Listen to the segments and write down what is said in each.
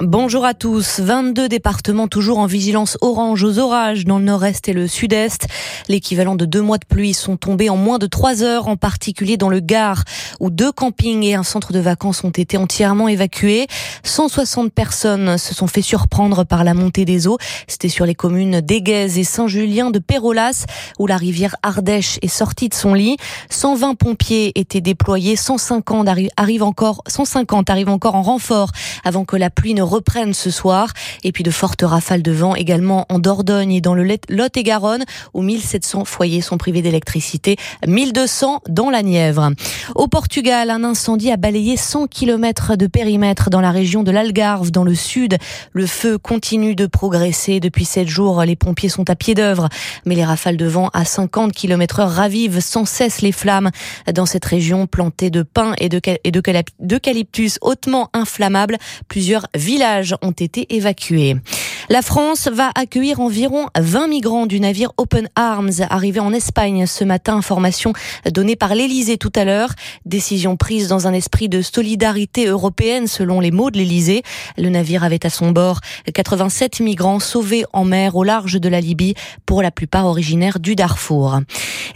Bonjour à tous. 22 départements toujours en vigilance orange aux orages dans le nord-est et le sud-est. L'équivalent de deux mois de pluie sont tombés en moins de trois heures, en particulier dans le Gard, où deux campings et un centre de vacances ont été entièrement évacués. 160 personnes se sont fait surprendre par la montée des eaux. C'était sur les communes d'Aiguez et Saint-Julien de Pérolas, où la rivière Ardèche est sortie de son lit. 120 pompiers étaient déployés, 150 arrivent encore, 150 arrivent encore en renfort avant que la pluie ne reprennent ce soir. Et puis de fortes rafales de vent également en Dordogne et dans le Lot-et-Garonne où 1700 foyers sont privés d'électricité, 1200 dans la Nièvre. Au Portugal, un incendie a balayé 100 km de périmètre dans la région de l'Algarve, dans le sud. Le feu continue de progresser. Depuis sept jours, les pompiers sont à pied d'œuvre. Mais les rafales de vent à 50 km heure ravivent sans cesse les flammes dans cette région plantée de pins et d'eucalyptus hautement inflammables. Plusieurs villages ont été évacués. La France va accueillir environ 20 migrants du navire Open Arms arrivé en Espagne ce matin. Information donnée par l'Elysée tout à l'heure. Décision prise dans un esprit de solidarité européenne selon les mots de l'Elysée. Le navire avait à son bord 87 migrants sauvés en mer au large de la Libye, pour la plupart originaires du Darfour.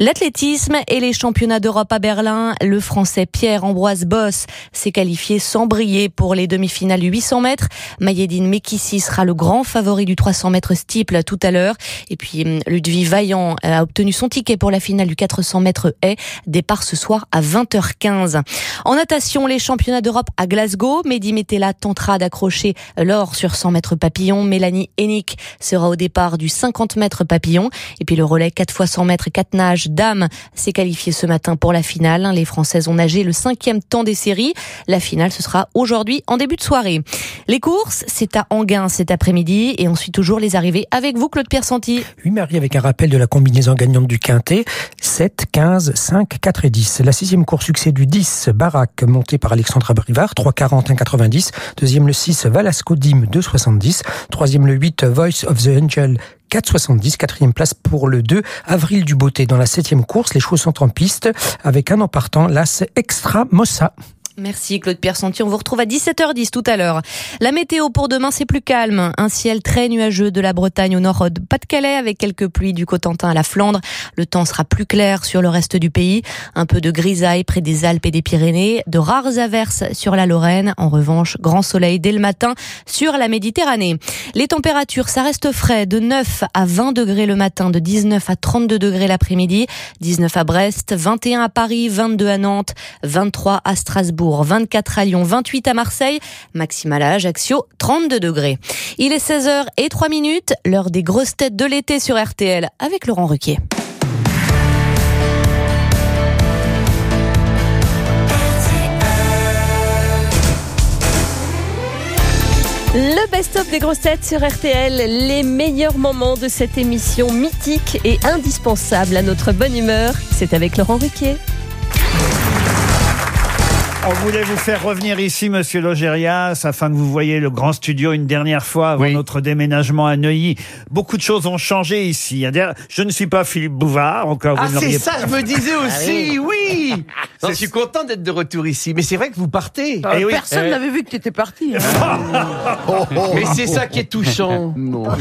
L'athlétisme et les championnats d'Europe à Berlin. Le français Pierre-Ambroise Boss s'est qualifié sans briller pour les demi-finales 800 mètres. Mayedine Mekissi sera le grand favori du 300 mètres steeple tout à l'heure. Et puis hum, Ludwig Vaillant a obtenu son ticket pour la finale du 400 mètres haie. Départ ce soir à 20h15. En natation, les championnats d'Europe à Glasgow. Mehdi Metella tentera d'accrocher l'or sur 100 mètres papillon. Mélanie Hennig sera au départ du 50 mètres papillon. Et puis le relais 4 fois 100 mètres 4 nages dame s'est qualifié ce matin pour la finale. Les Françaises ont nagé le cinquième temps des séries. La finale, ce sera aujourd'hui en début de soirée. Les courses, c'est à Anguin cet après-midi et ensuite toujours les arrivées avec vous, Claude Pierre Santi. Oui, Marie, avec un rappel de la combinaison gagnante du Quintet. 7, 15, 5, 4 et 10. La sixième course succès du 10, Barak, monté par Alexandra Brivard, 3,40, 1,90. Deuxième, le 6, Valasco Dim, 2,70. Troisième, le 8, Voice of the Angel, 4,70. Quatrième place pour le 2, Avril du Beauté. Dans la septième course, les chevaux sont en piste avec un en partant, l'As Extra Mossa. Merci Claude Pierre Santi. On vous retrouve à 17h10 tout à l'heure. La météo pour demain, c'est plus calme. Un ciel très nuageux de la Bretagne au nord de Pas-de-Calais avec quelques pluies du Cotentin à la Flandre. Le temps sera plus clair sur le reste du pays. Un peu de grisaille près des Alpes et des Pyrénées. De rares averses sur la Lorraine. En revanche, grand soleil dès le matin sur la Méditerranée. Les températures, ça reste frais de 9 à 20 degrés le matin, de 19 à 32 degrés l'après-midi. 19 à Brest, 21 à Paris, 22 à Nantes, 23 à Strasbourg. 24 à Lyon, 28 à Marseille, maximal à Ajaccio, 32 degrés. Il est 16h et 3 minutes, l'heure des grosses têtes de l'été sur RTL avec Laurent Ruquier. Le best-of des grosses têtes sur RTL, les meilleurs moments de cette émission mythique et indispensable à notre bonne humeur, c'est avec Laurent Ruquier. On voulait vous faire revenir ici, monsieur Logérias, afin que vous voyez le grand studio une dernière fois avant notre déménagement à Neuilly. Beaucoup de choses ont changé ici. Je ne suis pas Philippe Bouvard, encore Ah, c'est ça, je me disais aussi, oui Non, Je suis content d'être de retour ici, mais c'est vrai que vous partez. Eh oui. Personne Eh. n'avait vu que tu étais parti. hein. Mais c'est ça qui est touchant.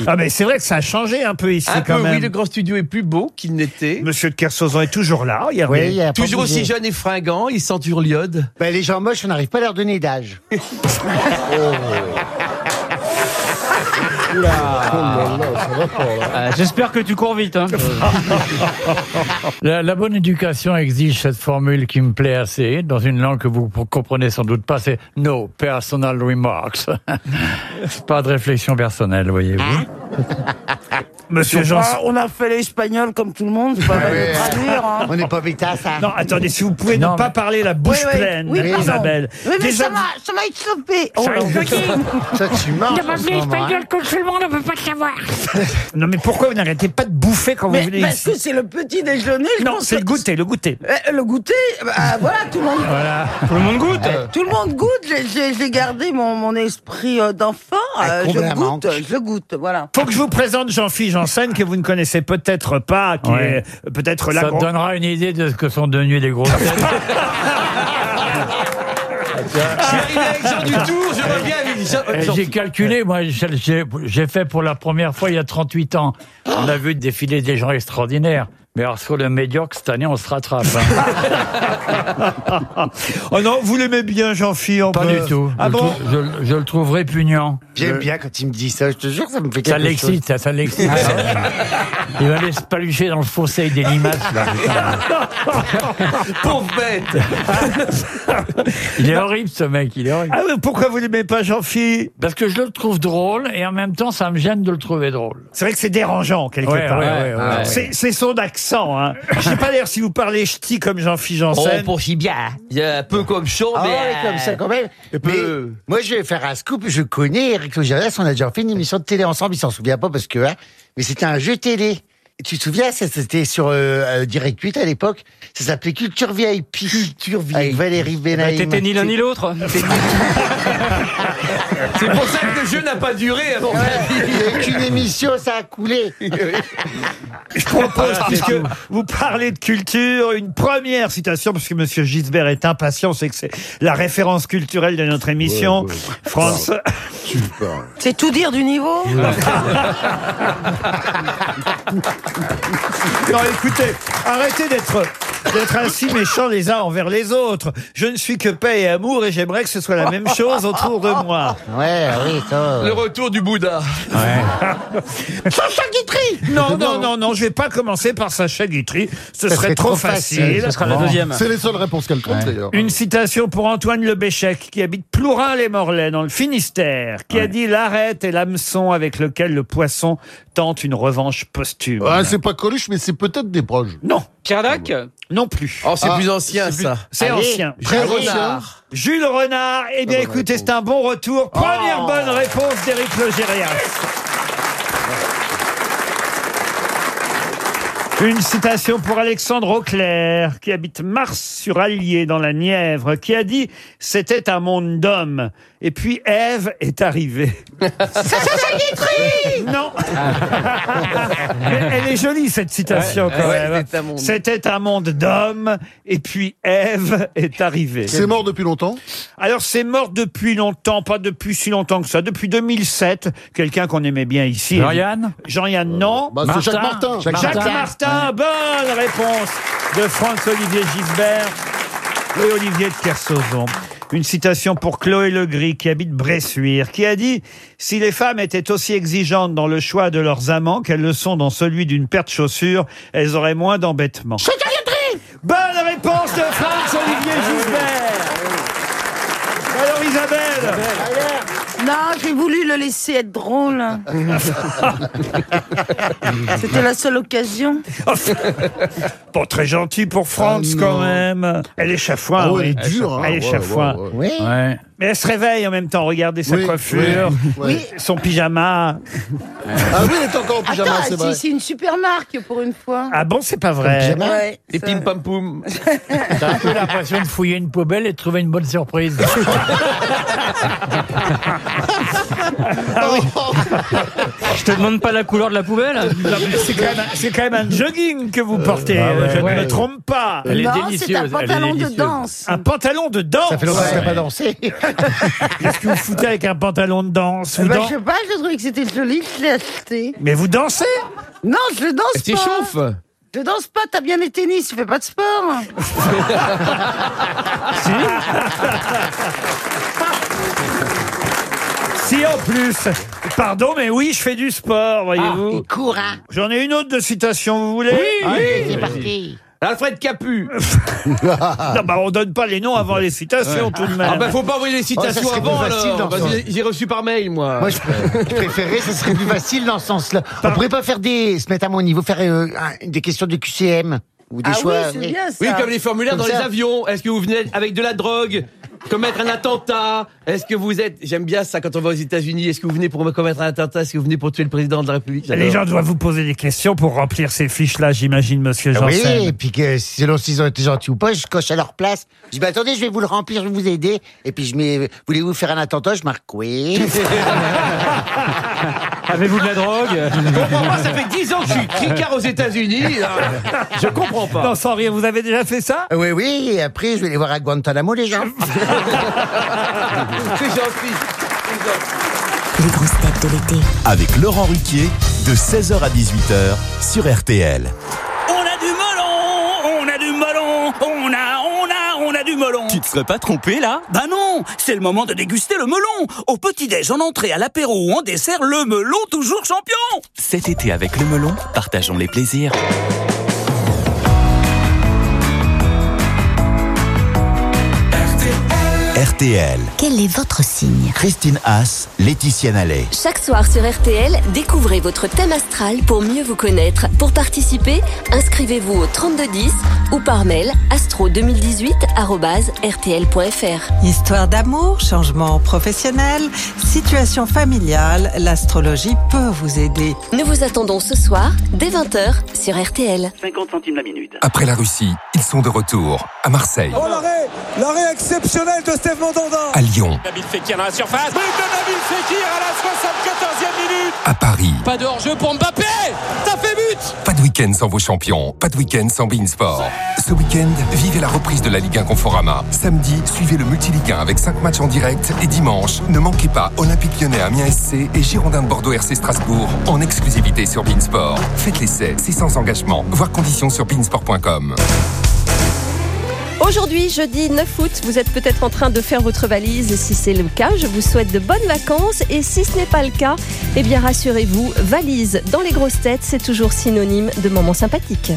Ah, mais c'est vrai que ça a changé un peu ici Un quand peu, même. oui, le grand studio est plus beau qu'il n'était. Monsieur de Kersauzon est toujours là, regardez. Toujours aussi jeune et fringant, il sent toujours l'iode. Ben, les gens moches, on n'arrive pas à leur donner d'âge. Euh, J'espère que tu cours vite. hein. la, la bonne éducation exige cette formule qui me plaît assez, dans une langue que vous comprenez sans doute pas, c'est no personal remarks. pas de réflexion personnelle, voyez-vous. Monsieur Jean. Ah, on a fait l'espagnol comme tout le monde, c'est pas mal de traduire. hein. On n'est pas vite à ça. Non, attendez, si vous pouvez Non, ne pas parler la bouche Oui, pleine, Oui, pardon. Isabelle. Oui, mais Déjà, ça va, ça va être stoppé. Oh, là, Ça, tu manges. en ce moment, hein. comme tout le monde, on peut pas savoir. Non, mais pourquoi vous n'arrêtez pas de bouffer quand vous Mais venez parce ici que c'est le petit déjeuner, je Non, pense c'est le que- goûter, le goûter. Euh, Le goûter, bah, voilà, tout le monde. Voilà. Tout le monde goûte Tout le monde goûte, j'ai- j'ai j'ai gardé mon, mon esprit euh, d'enfant, euh, comble je goûte, je goûte, voilà. Faut que je vous présente Jean-Philippe Janssen, que vous ne connaissez peut-être pas, qui Ouais. est euh, peut-être la Ça te donnera une idée de ce que sont devenus les grosses têtes. J'ai calculé, moi, j'ai- j'ai j'ai fait pour la première fois il y a 38 ans. On a vu défiler des gens extraordinaires. Mais alors sur le médiocre, cette année, on se rattrape. hein. Oh non, vous l'aimez bien, Jean-Philippe on Pas peut- du tout. Ah je, le bon trouve, je- je le trouve répugnant. J'aime bien quand il me dit ça, je te jure, ça me fait Ça quelque chose. l'excite, ça, ça l'excite. Il va aller se palucher dans le fossé des limaces. là. Pauvre bête Il est horrible, ce mec, il est horrible. Ah, mais pourquoi vous l'aimez pas, Jean-Philippe? Parce que je le trouve drôle et en même temps, ça me gêne de le trouver drôle. C'est vrai que c'est dérangeant, quelque Ouais, part. ouais, ouais, ouais, ouais. C'est c'est son accent. Hein. Je sais pas d'ailleurs si vous parlez ch'ti comme Jean-Philippe Oh, Janssen. pour si bien Il y a un peu comme chaud, Ah mais... ouais, comme ça quand même. peu- Mais moi, je vais faire un scoop. Je connais Eric Logérias. On a déjà fait une émission de télé ensemble. Il s'en souvient pas parce que, hein, mais c'était un jeu télé. Tu te souviens, c'était sur euh, euh, Direct 8 à l'époque. Ça s'appelait Culture VIP. Culture VIP. Avec Valérie Benaïm. T'étais ni l'un ni l'autre. C'est pour ça que le jeu n'a pas duré, à mon avis. qu'une émission, ça a coulé. Je propose, puisque vous parlez de culture, une première citation, parce que Monsieur Gisbert est impatient, c'est que c'est la référence culturelle de notre émission. France, C'est tout dire du niveau non écoutez, arrêtez d'être d'être ainsi méchants les uns envers les autres. Je ne suis que paix et amour et j'aimerais que ce soit la même chose autour de moi. Ouais, oui, ça. Le retour du Bouddha. Sacha Guitry Non, non, non, non, je vais pas commencer par Sacha Guitry, ce Ça serait serait trop trop facile. facile. Ce sera la deuxième. C'est les seules réponses qu'elle trouve d'ailleurs. Une citation pour Antoine Lebéchec, qui habite Plourin-les-Morlaix, dans le Finistère, qui a dit L'arête est l'hameçon avec lequel le poisson tente une revanche posthume. Ah, c'est pas Coluche, mais c'est peut-être des proches. Non, Pierre Dac non plus. Oh, c'est Ah, plus ancien, ça. C'est Allez, ancien. très Jules ancien. Renard. Jules Renard. Eh bien, bonne écoutez, réponse. c'est un bon retour. Première Oh. bonne réponse d'Éric Logérias. Une citation pour Alexandre Auclair, qui habite Mars-sur-Allier dans la Nièvre, qui a dit « C'était un monde d'hommes. Et puis Ève est arrivée. » Non Mais Elle est jolie, cette citation, quand Ouais, même. c'était un monde. C'était un monde d'hommes, et puis Ève est arrivée. C'est mort depuis longtemps Alors c'est mort depuis longtemps, pas depuis si longtemps que ça, depuis 2007. Quelqu'un qu'on aimait bien ici. Jean-Yann Jean-Yann, non. bah, C'est Jacques Martin. Jacques Martin, bonne réponse de Franck-Olivier Gisbert et Olivier de Kersauzon. Une citation pour Chloé Legris, qui habite Bressuire, qui a dit « Si les femmes étaient aussi exigeantes dans le choix de leurs amants qu'elles le sont dans celui d'une paire de chaussures, elles auraient moins d'embêtements. » Bonne réponse de Franck-Olivier Gisbert Alors Isabelle Non, j'ai voulu le laisser être drôle. C'était la seule occasion. Bon, très gentil pour Franck Ah, quand même. Elle est chafouin. Ah ouais, elle est dure. hein. Elle est Ouais, chafouin. ouais, ouais. Oui. Ouais. Mais elle se réveille en même temps. Regardez sa Oui, coiffure, oui, oui. son pyjama. Ah oui, elle est encore en pyjama, c'est vrai. c'est c'est une super marque pour une fois. Ah bon, c'est pas vrai. Pyjama Ouais, Les ça- pim pam poum. T'as un peu l'impression de fouiller une poubelle et de trouver une bonne surprise. Je te demande pas la couleur de la poubelle Non, mais C'est quand, même un- c'est quand même un jogging que vous portez. ah ouais, je ne ouais. me trompe pas. Elle est non, c'est délicieuse. un elle est pantalon de délicieuse. danse. Un pantalon de danse. Ça fait longtemps que t'as pas dansé. Qu'est-ce que vous foutez avec un pantalon de danse Eh Vous ben, dan- je sais pas, je trouvais que c'était joli, je l'ai acheté. Mais vous dansez Non, je le danse pas. chauffe. Je danse pas, t'as bien les tennis, tu fais pas de sport. Si en plus. Pardon, mais oui, je fais du sport, voyez-vous. Cours, hein. J'en ai une autre de citation, vous voulez Allez, c'est parti. Alfred Capu. Non, bah, on donne pas les noms avant les citations, tout de même. Ah bah faut pas envoyer les Oh, ça citations serait avant plus facile alors. dans Vas-y, J'ai reçu par mail moi. Moi, je, je préférais, ce serait plus facile dans ce sens-là. On pourrait pas faire des, se mettre à mon niveau, faire euh, un- des questions de QCM ou des Ah oui, choix. c'est oui. bien ça. Oui, comme les formulaires Comme dans ça. les avions. Est-ce que vous venez avec de la drogue Commettre un attentat Est-ce que vous êtes. J'aime bien ça quand on va aux États-Unis. Est-ce que vous venez pour me commettre un attentat? Est-ce que vous venez pour tuer le président de la République? Les gens doivent vous poser des questions pour remplir ces fiches-là, j'imagine, monsieur Ah Oui, Janssen. et puis que selon s'ils ont été gentils ou pas, je coche à leur place. Je dis, bah, attendez, je vais vous le remplir, je vais vous aider. Et puis je mets, voulez-vous faire un attentat? Je marque oui. Avez-vous de la drogue? Je comprends pas, ça fait 10 ans que je suis tricard aux États-Unis. Je comprends pas. Non, sans rire, vous avez déjà fait ça? Oui, oui, et après, je vais les voir à Guantanamo, les gens. C'est gentil. Les grosses têtes de l'été. Avec Laurent Ruquier, de 16h à 18h sur RTL. On a du melon, on a du melon, on a, on a, on a du melon. Tu te serais pas trompé là? Bah non, c'est le moment de déguster le melon. Au petit-déj, en entrée, à l'apéro ou en dessert, le melon toujours champion. Cet été avec le melon, partageons les plaisirs. RTL. Quel est votre signe Christine Haas, Laetitia Nallet. Chaque soir sur RTL, découvrez votre thème astral pour mieux vous connaître. Pour participer, inscrivez-vous au 3210 ou par mail astro2018@rtl.fr. Histoire d'amour, changement professionnel, situation familiale, l'astrologie peut vous aider. Nous vous attendons ce soir dès 20h sur RTL. 50 centimes la minute. Après la Russie, ils sont de retour à Marseille, Oh l'arrêt L'arrêt exceptionnel de Mandanda à Lyon, Nabil Fekir dans la surface. But de Nabil Fekir à la 74e minute. à Paris. Pas de hors-jeu pour Mbappé. Ça fait but. Pas de week-end sans vos champions, pas de week-end sans Beansport. Ce week-end, vivez la reprise de la Ligue 1 Conforama. Samedi, suivez le Multiligue 1 avec 5 matchs en direct. Et dimanche, ne manquez pas Olympique Lyonnais Amiens SC et Girondin de Bordeaux RC Strasbourg en exclusivité sur Beansport. Faites l'essai, c'est sans engagement. Voir conditions sur beansport.com. Aujourd'hui, jeudi 9 août, vous êtes peut-être en train de faire votre valise. Si c'est le cas, je vous souhaite de bonnes vacances. Et si ce n'est pas le cas, eh bien rassurez-vous, valise dans les grosses têtes, c'est toujours synonyme de moment sympathique.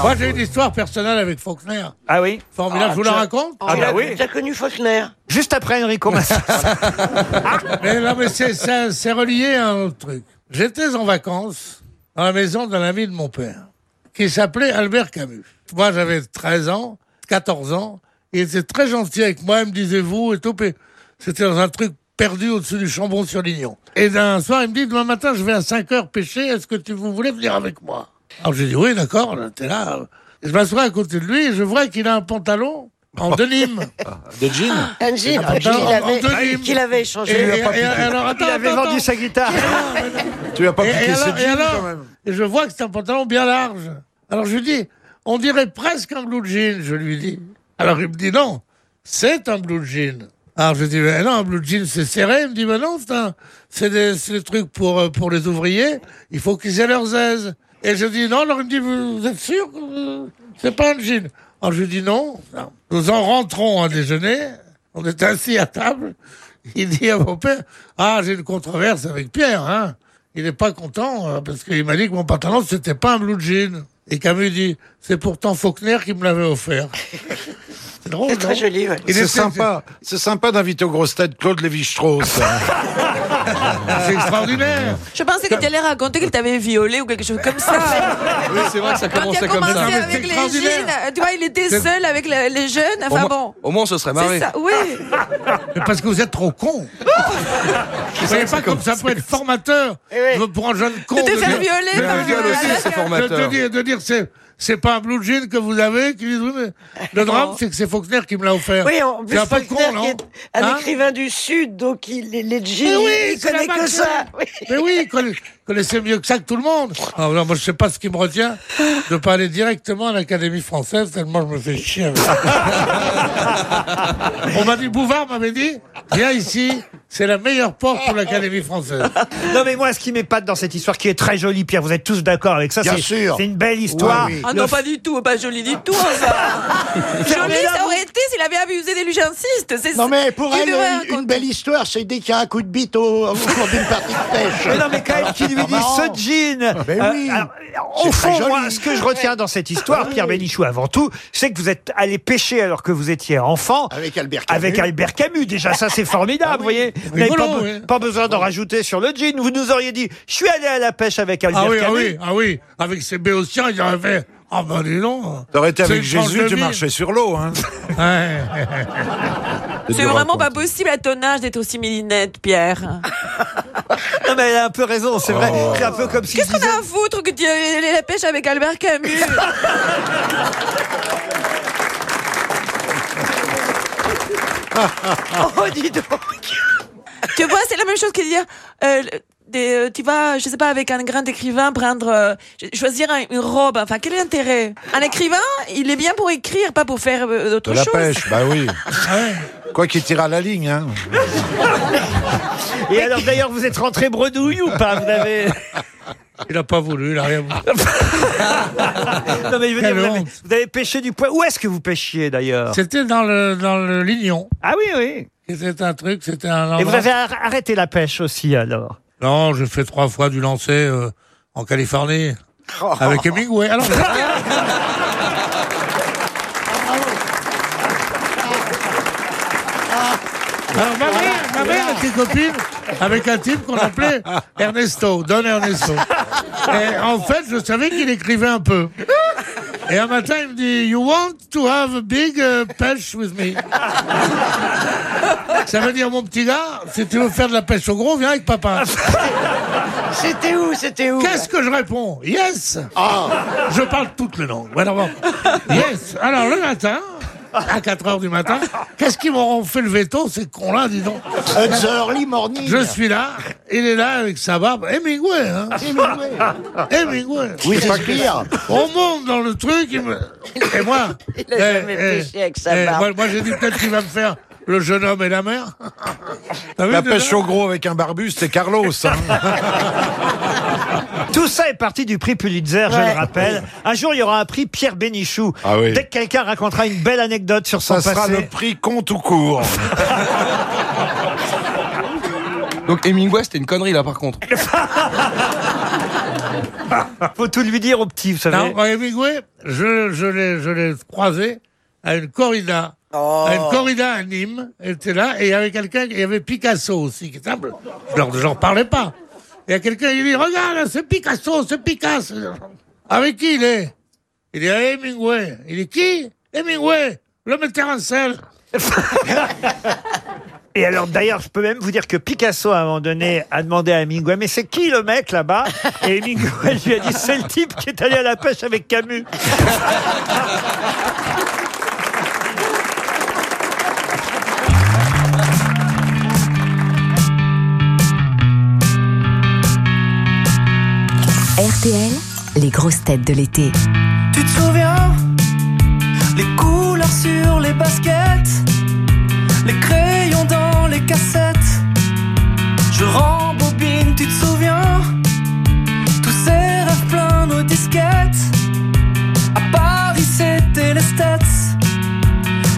Moi, j'ai une histoire personnelle avec Faulkner. Ah oui Formidable, je vous la raconte Ah bah oui. T'as connu Faulkner Juste après Enrico Macias. Mais non, mais c'est- c'est c'est relié à un autre truc. J'étais en vacances dans la maison d'un ami de mon père, qui s'appelait Albert Camus. Moi, j'avais 13 ans, 14 ans. Il était très gentil avec moi, il me disait vous et tout. C'était dans un truc perdu au-dessus du Chambon-sur-Lignon. Et d'un soir, il me dit, demain matin, je vais à 5 heures pêcher, est-ce que tu, vous voulez venir avec moi? Alors j'ai dit, oui, d'accord, là, t'es là. Et je m'assois à côté de lui et je vois qu'il a un pantalon en denim. De jean Un jean Ah, qu'il avait, denim. qu'il avait échangé. Et, et- et- alors, attends, Il avait attends, vendu attends. sa guitare. Tu as pas piqué et jeans alors quand même et je vois que c'est un pantalon bien large. Alors je lui dis, on dirait presque un blue jean, je lui dis. Alors il me dit non, c'est un blue jean. Alors je dis, mais non, un blue jean c'est serré. Il me dit, mais non, c'est des, des trucs pour, euh, pour les ouvriers, il faut qu'ils aient leurs aises. Et je dis, non, alors il me dit, vous, vous êtes sûr que euh, c'est pas un jean? Alors je lui dis, non, non. nous en rentrons à déjeuner, on est assis à table. Il dit à mon père, ah, j'ai une controverse avec Pierre, hein. Il n'est pas content euh, parce qu'il m'a dit que mon pantalon, c'était pas un blue jean. Et Camus dit, c'est pourtant Faulkner qui me l'avait offert. C'est drôle, C'est très joli, ouais. Il C'est sympa. C'est sympa d'inviter aux grosses têtes Claude Lévi-Strauss. C'est extraordinaire. Je pensais que tu allais raconter qu'il t'avait violé ou quelque chose comme ça. Oui, c'est vrai que ça Quand il a commençait comme ça. avec les jeans, tu vois, il était seul avec le- les jeunes. Au Enfin moins- bon. Au moins, on se serait C'est marré. ça, oui. Mais parce que vous êtes trop con. Vous savez pas comme ça peut être formateur pour un jeune con. De te faire violer de par de dire- c'est de- formateur. De dire, de dire c'est c'est pas un blue jean que vous avez. Qui disent, oui, mais le drame, c'est que c'est Faulkner qui me l'a offert. Oui, en plus, peu con, non est un Hein écrivain du Sud, donc il, les, les jeans, Mais oui, il connaît que ça. Oui. Mais oui, il connaît- connaissait mieux que ça que tout le monde. Ah, non, moi, je sais pas ce qui me retient de pas aller directement à l'Académie française, tellement je me fais chier avec ça. On m'a dit, Bouvard m'avait dit, viens ici, c'est la meilleure porte pour l'Académie française. Non mais moi, ce qui m'épate dans cette histoire, qui est très jolie, Pierre, vous êtes tous d'accord avec ça Bien c'est- sûr. C'est une belle histoire. Oui, oui. Ah Le non, pas du tout, pas joli du tout, ça. joli, ça aurait été s'il avait abusé des lui, j'insiste. C'est Non mais pour Qui elle, devrait une, raconter belle histoire, c'est dès qu'il y a un coup de bite au, au cours d'une partie de pêche. Mais non, mais quand même, qui lui dit marrant. ce jean Mais Euh, alors, Au fond, moi, ce que je retiens dans cette histoire, Pierre Bénichou, avant tout, c'est que vous êtes allé pêcher alors que vous étiez enfant. Avec Albert Camus. Avec Albert Camus. Déjà, ça, c'est formidable, vous voyez. Vous n'avez pas, be- pas besoin d'en rajouter sur le jean. Vous nous auriez dit, je suis allé à la pêche avec Albert Ah oui, ah Camus. oui, ah oui, avec ses béotiens, il aurait fait, ah ben dis donc. T'aurais été avec Jésus, tu marchais sur l'eau. Hein. Ouais. C'est vraiment pas possible à ton âge d'être aussi millinette, Pierre. Non, mais elle a un peu raison, c'est vrai. C'est un peu comme si. Qu'est-ce qu'on a à foutre que tu allais la pêche avec Albert Camus? Oh, dis donc. Tu vois, c'est la même chose que dire. euh, euh, tu vas, je sais pas, avec un grand écrivain prendre, euh, choisir un- une robe. Enfin, quel est l'intérêt? Un écrivain, il est bien pour écrire, pas pour faire euh, De d'autres la choses. pêche, bah oui. Quoi qu'il tire à la ligne, hein. Et alors d'ailleurs, vous êtes rentré bredouille ou pas? Vous avez. Il n'a pas voulu, il n'a rien voulu. Non mais je veux dire, vous avez, vous avez pêché du poisson. Où est-ce que vous pêchiez d'ailleurs? C'était dans le, dans le Lignon. Ah oui, oui. C'était un truc, c'était un Et vous endroit- avez ar- arrêté la pêche aussi alors? Non, j'ai fait trois fois du lancer euh, en Californie. Avec Hemingway. Alors, Alors, ma mère, ma mère était copine avec un type qu'on appelait Ernesto, Don Ernesto. Et en fait, je savais qu'il écrivait un peu. Et un matin, il me dit You want to have a big uh, pêche with me Ça veut dire, mon petit gars, si tu veux faire de la pêche au gros, viens avec papa. C'était où C'était où? Qu'est-ce que je réponds? Yes Je parle toutes les langues. Voilà, bon. Yes Alors, le matin, à 4 heures du matin, qu'est-ce qu'ils m'auront fait le veto, ces cons-là, dis donc? It's early morning. Je suis là, il est là avec sa barbe. Hemingway, hein Hemingway. Hemingway. Oui, Shakespeare. On monte dans le truc, il me... et moi... Il a jamais pêché avec sa barbe. Moi, moi, j'ai dit peut-être qu'il va me faire le jeune homme et la vu, La pêche au gros avec un barbu, c'est Carlos. hein. Tout ça est parti du prix Pulitzer, je le rappelle. Un jour, il y aura un prix Pierre Bénichou. Ah oui. Dès que quelqu'un racontera une belle anecdote sur son Ça sera passé. le prix compte ou court. Donc Hemingway, c'était une connerie là par contre. Faut tout lui dire au petit, vous savez. Non, Hemingway, je, je l'ai, je l'ai croisé à une corrida. À une corrida à Nîmes, il était là, et il y avait quelqu'un, il y avait Picasso aussi, qui était, je leur, je leur parlais pas. Il y a quelqu'un, il dit, regarde, c'est Picasso, c'est Picasso. Avec qui il est? Il dit, à Hemingway. Il dit, qui? Hemingway, le metteur en scène. Et alors, d'ailleurs, je peux même vous dire que Picasso, à un moment donné, a demandé à Hemingway, mais c'est qui le mec là-bas? Et Hemingway lui a dit, c'est le type qui est allé à la pêche avec Camus. Les grosses têtes de l'été. Tu te souviens? Les couleurs sur les baskets, les crayons dans les cassettes. Je rembobine, tu te souviens? Tous ces rêves pleins nos disquettes. À Paris, c'était les States.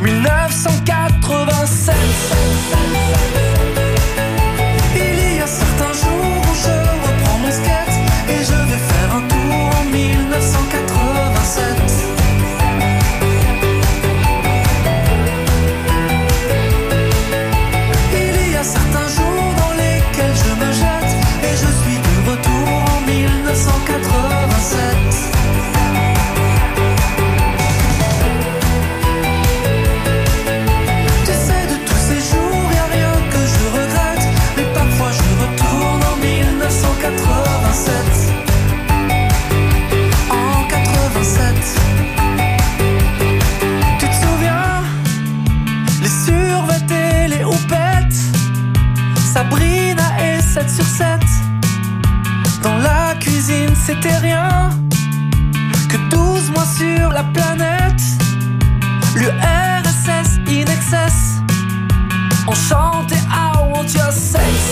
1987. 7 sur 7. Dans la cuisine, c'était rien. Que 12 mois sur la planète. L'URSS in excess. On chantait I want your sex.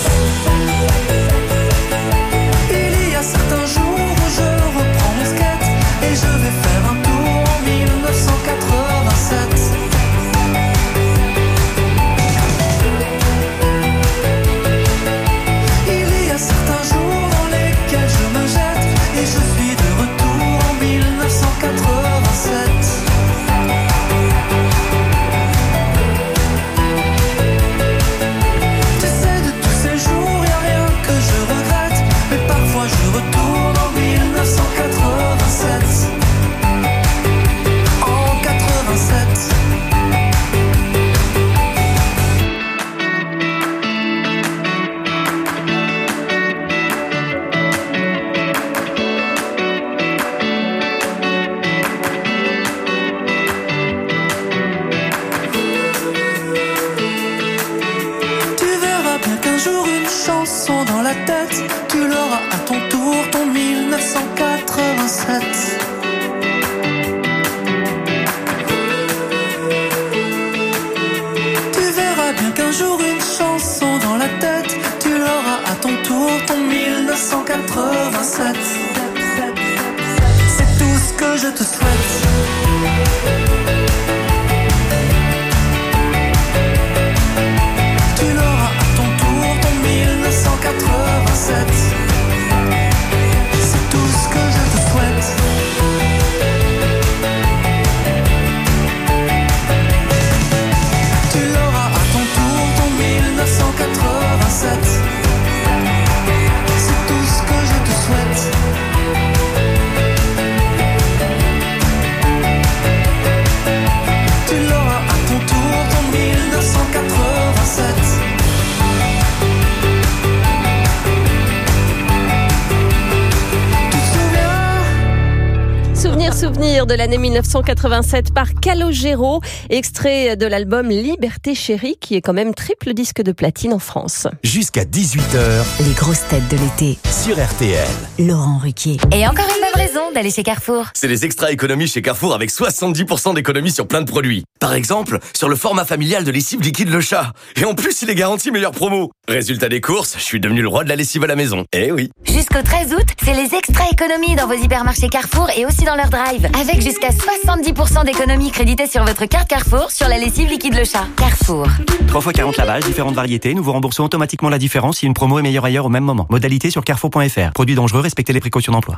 1987 par Calogero, extrait de l'album Liberté chérie, qui est quand même triple disque de platine en France. Jusqu'à 18h Les grosses têtes de l'été. sur RTL. Laurent Ruquier. Et encore une bonne raison d'aller chez Carrefour. C'est les extra économies chez Carrefour avec 70% d'économies sur plein de produits. Par exemple, sur le format familial de lessive liquide Le Chat. Et en plus, il est garanti meilleure promo. Résultat des courses, je suis devenu le roi de la lessive à la maison. Eh oui. Jusqu'au 13 août, c'est les extra économies dans vos hypermarchés Carrefour et aussi dans leur drive. Avec jusqu'à 70% d'économies créditées sur votre carte Carrefour sur la lessive liquide Le Chat. Carrefour. 3 fois 40 lavages, différentes variétés. Nous vous remboursons automatiquement la différence si une promo est meilleure ailleurs au même moment. Modalité sur carrefour.fr. Produits dangereux, respectez les précautions d'emploi.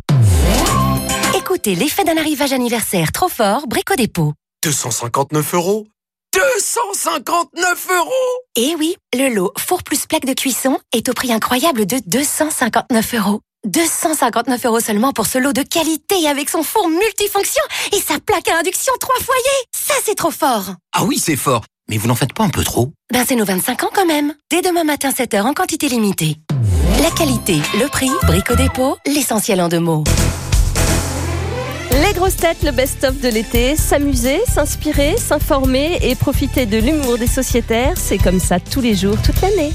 Écoutez l'effet d'un arrivage anniversaire trop fort, Brico Dépôt. 259 euros 259 euros Eh oui, le lot four plus plaque de cuisson est au prix incroyable de 259 euros. 259 euros seulement pour ce lot de qualité avec son four multifonction et sa plaque à induction trois foyers. Ça, c'est trop fort. Ah oui, c'est fort. Mais vous n'en faites pas un peu trop Ben, c'est nos 25 ans quand même. Dès demain matin, 7h en quantité limitée. La qualité, le prix, Brico Dépôt, l'essentiel en deux mots. Les grosses têtes, le best-of de l'été, s'amuser, s'inspirer, s'informer et profiter de l'humour des sociétaires, c'est comme ça tous les jours, toute l'année.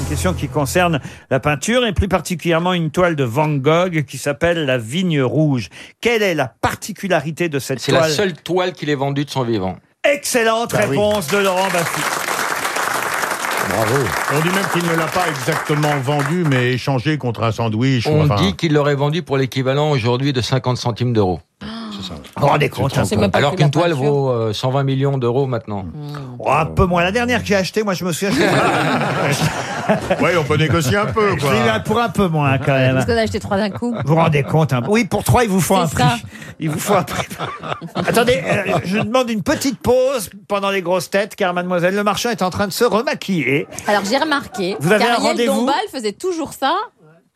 Une question qui concerne la peinture et plus particulièrement une toile de Van Gogh qui s'appelle La Vigne Rouge. Quelle est la particularité de cette C'est toile la seule toile qu'il ait vendue de son vivant. Excellente Bah oui. réponse de Laurent Baffy. Bravo. On dit même qu'il ne l'a pas exactement vendu, mais échangé contre un sandwich. On enfin- dit qu'il l'aurait vendu pour l'équivalent aujourd'hui de 50 centimes d'euros. Vous vous rendez compte, hein, c'est même pas Alors qu'une toile vaut euh, 120 millions d'euros maintenant. Oh, un peu moins. La dernière que j'ai achetée, moi je me souviens. Oui, on peut négocier un peu. Eu pour un peu moins quand même. Parce qu'on a acheté trois d'un coup. Vous vous rendez compte hein Oui, pour trois, il vous faut un prix. ça. Il vous faut un prix. Attendez, euh, je demande une petite pause pendant les grosses têtes, car mademoiselle Le Marchand est en train de se remaquiller. Alors j'ai remarqué Vous avez un qu'Ariel rendez-vous Dombal faisait toujours ça.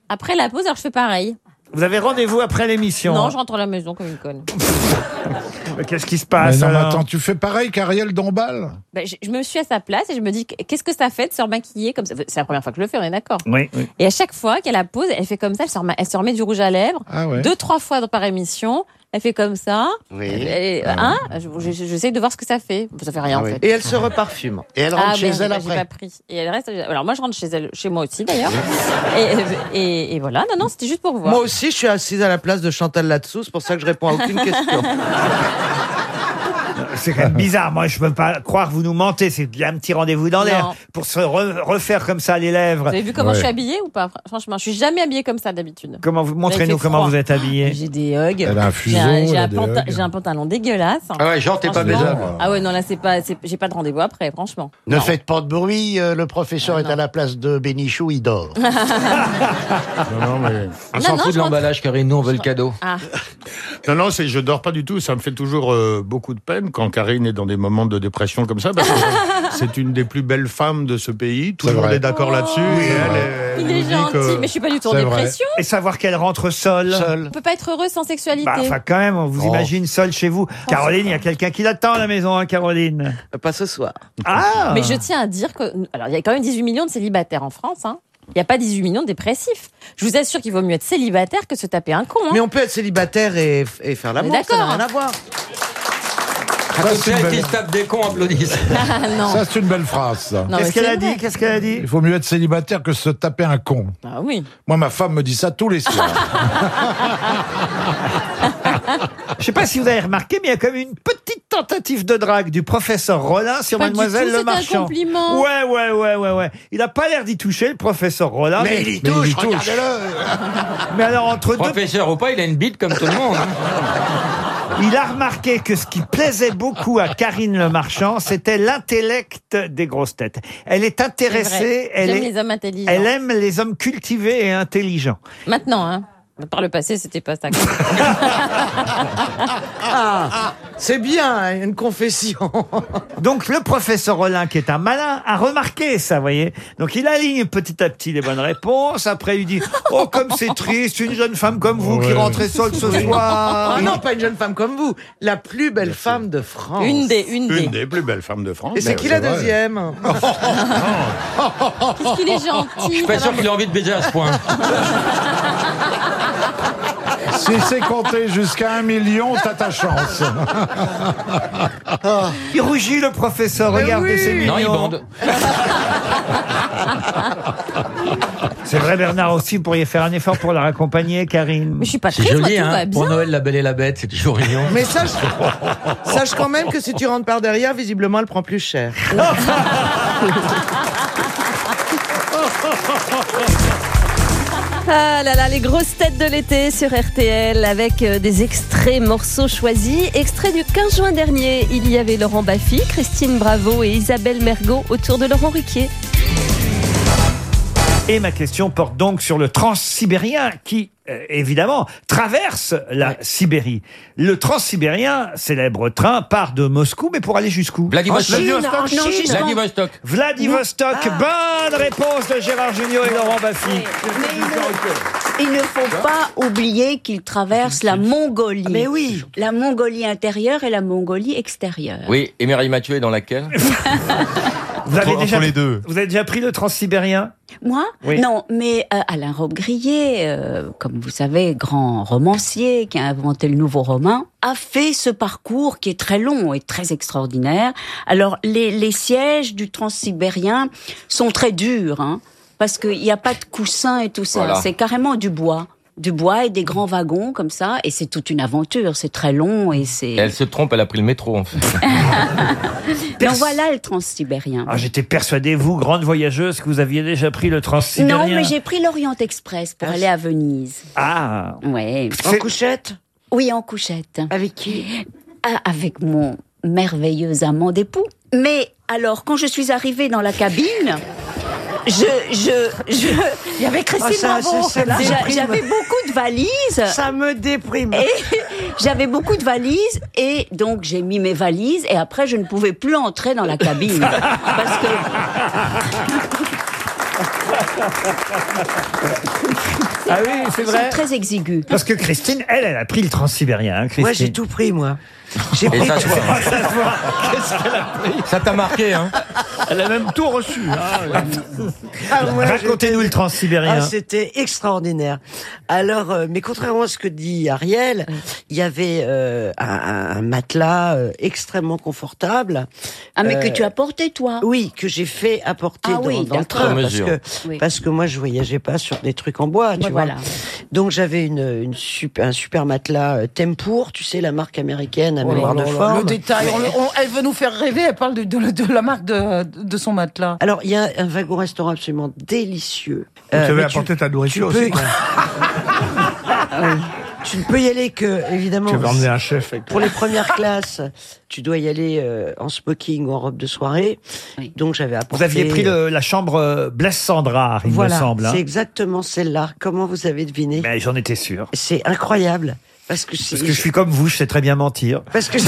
Après la pause, alors je fais pareil. Vous avez rendez-vous après l'émission. Non, je rentre à la maison comme une conne. Mais Qu'est-ce qui se Mais passe non, mais alors attends, tu fais pareil qu'Ariel Dombal Ben, je, je me suis à sa place et je me dis qu'est-ce que ça fait de se remaquiller comme ça? C'est la première fois que je le fais, on est d'accord. Oui, oui. Et à chaque fois qu'elle a pause, elle fait comme ça, elle se remet, elle se remet du rouge à lèvres. Ah ouais. Deux, trois fois par émission. Elle fait comme ça. Oui. Elle- elle- hein Je- je- J'essaie de voir ce que ça fait. Ça fait rien Ah en oui. fait. Et elle se reparfume. Et elle rentre ah, chez elle bah, après. pas pris. Et elle reste. Alors moi, je rentre chez elle, chez moi aussi d'ailleurs. et, et- et voilà. Non, non, c'était juste pour voir. Moi aussi, je suis assise à la place de Chantal là-dessous, c'est pour ça que je réponds à aucune question. C'est quand même bizarre. Moi, je peux pas croire que vous nous mentez. C'est un petit rendez-vous dans l'air pour se re- refaire comme ça les lèvres. Vous avez vu comment je suis habillée ou pas? Franchement, je suis jamais habillée comme ça d'habitude. Comment vous montrez-nous comment vous êtes habillé J'ai des hugs. Elle a un fuseau, J'ai un, j'ai elle a un des panta- hugs. j'ai un pantalon dégueulasse. Ah ouais, genre, t'es pas Franchement. baisable. Ah ouais, non, là, c'est pas, c'est- j'ai pas de rendez-vous après, franchement. Ne faites pas de bruit, euh, le professeur est à la place de Bénichou, il dort. Non, non, mais... On Non, s'en non, fout je de l'emballage, Karine, nous on veut le cadeau. Ah, Non, non, c'est, je dors pas du tout. Ça me fait toujours euh, beaucoup de peine quand Karine est dans des moments de dépression comme ça, parce que c'est une des plus belles femmes de ce pays. Tout le monde est d'accord là-dessus. et elle, elle il est gentil, que- mais je suis pas du tout en vrai. dépression. Et savoir qu'elle rentre seule. On peut pas être heureux sans sexualité. Bah, enfin, quand même, on vous Oh. imagine seule chez vous. Caroline, il y a quelqu'un qui l'attend à la maison, hein, Caroline. Pas ce soir. Ah Mais je tiens à dire que. Alors, il y a quand même 18 millions de célibataires en France. Hein. Il n'y a pas 18 millions de dépressifs. Je vous assure qu'il vaut mieux être célibataire que se taper un con. hein. Mais on peut être célibataire et, et faire l'amour, ça n'a D'accord. rien à voir. Qui belle- se tape des cons applaudissent. non. Ça, c'est une belle phrase, Qu'est-ce qu'elle a dit Qu'est-ce qu'elle a dit Il faut mieux être célibataire que se taper un con. Ah oui. Moi, ma femme me dit ça tous les soirs. Je sais pas si vous avez remarqué, mais il y a quand même une petite tentative de drague du professeur Rollin sur Pas Mademoiselle tout, Le c'est un Marchand. compliment. Ouais, ouais, ouais, ouais, ouais. Il a pas l'air d'y toucher, le professeur Rollin. Mais il y touche, regardez-le. Mais alors, entre deux, Professeur ou pas, il a une bite comme tout le monde. hein. il a remarqué que ce qui plaisait beaucoup à Karine Le Marchand, c'était l'intellect des grosses têtes. Elle est C'est intéressée, vrai. elle, J'aime est- les hommes intelligents. elle aime les hommes cultivés et intelligents. Maintenant, hein. Par le passé, c'était pas ça. Ah, c'est bien, une confession. Donc le professeur Rollin, qui est un malin, a remarqué ça, voyez. Donc il aligne petit à petit les bonnes réponses. Après il dit oh comme c'est triste, une jeune femme comme vous qui rentrez seule ce soir. Ah non, pas une jeune femme comme vous, la plus belle femme de France. Une des, une des. Une des plus belles femmes de France. Et c'est Mais qui la vrai. deuxième Qu'est-ce qu'il est gentil. Je suis pas sûr qu'il ait envie de baiser à ce point. si c'est compté jusqu'à un million, t'as ta chance. Il rougit le professeur, Mais regardez, oui. c'est mignon. Non, il bande. C'est vrai Bernard aussi, vous pourriez faire un effort pour la raccompagner, Karine. Mais je suis pas C'est triste, moi, joli, tout va hein. bien. Pour Noël, la belle et la bête, c'est toujours mignon. Mais sache, sache quand même que si tu rentres par derrière, visiblement, elle prend plus cher. Ah là là, les grosses têtes de l'été sur RTL avec euh, des extraits morceaux choisis. Extrait du 15 juin dernier, il y avait Laurent Baffy, Christine Bravo et Isabelle Mergot autour de Laurent Ruquier. Et ma question porte donc sur le transsibérien qui, euh, évidemment, traverse la Sibérie. Le transsibérien, célèbre train, part de Moscou, mais pour aller jusqu'où? Vladivostok. en Chine. Vladivostok. Vladivostok. Ah. Bonne réponse de Gérard Junior et Laurent Baffy. Il ne faut pas oublier qu'il traverse la Mongolie. Mais oui. La Mongolie intérieure et la Mongolie extérieure. Oui, et Mireille Mathieu est dans laquelle? Vous avez, Entre- déjà, entre les deux. vous avez déjà pris le transsibérien? Moi? Oui. Non, mais euh, Alain Robbe-Grillet, euh, comme vous savez, grand romancier qui a inventé le nouveau roman, a fait ce parcours qui est très long et très extraordinaire. Alors, les, les sièges du transsibérien sont très durs, hein, parce qu'il n'y a pas de coussin et tout ça. Voilà. C'est carrément du bois. Du bois et des grands wagons comme ça, et c'est toute une aventure. C'est très long et c'est. Elle se trompe, elle a pris le métro en fait. Donc voilà le transsibérien. ah, J'étais persuadé, vous, grande voyageuse, que vous aviez déjà pris le transsibérien. Non, mais j'ai pris l'Orient Express pour aller à Venise. Ah Ouais. En couchette? Oui, en couchette. Avec qui? Ah, avec mon merveilleux amant d'époux. Mais alors, quand je suis arrivée dans la cabine, je, je, je, Il y avait Christine Bravo. déprime. J'avais beaucoup de valises. Ça me déprime. J'avais beaucoup de valises et donc j'ai mis mes valises et après je ne pouvais plus entrer dans la cabine parce que Ah oui, c'est vrai. très exigus. Parce que Christine, elle, elle a pris le transsibérien. Hein, Christine. Moi, j'ai tout pris, moi. J'ai pris ça se voit. Ah, ça se voit. Qu'est-ce qu'elle a pris Ça t'a marqué, hein Elle a même tout reçu. Ah, ouais, Racontez-nous le transsibérien. Ah, c'était extraordinaire. Alors, euh, mais contrairement à ce que dit Ariel, il y avait euh, un, un matelas euh, extrêmement confortable. Ah mais que tu as porté toi. Oui, que j'ai fait apporter Ah dans, oui, dans le train parce mesure. que Oui. parce que moi je voyageais pas sur des trucs en bois, tu vois. voilà. Donc j'avais une, une super un super matelas euh, Tempour, tu sais la marque américaine à Oh mémoire de forme. Le détail, on le- on- elle veut nous faire rêver, elle parle de, de- de la marque de, de son matelas. Alors il y a un wagon restaurant absolument délicieux. Tu Euh, avais mais apporté ta nourriture tu peux- aussi. Tu ne peux y aller que évidemment. Tu avais emmené un chef avec toi. Pour les premières classes, tu dois y aller euh, en smoking ou en robe de soirée. Donc j'avais apporté. Vous aviez pris le- la chambre euh, Blaise Sandrard, il voilà, me semble. hein. c'est exactement celle-là. Comment vous avez deviné? Mais j'en étais sûr. C'est incroyable. Parce que, Parce que je suis comme vous, je sais très bien mentir. Parce que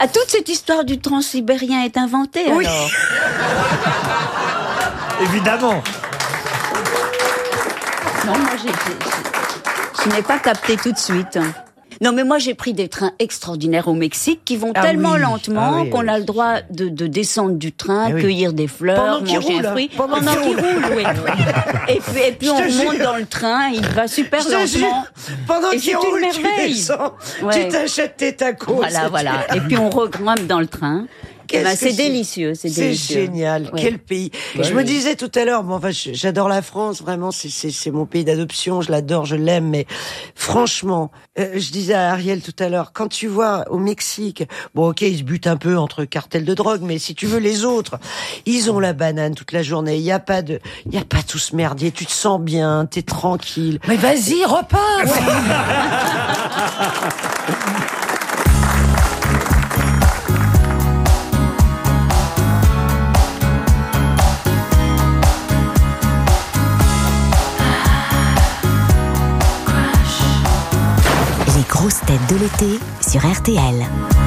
Ah, toute cette histoire du transsibérien est inventée Oui. alors. Évidemment. Non, moi j'ai- je n'ai pas capté tout de suite. Non, mais moi j'ai pris des trains extraordinaires au Mexique qui vont Ah tellement oui. lentement Ah oui, qu'on oui. a le droit de, de descendre du train, Eh cueillir des fleurs, Pendant manger roule, un hein. Pendant Pendant qu'il qu'il roule. roule, oui. Et puis, et puis on te monte dans le train, il va super Je te lentement. pendant Et qu'il roule, une tu descends, Ouais. tu t'achètes tes tacos. Voilà, voilà. Et puis on regrimpe dans le train. Qu'est-ce Ben, c'est délicieux, c'est C'est délicieux. génial. Ouais. Quel pays. Ouais. je me disais tout à l'heure, bon, enfin, j'adore la France, vraiment, c'est- c'est c'est mon pays d'adoption, je l'adore, je l'aime, mais franchement, euh, je disais à Ariel tout à l'heure, quand tu vois au Mexique, bon, ok, ils se butent un peu entre cartels de drogue, mais si tu veux les autres, ils ont la banane toute la journée, il y a pas de, il y a pas tout ce merdier, tu te sens bien, t'es tranquille. Mais vas-y, repars grosses têtes de l'été sur RTL.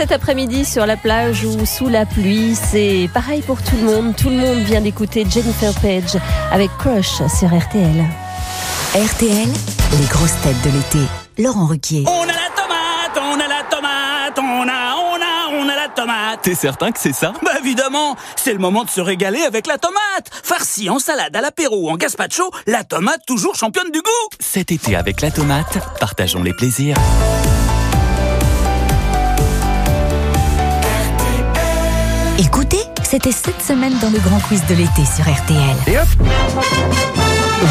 Cet après-midi sur la plage ou sous la pluie, c'est pareil pour tout le monde. Tout le monde vient d'écouter Jennifer Page avec Crush sur RTL. RTL, les grosses têtes de l'été. Laurent Ruquier. On a la tomate, on a la tomate, on a, on a, on a la tomate. T'es certain que c'est ça? Bah évidemment, c'est le moment de se régaler avec la tomate. Farcie en salade, à l'apéro ou en gazpacho, la tomate toujours championne du goût. Cet été avec la tomate, partageons les plaisirs. Écoutez, c'était cette semaine dans le grand quiz de l'été sur RTL. Et hop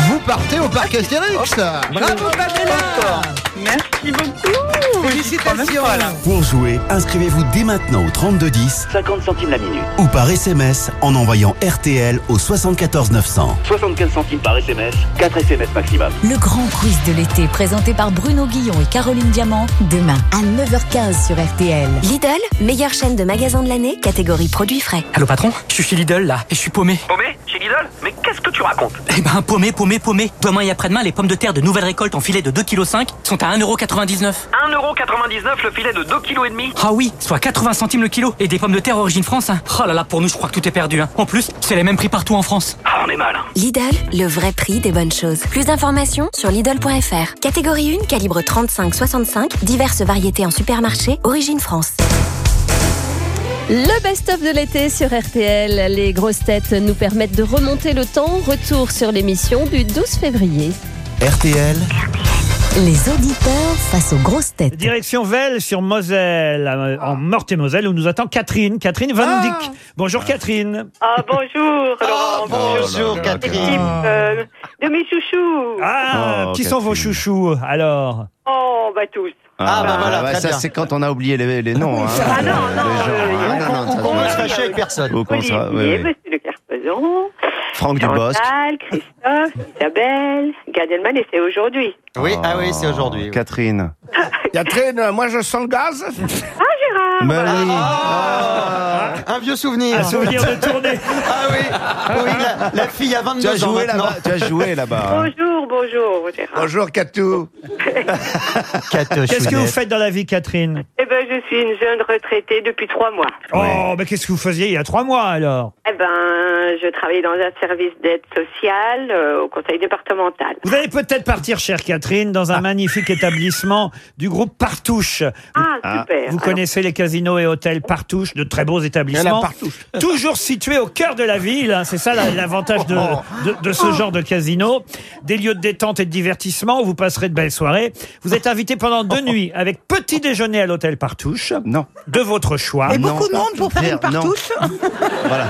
Vous partez au parc Astérix. Bravo, Pamela Merci beaucoup. Félicitations Pour jouer, inscrivez-vous dès maintenant au 3210 50 centimes la minute. ou par SMS en envoyant RTL au 74 900. 75 centimes par SMS, 4 SMS maximum. Le grand quiz de l'été présenté par Bruno Guillon et Caroline Diamant, demain à 9h15 sur RTL. Lidl, meilleure chaîne de magasins de l'année, catégorie produits frais. Allô patron, je suis chez Lidl là et je suis paumé. Paumé Chez Lidl Mais qu'est-ce que tu racontes? Eh ben, paumé, paumé, paumé. Demain et après-demain, les pommes de terre de nouvelle récolte en filet de 2,5 kg sont à 1,99€. 1,99€ le filet de 2,5 kg Ah oui, soit 80 centimes le kilo. Et des pommes de terre origine France, hein. Oh là là, pour nous, je crois que tout est perdu, hein. En plus, c'est les mêmes prix partout en France. Ah, on est mal. hein. Lidl, le vrai prix des bonnes choses. Plus d'informations sur Lidl.fr. Catégorie 1, calibre 35-65, diverses variétés en supermarché, origine France. Le best-of de l'été sur RTL. Les grosses têtes nous permettent de remonter le temps. Retour sur l'émission du 12 février. RTL, Les auditeurs face aux grosses têtes. Direction Velle sur Moselle, euh, en Meurthe-et-Moselle, où nous attend Catherine. Catherine Van Dyck. Bonjour Catherine. Ah, bonjour, Laurent. Bonjour Catherine. Équipe, euh, de mes chouchous. Ah, Oh, qui sont vos chouchous alors Oh, bah tous. Ah, bah voilà, ouais, très ça bien. c'est quand on a oublié les, les noms. Hein, Ah non, non, gens. euh, Ah, non, non, ça, On ne se fâcher avec personne. Faut qu'on sera-. Monsieur de Carpezon. Franck Dubosc. Chantal, Christophe, Isabelle, Gad Elmaleh, et c'est aujourd'hui. Oui, ah oui, c'est aujourd'hui. oui. Catherine. Catherine, moi je sens le gaz. Ah, Gérard Mais oui. Ah, un vieux souvenir. Un souvenir de tournée. Ah oui, oui la, la fille a 22 Tu as ans joué maintenant. là-bas. Tu as joué là-bas. hein. Bonjour, bonjour, Gérard. Bonjour Catou. Qu'est-ce que vous faites dans la vie Catherine Eh ben, je suis une jeune retraitée depuis trois mois. Oh, mais qu'est-ce que vous faisiez il y a trois mois alors Eh ben, je travaillais dans un service d'aide sociale euh, au conseil départemental. Vous allez peut-être partir, chère Catherine, dans un magnifique établissement du groupe Partouche. Ah, super. Vous Alors, connaissez les casinos et hôtels Partouche, de très beaux établissements. Toujours situés au cœur de la ville. hein, C'est ça la- l'avantage de, de, de ce genre de casino. Des lieux de détente et de divertissement où vous passerez de belles soirées. Vous êtes invité pendant deux nuits avec petit déjeuner à l'hôtel Partouche. Non. De votre choix. Et Non. beaucoup de monde pour faire une Frère, non. partouche Voilà.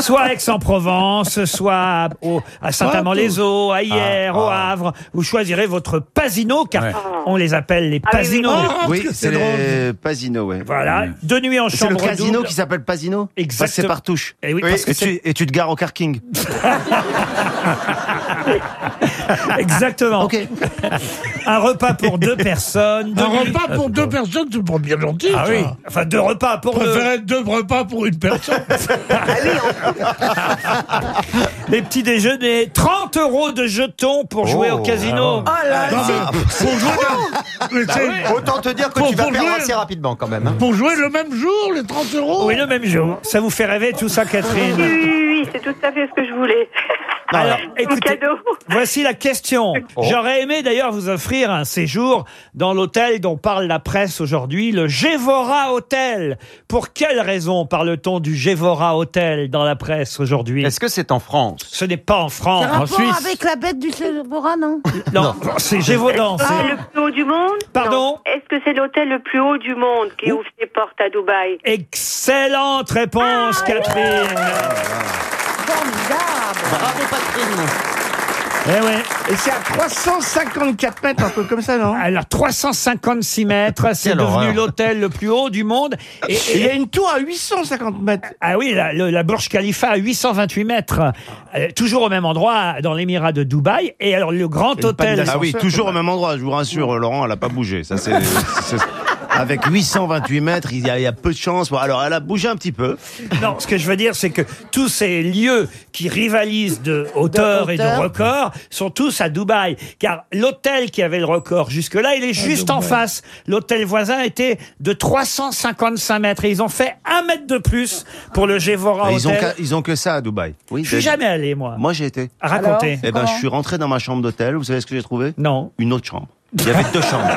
Soit à Aix-en-Provence, soit au- à Saint-Amand-les-Eaux, à Hier, au Havre. Vous choisirez votre pasino, car on les appelle les Ah oui, oui. pasinos. Oui, c'est les Pasino, ouais. Voilà, deux nuits en C'est chambre le casino double. qui s'appelle Pasino? Exactement. Ça, c'est par touche. Eh oui, parce que et, tu, et tu te gares au carking. Exactement. Un repas pour deux personnes. deux Un nuits- repas pour deux personnes, c'est pas bien gentil. Ah ça. oui, enfin deux repas pour Je deux. préférais deux repas pour une personne. Les petits déjeuners, 30 euros de jetons pour jouer au casino. Oh là Non, là mais pour jouer, mais c'est- Autant te dire que Pour- tu vas pour perdre jouer- assez rapidement quand même. hein. pour jouer le même jour, les 30 euros Oui, le même jour. Ça vous fait rêver tout ça, Catherine oui, c'est tout à fait ce que je voulais. Alors, écoutez, cadeau. voici la question. J'aurais aimé d'ailleurs vous offrir un séjour dans l'hôtel dont parle la presse aujourd'hui, le Gévora Hotel. Pour quelle raison parle-t-on du Gévora Hotel dans la presse aujourd'hui? Est-ce que c'est en France? Ce n'est pas en France. C'est rapport avec la bête du Célébora, non? Non, c'est Gévaudan. Ah, c'est- le plus haut du monde? Pardon? Non. Est-ce que c'est l'hôtel le plus haut du monde qui ouvre ses portes à Dubaï? Excellente réponse, Catherine. Bravo Patrine. Eh ouais. Et c'est à 354 mètres, un peu comme ça, non? Alors 356 mètres, c'est Quelle devenu horreur. l'hôtel le plus haut du monde. Et, Et il y et- a une tour à 850 mètres. ah oui, la, le- la Burj Khalifa à 828 mètres, Euh, toujours au même endroit dans l'émirat de Dubaï. Et alors le grand hôtel. Ah oui, toujours au même endroit, je vous rassure, Laurent, elle a pas bougé. Ça, c'est, c'est- avec 828 mètres, il y, a, il y a peu de chance. Bon, alors, elle a bougé un petit peu. Non, ce que je veux dire, c'est que tous ces lieux qui rivalisent de hauteur, De et de record sont tous à Dubaï. Car l'hôtel qui avait le record jusque-là, il est juste en face. L'hôtel voisin était de 355 mètres. Et ils ont fait un mètre de plus pour le Gévora ils, ont Hotel. qu'à- ils ont que ça à Dubaï. Oui, Je suis jamais allé, moi. Moi, j'ai été. Racontez. Eh ben, je suis rentré dans ma chambre d'hôtel. Vous savez ce que j'ai trouvé? Non. Une autre chambre. Il y avait deux chambres.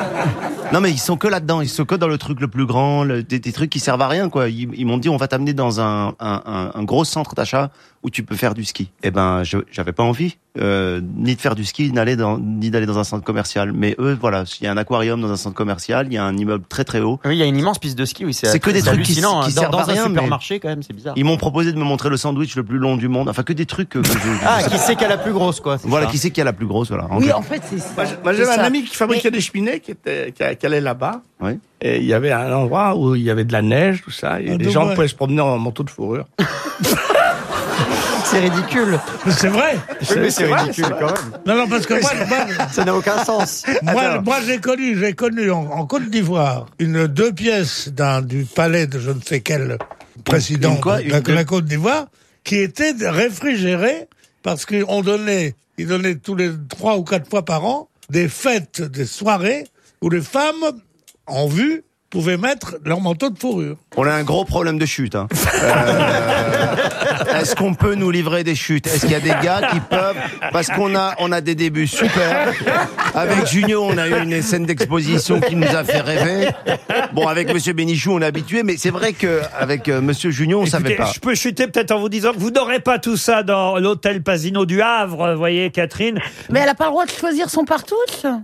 Non, mais ils sont que là-dedans. Ils sont que dans le truc le plus grand, le- des, trucs qui servent à rien, quoi. Ils, m'ont dit, on va t'amener dans un, un, un gros centre d'achat où tu peux faire du ski. Eh ben, je j'avais pas envie euh, ni de faire du ski, ni d'aller dans, ni d'aller dans un centre commercial. Mais eux, voilà, il y a un aquarium dans un centre commercial, il y a un immeuble très très haut. Oui, il y a une immense piste de ski. Oui, C'est que des trucs qui, hallucinant, qui hein. Dans- servent dans, à rien. un mais supermarché quand même, c'est bizarre. Ils m'ont proposé de me montrer le sandwich le plus long du monde. Enfin, que des trucs. que je- Ah, qui c'est qui a la plus grosse quoi Voilà, ça qui c'est qui a la plus grosse, voilà. Oui, en fait, c'est ça. Moi, j'avais un ça. ami qui fabriquait Mais- des cheminées, qui, était, qui, a- qui allait là-bas. Oui. Et il y avait un endroit où il y avait de la neige, tout ça. Et Ah, les gens ouais. pouvaient se promener en manteau de fourrure. C'est ridicule. C'est vrai Oui, mais c'est ridicule quand même. Non, non, parce que moi, moi, Ça n'a aucun sens. moi, moi, j'ai connu, j'ai connu en, en Côte d'Ivoire une deux pièces d'un du palais de je ne sais quel président Une quoi de la, Une deux- la Côte d'Ivoire. qui étaient réfrigérés parce qu'on donnait, ils donnaient tous les trois ou quatre fois par an des fêtes, des soirées où les femmes en vue pouvaient mettre leur manteau de fourrure. On a un gros problème de chute. Hein. Euh, Est-ce qu'on peut nous livrer des chutes? Est-ce qu'il y a des gars qui peuvent? Parce qu'on a, on a des débuts super. Avec Junio, on a eu une scène d'exposition qui nous a fait rêver. Bon, avec Monsieur Bénichou, on est habitué, mais c'est vrai qu'avec Monsieur Junio, on savait Écoutez, pas. Je peux chuter peut-être en vous disant que vous n'aurez pas tout ça dans l'hôtel Pasino du Havre, vous voyez, Catherine. Mais elle n'a pas le droit de choisir son partouche?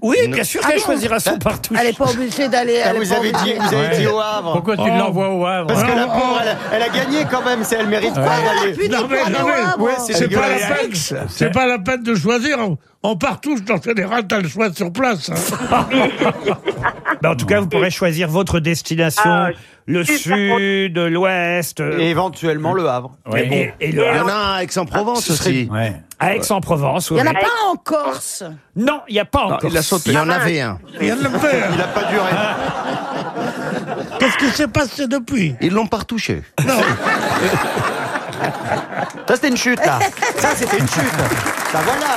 Oui, bien sûr qu'elle choisira son partouche. Elle n'est pas obligée d'aller. Ah, avez dit, vous avez dit au Havre. Pourquoi tu Oh. l'envoies au Havre Parce que la Oh, pauvre, elle, a- elle a gagné quand même, c'est elle mérite pas d'aller. Non, mais, non, mais, Ouais, c'est pas, la peine, c'est pas la peine de choisir. En, en partouche, en général, t'as le choix sur place. hein. Ben, en tout cas, vous pourrez choisir votre destination, Ah, le super. sud, l'ouest. euh, Et éventuellement le Havre. Ouais, Mais et- et le Il y en Havre. a un à Aix-en-Provence Ce serait- aussi. À Aix-en-Provence, Il n'y en a pas en Corse? Non, il n'y a pas encore. il a sauté. Il y en avait un. Il y. Il a pas duré. Qu'est-ce qui s'est passé depuis Ils l'ont pas retouché. Ça, c'était une chute, là. Ça, c'était une chute. Ça, voilà.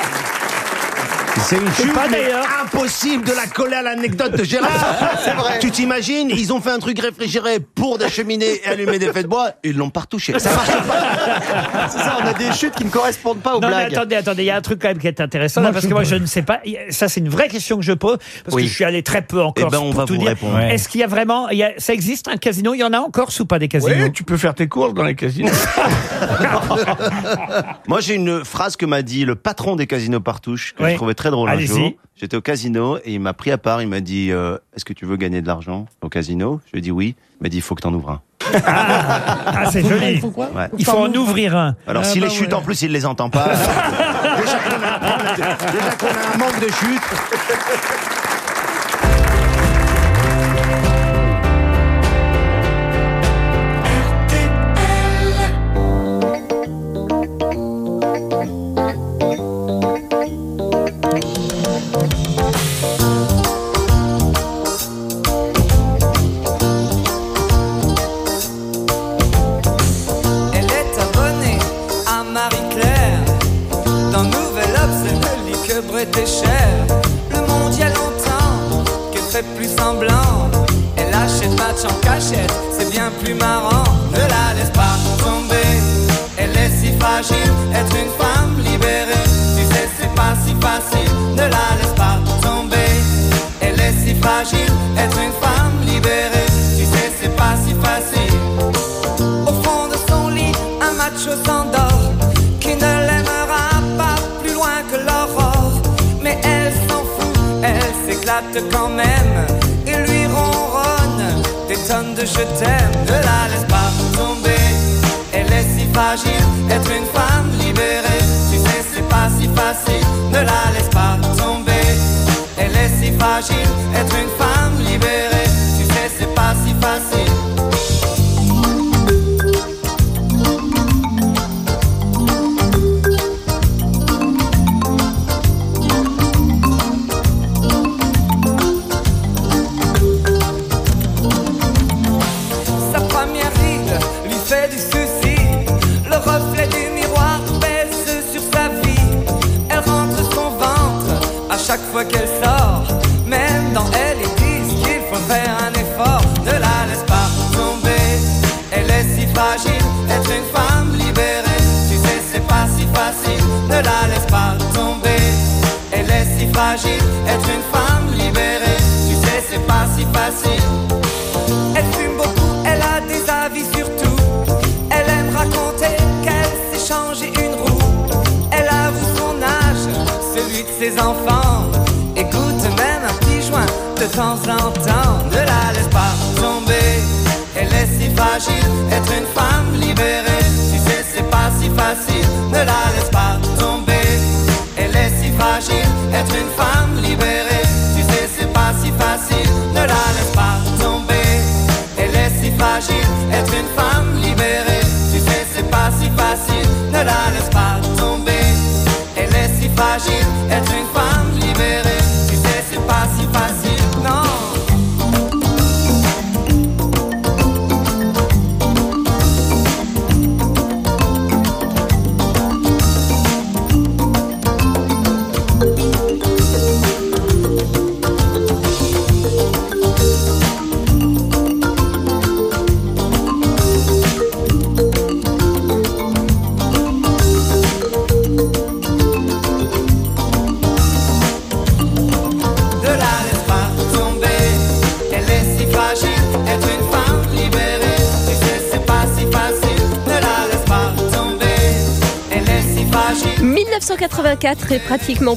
C'est une chute, pas mais d'ailleurs. impossible de la coller à l'anecdote de Gérard. C'est vrai. Tu t'imagines, ils ont fait un truc réfrigéré pour des cheminées et allumer des feux de bois, ils l'ont pas retouché. Ça marche pas. C'est ça, on a des chutes qui ne correspondent pas aux Non, mais blagues. attendez, attendez, il y a un truc quand même qui est intéressant, là, parce que moi, je ne sais pas. Ça, c'est une vraie question que je pose, parce Oui. que je suis allé très peu en Eh Corse, ben, on pour va tout vous dire. répondre. Est-ce qu'il y a vraiment, il y a- ça existe un casino? Il y en a en Corse ou pas des casinos? Oui, tu peux faire tes courses dans les casinos. Moi, j'ai une phrase que m'a dit le patron des casinos Partouche, que Oui. je trouvais très drôle un jour. J'étais au casino et il m'a pris à part, il m'a dit euh, Est-ce que tu veux gagner de l'argent au casino? Je lui ai dit oui. Il m'a dit Il faut que t'en ouvres un. Ah, c'est joli. Ouais. Il faut en ouvrir un. Alors, Ah, si bah les chutes ouais. en plus, il les entend pas. déjà qu'on a, déjà qu'on a un manque de chutes.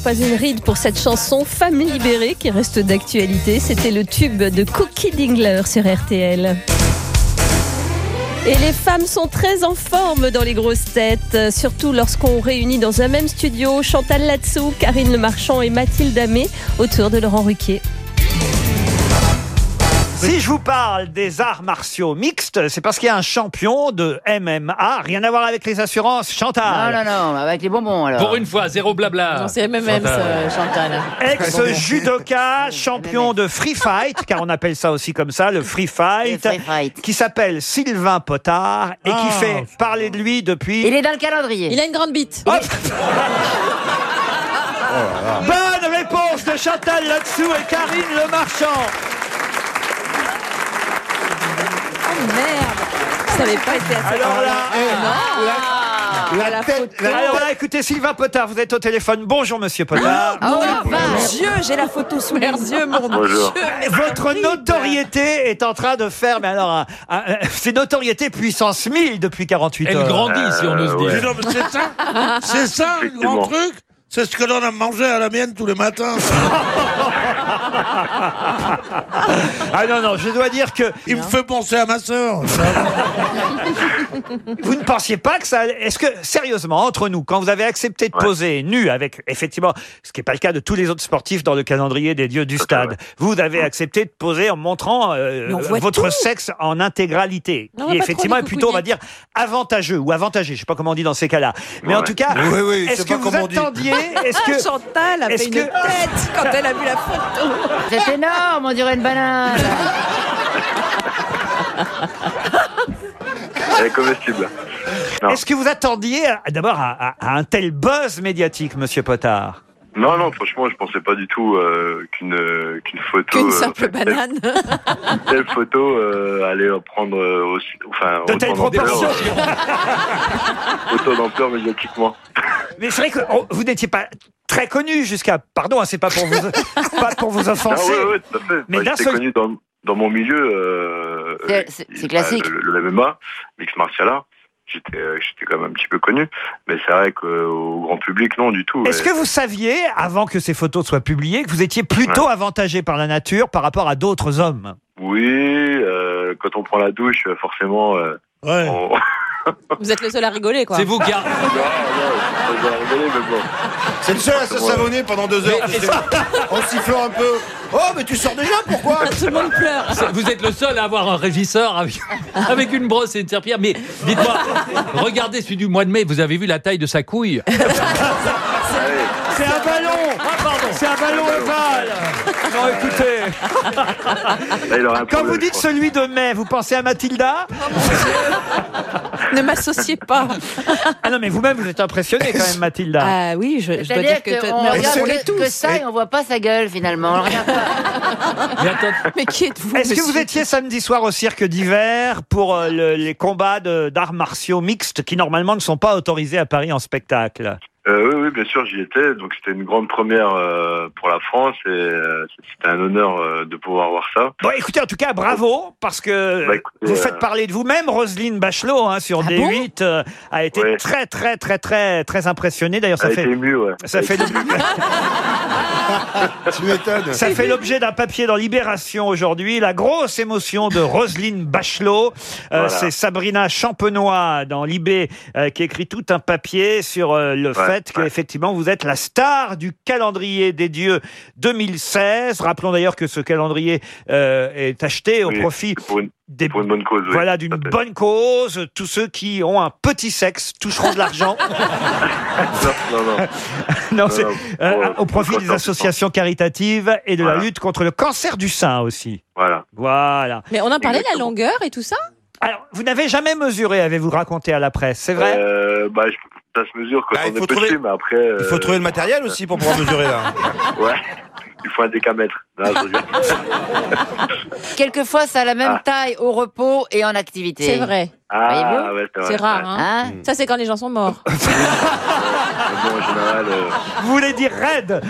Pas une ride pour cette chanson Femme libérée qui reste d'actualité. C'était le tube de Cookie Dingler sur RTL. Et les femmes sont très en forme dans les grosses têtes, surtout lorsqu'on réunit dans un même studio Chantal Latsou, Karine Le Marchand et Mathilde Amé autour de Laurent Ruquier. Si je vous parle des arts martiaux mixtes, c'est parce qu'il y a un champion de MMA, rien à voir avec les assurances, Chantal. Non, non, non, avec les bonbons alors. Pour une fois, zéro blabla. Non, c'est MMM, Chantal. ça, Chantal. Ex-judoka, champion de free fight, car on appelle ça aussi comme ça, le free fight, Le free fight. qui s'appelle Sylvain Potard et qui Ah. fait parler de lui depuis... Il est dans le calendrier. Il a une grande bite. Hop Bonne réponse de Chantal là-dessous et Karine Le Marchand. Oh merde Ça n'avait pas été assez. Alors là, Ah, la la tête- la- Alors là, écoutez, Sylvain Potard, vous êtes au téléphone. Bonjour, monsieur Potard. Oh mon Dieu, j'ai la photo sous mes yeux, mon Bonjour. Dieu. Votre notoriété est en train de faire, mais alors, un- un- c'est notoriété puissance 1000 depuis 48 Elle heures. grandit, si on ose dire. Dis donc, mais c'est ça, c'est ça le grand truc? C'est ce que l'on a mangé à la mienne tous les matins. Ah non, non, je dois dire que... Il me fait penser à ma sœur. Vous ne pensiez pas que ça... Est-ce que, sérieusement, entre nous, quand vous avez accepté de poser nu avec, effectivement, ce qui n'est pas le cas de tous les autres sportifs dans le calendrier des dieux du stade, vous avez accepté de poser en montrant euh, Mais on voit votre tout. sexe en intégralité, Non, on qui va pas trop effectivement est plutôt, on va dire, avantageux ou avantagé, je sais pas comment on dit dans ces cas-là. Mais en tout cas, Oui, oui, est-ce que pas vous comment on dit. attendiez Est-ce que... Chantal a est-ce fait une que- tête quand elle a vu la photo. C'est énorme, on dirait une banane. Elle est comestible. Est-ce que vous attendiez à- d'abord à, à- à un tel buzz médiatique, Monsieur Potard Non, non, franchement, je pensais pas du tout euh, qu'une euh, qu'une photo. Qu'une euh, simple banane. Telle photo euh, allait prendre euh, aussi, enfin, De autant d'ampleur, proportions. euh, autant d'ampleur médiatiquement. Mais c'est vrai que oh, vous n'étiez pas très connu jusqu'à. Pardon, hein, c'est pas pour vous, pas pour vous offenser. Ah, ouais, ouais, tout à fait. Mais Moi, d'un j'étais seul- connu dans, dans mon milieu. Euh, C'est- euh, c'est- c'est bah, classique. Le, le MMA, mix martial art. J'étais, euh, j'étais quand même un petit peu connu, mais c'est vrai qu'au grand public, non, du tout. Est-ce que vous saviez, avant que ces photos soient publiées, que vous étiez plutôt avantagé par la nature par rapport à d'autres hommes? Oui, euh, quand on prend la douche, euh, forcément. euh, on- Vous êtes le seul à rigoler, quoi. C'est vous qui a- Non, non, je vais rigoler, mais bon. C'est le seul à se savonner pendant deux heures. tu sais, en sifflant un peu. Oh, mais tu sors déjà, pourquoi? Tout le monde pleure. Vous êtes le seul à avoir un régisseur avec, avec une brosse et une serpillère. Mais dites-moi, regardez celui du mois de mai, vous avez vu la taille de sa couille? C'est un ballon C'est un ballon ovale Non, écoutez Là, il aurait un Quand problème, vous dites je crois. celui de mai, vous pensez à Mathilda Ne m'associez pas. Ah non, mais vous-même, vous êtes impressionné quand même, Mathilda. Ah oui, je, je dois C'est-à-dire dire que. qu'on Mais regarde que, que ça et on voit pas sa gueule finalement. On le regarde pas. Mais qui êtes-vous Est-ce que vous monsieur étiez samedi soir au cirque d'hiver pour euh, le- les combats de- d'arts martiaux mixtes qui normalement ne sont pas autorisés à Paris en spectacle? Euh, oui, oui, bien sûr, j'y étais. Donc c'était une grande première euh, pour la France et euh, c'était un honneur euh, de pouvoir voir ça. Bon, écoutez, en tout cas, bravo, parce que Bah, écoutez, vous euh, faites parler de vous-même. Roselyne Bachelot, hein, sur D8, euh, a été Ouais. très, très, très, très, très impressionnée. D'ailleurs, ça a fait... été émue, ouais. Ça fait, Tu m'étonnes. ça fait l'objet d'un papier dans Libération aujourd'hui. La grosse émotion de Roselyne Bachelot. Euh, Voilà. C'est Sabrina Champenois dans Libé euh, qui écrit tout un papier sur euh, le Ouais, fait que ouais. effectivement vous êtes la star du calendrier des dieux 2016. Rappelons d'ailleurs que ce calendrier euh, est acheté au Oui, profit c'est pour une, des pour une bonne cause. oui. voilà, d'une fait. bonne cause. Tous ceux qui ont un petit sexe toucheront de l'argent. non, non, non. non, c'est non, euh, au profit des associations caritatives et de la lutte contre le cancer du sein aussi. Voilà. Voilà. Mais on a parlé de la longueur et tout ça? Alors, vous n'avez jamais mesuré, avez-vous raconté à la presse, c'est vrai? Euh, bah, je- ça se mesure quand Bah, il on faut est petit, trouver- mais après. euh, Il faut trouver le matériel aussi pour pouvoir mesurer là. Ouais. Il faut un décamètre. Non, je. Quelquefois, ça a la même Ah. taille au repos et en activité. C'est vrai. Ah, ouais, c'est rare, ouais. hein. Hein Ça, c'est quand les gens sont morts. Mais bon, en général. euh, Vous voulez dire raide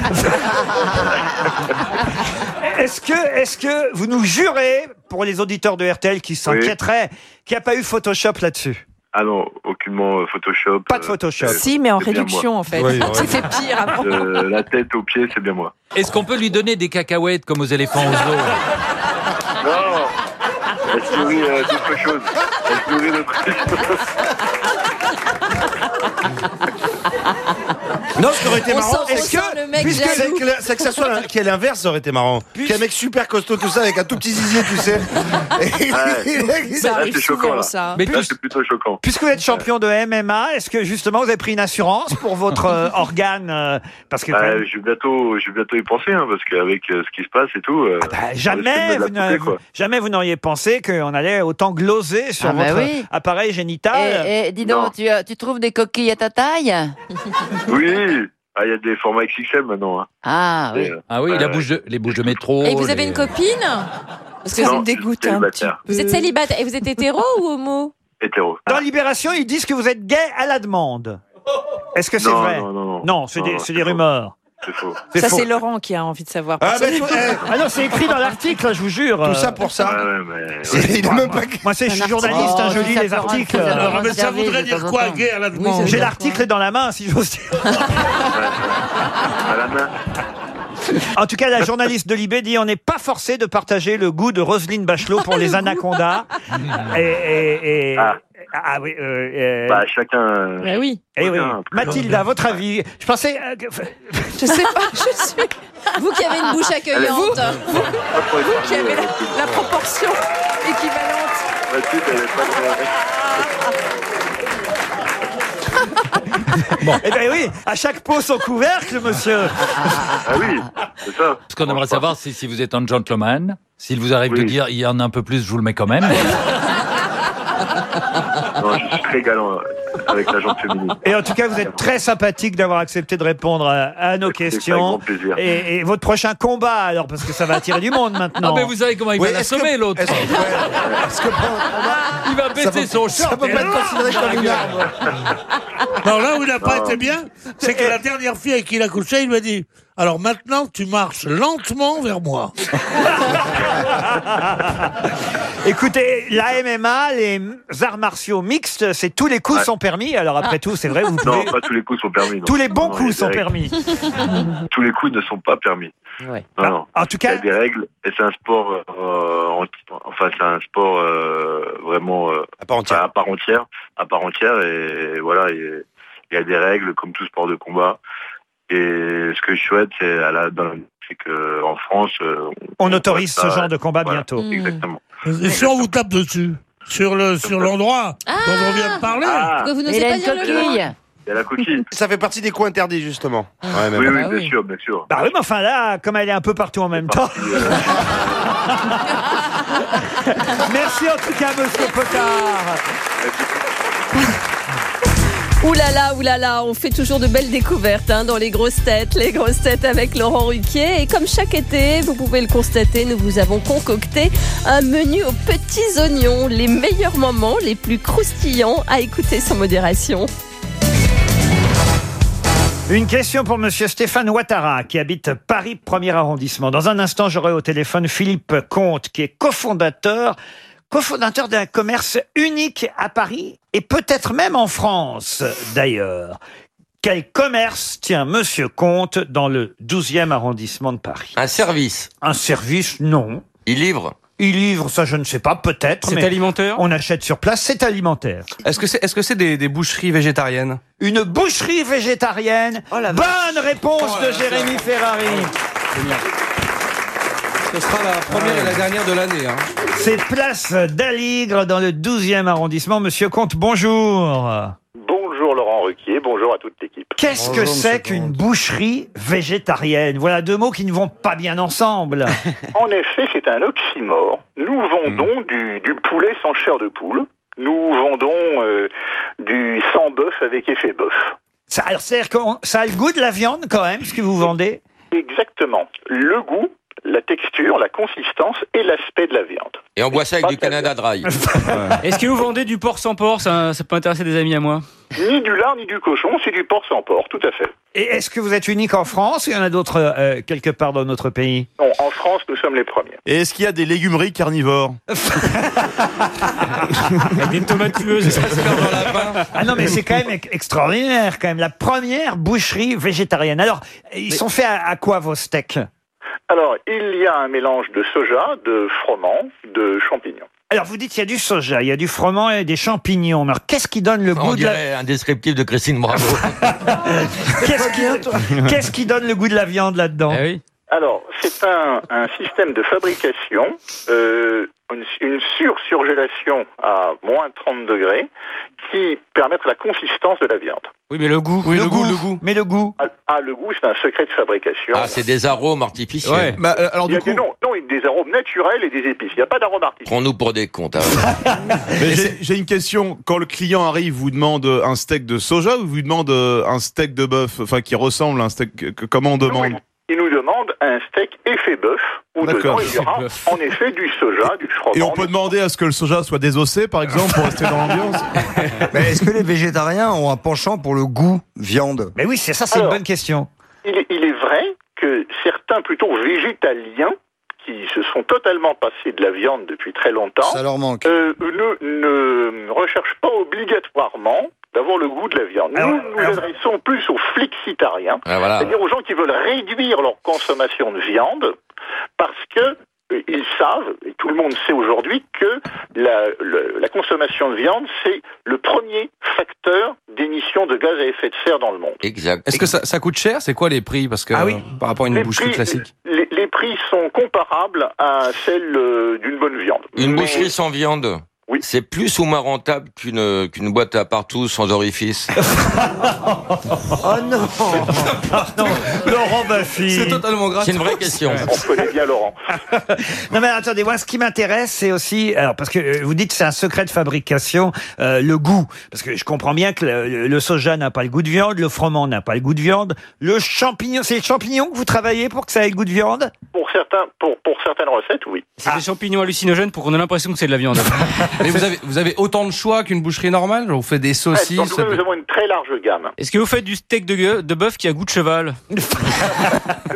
Est-ce que, est-ce que vous nous jurez, pour les auditeurs de RTL qui s'inquiéteraient, qu'il n'y a pas eu Photoshop là-dessus? Ah non, aucunement euh, Photoshop. Pas de Photoshop. Si, mais en réduction, en fait. Oui, oui. C'était pire avant. De la tête aux pieds, c'est bien moi. Est-ce qu'on peut lui donner des cacahuètes comme aux éléphants au zoo Non Elle se nourrit euh, d'autre chose. Elle se nourrit d'autre chose. Non, ce qui aurait été On marrant, sent- on est-ce sent que, le mec puisque jaloux. c'est que, la- c'est que ça soit la- qu'il y ait l'inverse, ça aurait été marrant. Qu'un mec super costaud, tout ça, avec un tout petit zizi, tu sais. Et- Ça arrive c'est choquant, souvent, là. ça. Mais Là, c'est plutôt choquant. Puisque vous êtes champion de MMA, est-ce que justement vous avez pris une assurance pour votre euh, organe euh, Parce que quand Bah, même, je vais bientôt, je vais bientôt y penser, hein, parce qu'avec euh, ce qui se passe et tout. euh, bah, de jamais, la vous n'a- couper, quoi. jamais vous n'auriez pensé qu'on allait autant gloser sur Ah, bah votre oui. appareil génital. Et, et dis donc, tu trouves des coquilles à ta taille? Oui, Ah, il y a des formats XXL maintenant. Hein. Ah oui. Euh, Ah oui, la bouche de- les bouches de métro. Et vous avez les- une copine Parce que Non, vous- je suis dégoûte un petit célibataire. vous êtes célibataire. Et vous êtes hétéro ou homo Hétéro. Dans Libération, ils disent que vous êtes gay à la demande. Est-ce que c'est vrai non, non, non. Non, c'est des, des rumeurs. C'est faux. Ça, c'est Laurent qui a envie de savoir. Ah, faut- eh, Ah non, c'est écrit dans l'article, je vous jure. tout ça pour ça. ouais, mais. C'est- Il est même pas. Moi, c'est, je suis journaliste, hein, je Oh, lis les articles. Alors, mais ça voudrait dire quoi, ça veut J'ai l'article dans la main, si j'ose dire. À la main. En tout cas, la journaliste de Libé dit on n'est pas forcé de partager le goût de Roselyne Bachelot pour les anacondas. et, et- et- Ah. ah oui. euh, euh, Bah, chacun. Bah oui. eh oui. chacun. Mathilde, à votre avis, je pensais. euh, que- Je sais pas, je suis. Vous qui avez une bouche accueillante. Pas trop Vous qui avez la, proportion équivalente. Mathilde, elle est pas très- Eh ben oui, à chaque pot son couvercle, monsieur. Ah oui, c'est ça. Ce qu'on aimerait savoir, c'est si vous êtes un gentleman. S'il vous arrive de dire il y en a un peu plus, je vous le mets quand même. Non, je suis très galant avec la jante féminine. Et en tout cas, vous êtes très sympathique d'avoir accepté de répondre à, à nos avec questions. grand plaisir. Et, et votre prochain combat, alors, parce que ça va attirer du monde Ah, maintenant. mais vous savez comment il Oui, va l'assommer, l'autre. Est-ce que, ouais, que combat, Il va ça baisser son ça short. peut pas être là, considéré comme une arme Non, là où il n'a pas Non. été bien, c'est que la dernière fille avec qui il a couché, il lui a dit Alors maintenant, tu marches lentement vers moi. Écoutez, la MMA, les arts martiaux mixtes, c'est tous les coups Ouais. sont permis. Alors après tout, c'est vrai, vous Non, pouvez. pas tous les coups sont permis. non. Tous les bons Non, il y a coups sont règles. permis. Tous les coups ne sont pas permis. Ouais. Non, non. En tout Il y cas, a des règles et c'est un sport, euh, anti- enfin c'est un sport euh, vraiment euh, À part entière. à part entière, à part entière et voilà, il y a- il y a des règles comme tout sport de combat. Et ce que je souhaite, c'est à la, dans- c'est que en France, euh, on autorise ce genre de combat voilà. bientôt. Exactement. Et si on vous tape dessus sur le sur l'endroit dont on vient de parler, Ah, Pourquoi vous n'osez pas une dire coquille. il y a la coquille. Ça fait partie des coups interdits, justement. Ouais, mais oui, oui, bah bien oui. sûr, bien sûr. Bah oui, mais enfin là, comme elle est un peu partout en même temps. Euh, Merci en tout cas, monsieur Potard. Là là, on fait toujours de belles découvertes hein, dans les grosses têtes, les grosses têtes avec Laurent Ruquier. Et comme chaque été, vous pouvez le constater, nous vous avons concocté un menu aux petits oignons, les meilleurs moments, les plus croustillants à écouter sans modération. Une question pour monsieur Stéphane Ouattara, qui habite Paris, 1er arrondissement. Dans un instant, j'aurai au téléphone Philippe Comte, qui est cofondateur, cofondateur d'un commerce unique à Paris et peut-être même en France, d'ailleurs. Quel commerce tient monsieur Comte dans le 12e arrondissement de Paris? Un service. Un service, non. Il livre. Il livre, ça je ne sais pas, peut-être. C'est mais alimentaire? On achète sur place, c'est alimentaire. Est-ce que c'est est -ce c'est des, des boucheries végétariennes? Une boucherie végétarienne? Bonne réponse de Jérémy Ferrari. Ce sera la première et la dernière de l'année. Hein. C'est place d'Aligre dans le 12e arrondissement. Monsieur Comte, bonjour. Bonjour Laurent Ruquier, bonjour à toute l'équipe. Qu'est-ce que c'est qu'une boucherie végétarienne? Voilà deux mots qui ne vont pas bien ensemble. En effet, c'est un oxymore. Nous vendons du, du poulet sans chair de poule. Nous vendons euh, du sans bœuf avec effet bœuf. Ça, alors, c'est-à-dire que ça a le goût de la viande quand même, ce que vous vendez? Exactement. Le goût, la texture, la consistance et l'aspect de la viande. Et on boit ça avec du Canada Dry. Est-ce que vous vendez du porc sans porc? Ça, ça peut intéresser des amis à moi. Ni du lard ni du cochon, c'est du porc sans porc, tout à fait. Et est-ce que vous êtes unique en France ou il y en a d'autres euh, quelque part dans notre pays? Non, en France, nous sommes les premiers. Et est-ce qu'il y a des légumeries carnivores? Des tomates tueuses. Ah non, mais c'est quand même ex- extraordinaire, quand même. La première boucherie végétarienne. Alors, ils sont faits à, à quoi vos steaks? Alors, il y a un mélange de soja, de froment, de champignons. Alors, vous dites qu'il y a du soja, il y a du froment et des champignons. Mais alors, qu'est-ce qui donne le On goût de la... dirait un descriptif de Christine Bravo. Qu'est-ce qui... qu'est-ce qui donne le goût de la viande là-dedans? Oui. Alors, c'est un, un système de fabrication, euh, une, une sur-surgélation à moins 30 degrés qui permet la consistance de la viande. Oui, mais le goût. Oui, le, goût, Mais le goût Ah, ah, le goût, c'est un secret de fabrication. Ah, c'est des arômes artificiels. Bah, euh, alors il y du des, coup, non, non, des arômes naturels et des épices. Il n'y a pas d'arômes artificiels. Prends-nous pour des comptes. hein. mais j'ai- j'ai une question. Quand le client arrive, vous demande un steak de soja ou vous demande euh, un steak de bœuf, enfin qui ressemble à un steak que- Comment on demande? Il nous demande un steak effet bœuf, où dedans il y aura en effet du soja, du froment. Et on peut demander à ce que le soja soit désossé, par exemple, pour rester dans l'ambiance Mais est-ce que les végétariens ont un penchant pour le goût viande? Mais oui, c'est ça, c'est une bonne question. il, est, il est vrai que certains plutôt végétaliens qui se sont totalement passés de la viande depuis très longtemps Ça leur manque. euh, ne, ne recherchent pas obligatoirement d'avoir le goût de la viande. Alors, nous nous alors- adressons plus aux flexitariens, Ah, voilà. c'est-à-dire aux gens qui veulent réduire leur consommation de viande parce que euh, ils savent, et tout le monde sait aujourd'hui, que la, le- la consommation de viande, c'est le premier facteur d'émission de gaz à effet de serre dans le monde. Exact. Est-ce que ça, ça coûte cher? C'est quoi les prix? Parce que Ah oui. euh, par rapport à une Les boucherie prix- classique. Les, les prix sont comparables à celles euh, d'une bonne viande. Une Mais- boucherie sans viande. Oui. C'est plus ou moins rentable qu'une qu'une boîte à partout sans orifice. Oh non non, Laurent Baffy. C'est totalement gratuit. C'est une vraie question. On connaît bien Laurent. Non mais attendez, moi ce qui m'intéresse c'est aussi, alors parce que euh, vous dites que c'est un secret de fabrication, euh, le goût, parce que je comprends bien que le, le soja n'a pas le goût de viande, le froment n'a pas le goût de viande, le champignon, c'est les champignons que vous travaillez pour que ça ait le goût de viande? Pour, certains, pour, pour certaines recettes, oui. C'est des champignons hallucinogènes pour qu'on ait l'impression que c'est de la viande. Mais vous avez, vous avez autant de choix qu'une boucherie normale Vous faites des Ouais, saucisses donc, nous avons une très large gamme. Est-ce que vous faites du steak de, de bœuf qui a goût de cheval?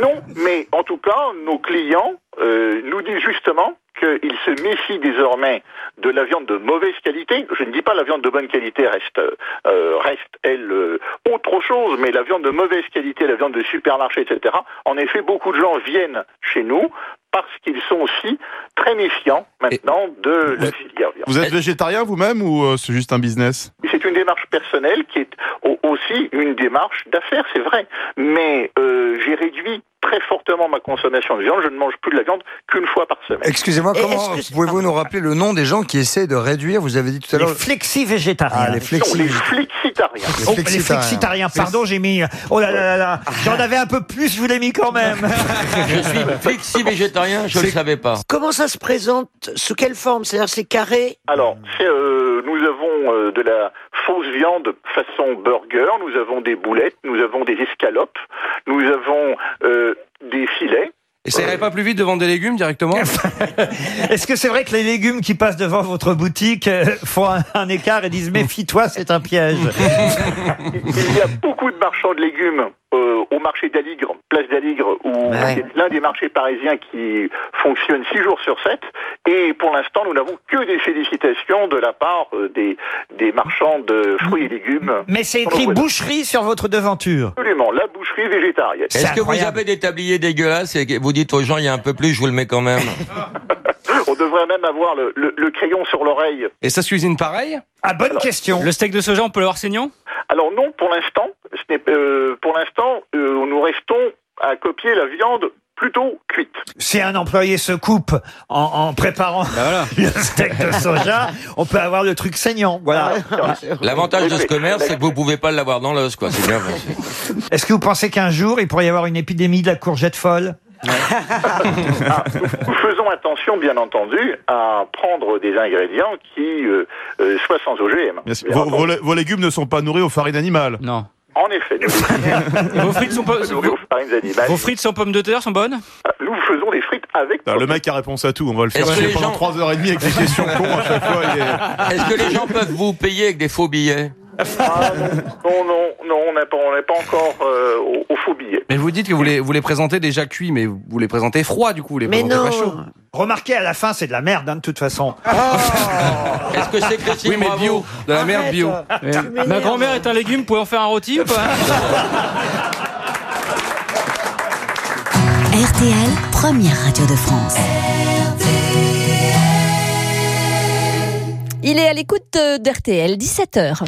Non, mais en tout cas, nos clients euh, nous disent justement qu'ils se méfient désormais de la viande de mauvaise qualité. Je ne dis pas la viande de bonne qualité reste, euh, reste elle, euh, autre chose, mais la viande de mauvaise qualité, la viande de supermarché, etc. En effet, beaucoup de gens viennent chez nous parce qu'ils sont aussi très méfiants maintenant de la filière viande. Vous êtes végétarien vous-même ou euh, c'est juste un business? C'est une démarche personnelle qui est au- aussi une démarche d'affaires, c'est vrai. Mais euh, j'ai réduit très fortement ma consommation de viande. Je ne mange plus de la viande qu'une fois par semaine. Excusez-moi, comment pouvez-vous nous rappeler le nom des gens qui essaient de réduire Vous avez dit tout à Les l'heure. flexi-végétariens. Ah, les Non, flexi. les flexitariens. Oh, les flexitariens, pardon, j'ai mis. Oh là là là là, j'en avais un peu plus, je vous l'ai mis quand même. Je suis flexi-végétarien, je ne le savais pas. Comment ça se présente? Sous quelle forme? C'est-à-dire c'est carré? Alors, c'est, euh, nous avons euh, de la fausse viande façon burger, nous avons des boulettes, nous avons des escalopes, nous avons euh, des filets. Et ça irait pas plus vite de vendre des légumes directement? Est-ce que c'est vrai que les légumes qui passent devant votre boutique euh, font un, un écart et disent méfie-toi, c'est un piège Il y a beaucoup de marchands de légumes euh, au marché d'Aligre, place d'Aligre, où Ouais. c'est l'un des marchés parisiens qui fonctionne 6 jours sur 7. Et pour l'instant, nous n'avons que des félicitations de la part euh, des, des marchands de fruits et légumes. Mais c'est écrit boucherie sur votre devanture. Absolument, la boucherie végétarienne. Est-ce que vous avez des tabliers dégueulasses et que vous dites aux gens il y a un peu plus, je vous le mets quand même On devrait même avoir le, le- le crayon sur l'oreille. Et ça se cuisine pareil Ah, bonne question. Le steak de soja, on peut l'avoir saignant Alors non, pour l'instant, euh, pour l'instant, euh, nous restons à copier la viande plutôt cuite. Si un employé se coupe en, en préparant le steak de soja, on peut avoir le truc saignant. Voilà. L'avantage de ce commerce, c'est que vous pouvez pas l'avoir dans l'os, quoi. C'est bien. Est-ce que vous pensez qu'un jour, il pourrait y avoir une épidémie de la courgette folle Ah, nous faisons attention, bien entendu, à prendre des ingrédients qui euh, euh, soient sans OGM. Vos, vos légumes ne sont pas nourris aux farines animales Non. En effet, Vos frites sont. Vos frites sans pommes de terre sont bonnes? Ah, Nous faisons des frites avec. Alors, le mec a réponse à tout. On va le faire chier pendant gens- 3h30 avec des questions cons à chaque fois. Est-ce que les gens peuvent vous payer avec des faux billets? Ah, non, non, non, on n'est pas, on n'est pas encore euh, au, au faux billet. Mais vous dites que vous les, vous les présentez déjà cuits, mais vous les présentez froids du coup, vous les Mais présentez non. pas chauds. Remarquez, à la fin, c'est de la merde, hein, de toute façon. Est-ce que c'est Christine Oui, mais bio, de la merde bio. Ma grand-mère est un légume, vous pouvez en faire un rôti ou pas RTL, première radio de France. Il est à l'écoute euh, d'RTL, 17h.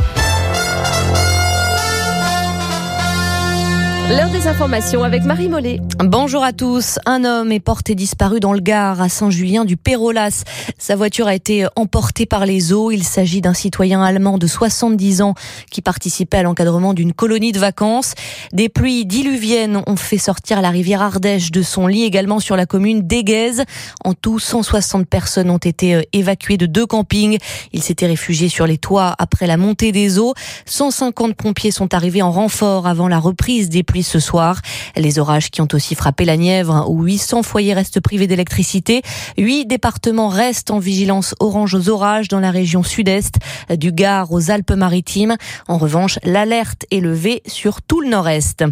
L'heure des informations avec Marie Mollet. Bonjour à tous. Un homme est porté disparu dans le Gard à Saint-Julien du Pérolas. Sa voiture a été emportée par les eaux. Il s'agit d'un citoyen allemand de 70 ans qui participait à l'encadrement d'une colonie de vacances. Des pluies diluviennes ont fait sortir la rivière Ardèche de son lit également sur la commune d'Aiguez. En tout, 160 personnes ont été euh, évacuées de deux campings. Ils s'étaient réfugiés sur les toits après la montée des eaux. 150 pompiers sont arrivés en renfort avant la reprise des pluies ce soir. Les orages qui ont aussi frappé la Nièvre, où 800 foyers restent privés d'électricité. Huit départements restent en vigilance orange aux orages dans la région sud-est, du Gard aux Alpes-Maritimes. En revanche, l'alerte est levée sur tout le nord-est.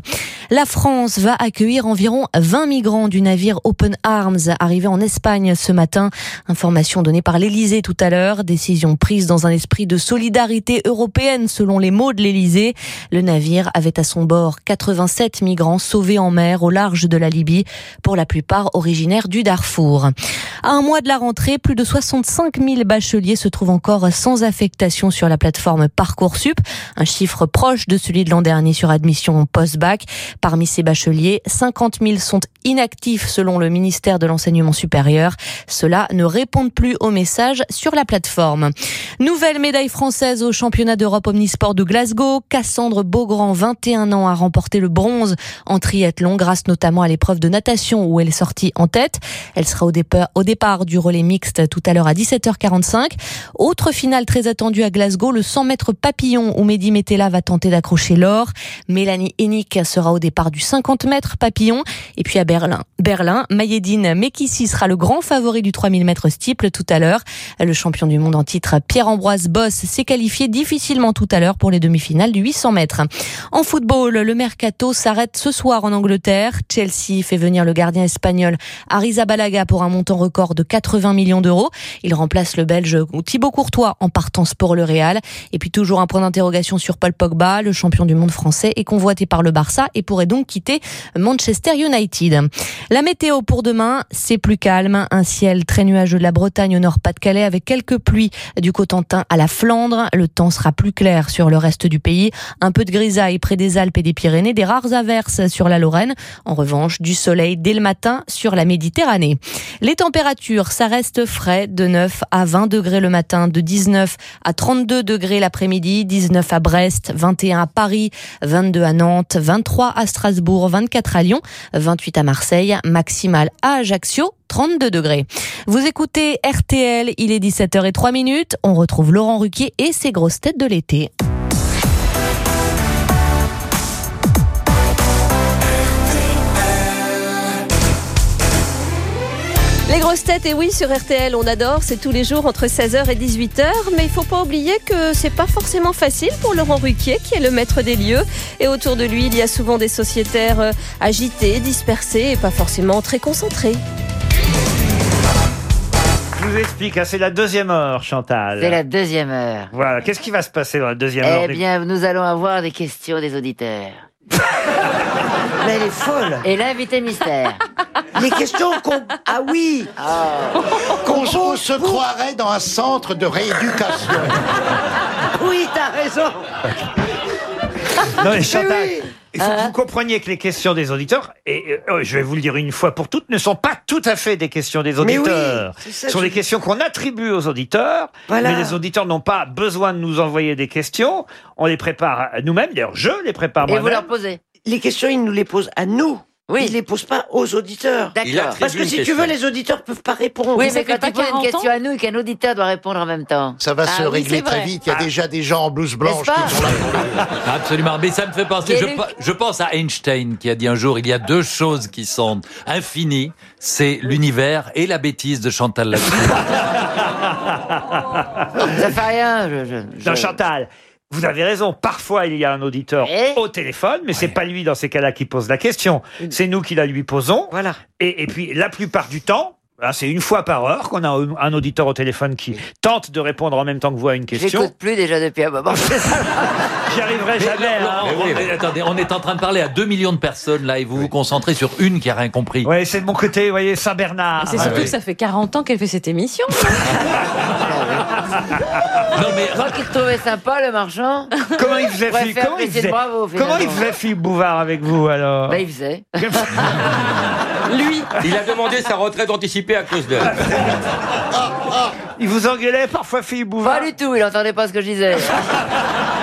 La France va accueillir environ 20 migrants du navire Open Arms arrivé en Espagne ce matin. Information donnée par l'Elysée tout à l'heure. Décision prise dans un esprit de solidarité européenne selon les mots de l'Elysée. Le navire avait à son bord 87 migrants sauvés en mer au large de la Libye, pour la plupart originaires du Darfour. À un mois de la rentrée, plus de 65 000 bacheliers se trouvent encore sans affectation sur la plateforme Parcoursup, un chiffre proche de celui de l'an dernier sur admission post-bac. Parmi ces bacheliers, 50 000 sont inactifs selon le ministère de l'Enseignement supérieur. Ceux-là ne répondent plus aux messages sur la plateforme. Nouvelle médaille française au championnat d'Europe Omnisport de Glasgow. Cassandre Beaugrand, 21 ans, a remporté le bronze en triathlon grâce notamment à l'épreuve de natation où elle est sortie en tête. Elle sera au départ, au du relais mixte tout à l'heure à 17h45. Autre finale très attendue à Glasgow, le 100 mètres papillon où Mehdi Metella va tenter d'accrocher l'or. Mélanie Hennig sera au départ du 50 mètres papillon. Et puis à Berlin, Berlin, Mayedine Mekissi sera le grand favori du 3000 mètres steeple tout à l'heure. Le champion du monde en titre Pierre-Ambroise Boss s'est qualifié difficilement tout à l'heure pour les demi-finales du 800 mètres. En football, le mercato s'arrête ce soir en Angleterre. Chelsea fait venir le gardien espagnol Arrizabalaga pour un montant record de 80 millions d'euros. Il remplace le Belge Thibaut Courtois en partance pour le Real. Et puis toujours un point d'interrogation sur Paul Pogba, le champion du monde français est convoité par le Barça et pourrait donc quitter Manchester United. La météo pour demain, c'est plus calme. Un ciel très nuageux de la Bretagne au nord-Pas-de-Calais avec quelques pluies du Cotentin à la Flandre. Le temps sera plus clair sur le reste du pays. Un peu de grisaille près des Alpes et des Pyrénées, des rares averses sur la Lorraine. En revanche, du soleil dès le matin sur la Méditerranée. Les températures, ça reste frais de 9 à 20 degrés le matin, de 19 à 32 degrés l'après-midi, 19 à Brest, 21 à Paris, 22 à Nantes, 23 à Strasbourg, 24 à Lyon, 28 à Marseille, maximal à Ajaccio, 32 degrés. Vous écoutez RTL, il est 17h03 minutes. On retrouve Laurent Ruquier et ses grosses têtes de l'été. Les grosses têtes, et oui, sur RTL, on adore, c'est tous les jours entre 16h et 18h, mais il faut pas oublier que c'est pas forcément facile pour Laurent Ruquier, qui est le maître des lieux, et autour de lui, il y a souvent des sociétaires euh, agités, dispersés et pas forcément très concentrés. Je vous explique, hein, c'est la deuxième heure, Chantal. C'est la deuxième heure. Voilà, qu'est-ce qui va se passer dans la deuxième heure Eh bien, nous allons avoir des questions des auditeurs. Mais elle est folle. Et l'invité mystère. Les questions qu'on. Ah oui Qu'on on se croirait dans un centre de rééducation. Oui, t'as raison. Non, mais Chantal, il faut que vous compreniez que les questions des auditeurs, et euh, je vais vous le dire une fois pour toutes, ne sont pas tout à fait des questions des Mais oui, auditeurs. c'est ça, Ce sont je- des questions qu'on attribue aux auditeurs, Voilà. mais les auditeurs n'ont pas besoin de nous envoyer des questions. On les prépare nous-mêmes, d'ailleurs je les prépare Et vous moi-même. leur posez. Les questions, ils nous les posent à nous. Oui. Il les pose pas aux auditeurs. Attribue Parce que si tu veux, les auditeurs peuvent pas répondre. Oui, Mais mais quand pas tu poses 40 une question à nous et qu'un auditeur doit répondre en même temps. Ça va Ah se oui, régler très vite. Il y a déjà des gens en blouse blanche qui sont là. Absolument, mais ça me fait penser. Je, je pense à Einstein qui a dit un jour il y a deux choses qui sont infinies c'est l'univers et la bêtise de Chantal Latsou. Ça fait rien. Je, je- Non, je- Chantal. Vous avez raison. Parfois, il y a un auditeur au téléphone, mais c'est pas lui dans ces cas-là qui pose la question. C'est nous qui la lui posons. Voilà. Et, et puis, la plupart du temps, hein, c'est une fois par heure qu'on a un, un auditeur au téléphone qui tente de répondre en même temps que vous à une question. J'écoute plus déjà depuis un moment. J'y arriverai Mais jamais. Hein. Mais attendez, on est en train de parler à 2 millions de personnes là et vous vous concentrez sur une qui a rien compris. Ouais, c'est de mon côté, vous voyez, Saint-Bernard. C'est surtout que ça fait 40 ans qu'elle fait cette émission. Non mais Je crois qu'il trouvait sympa le marchand. Comment il faisait, Ouais, Philippe faire comment il faisait, bravo, comment il finalement. faisait Philippe Bouvard avec vous alors Bah, il faisait. Lui. Il a demandé sa retraite anticipée à cause d'elle. Il vous engueulait parfois Philippe Bouvard Pas du tout, il entendait pas ce que je disais.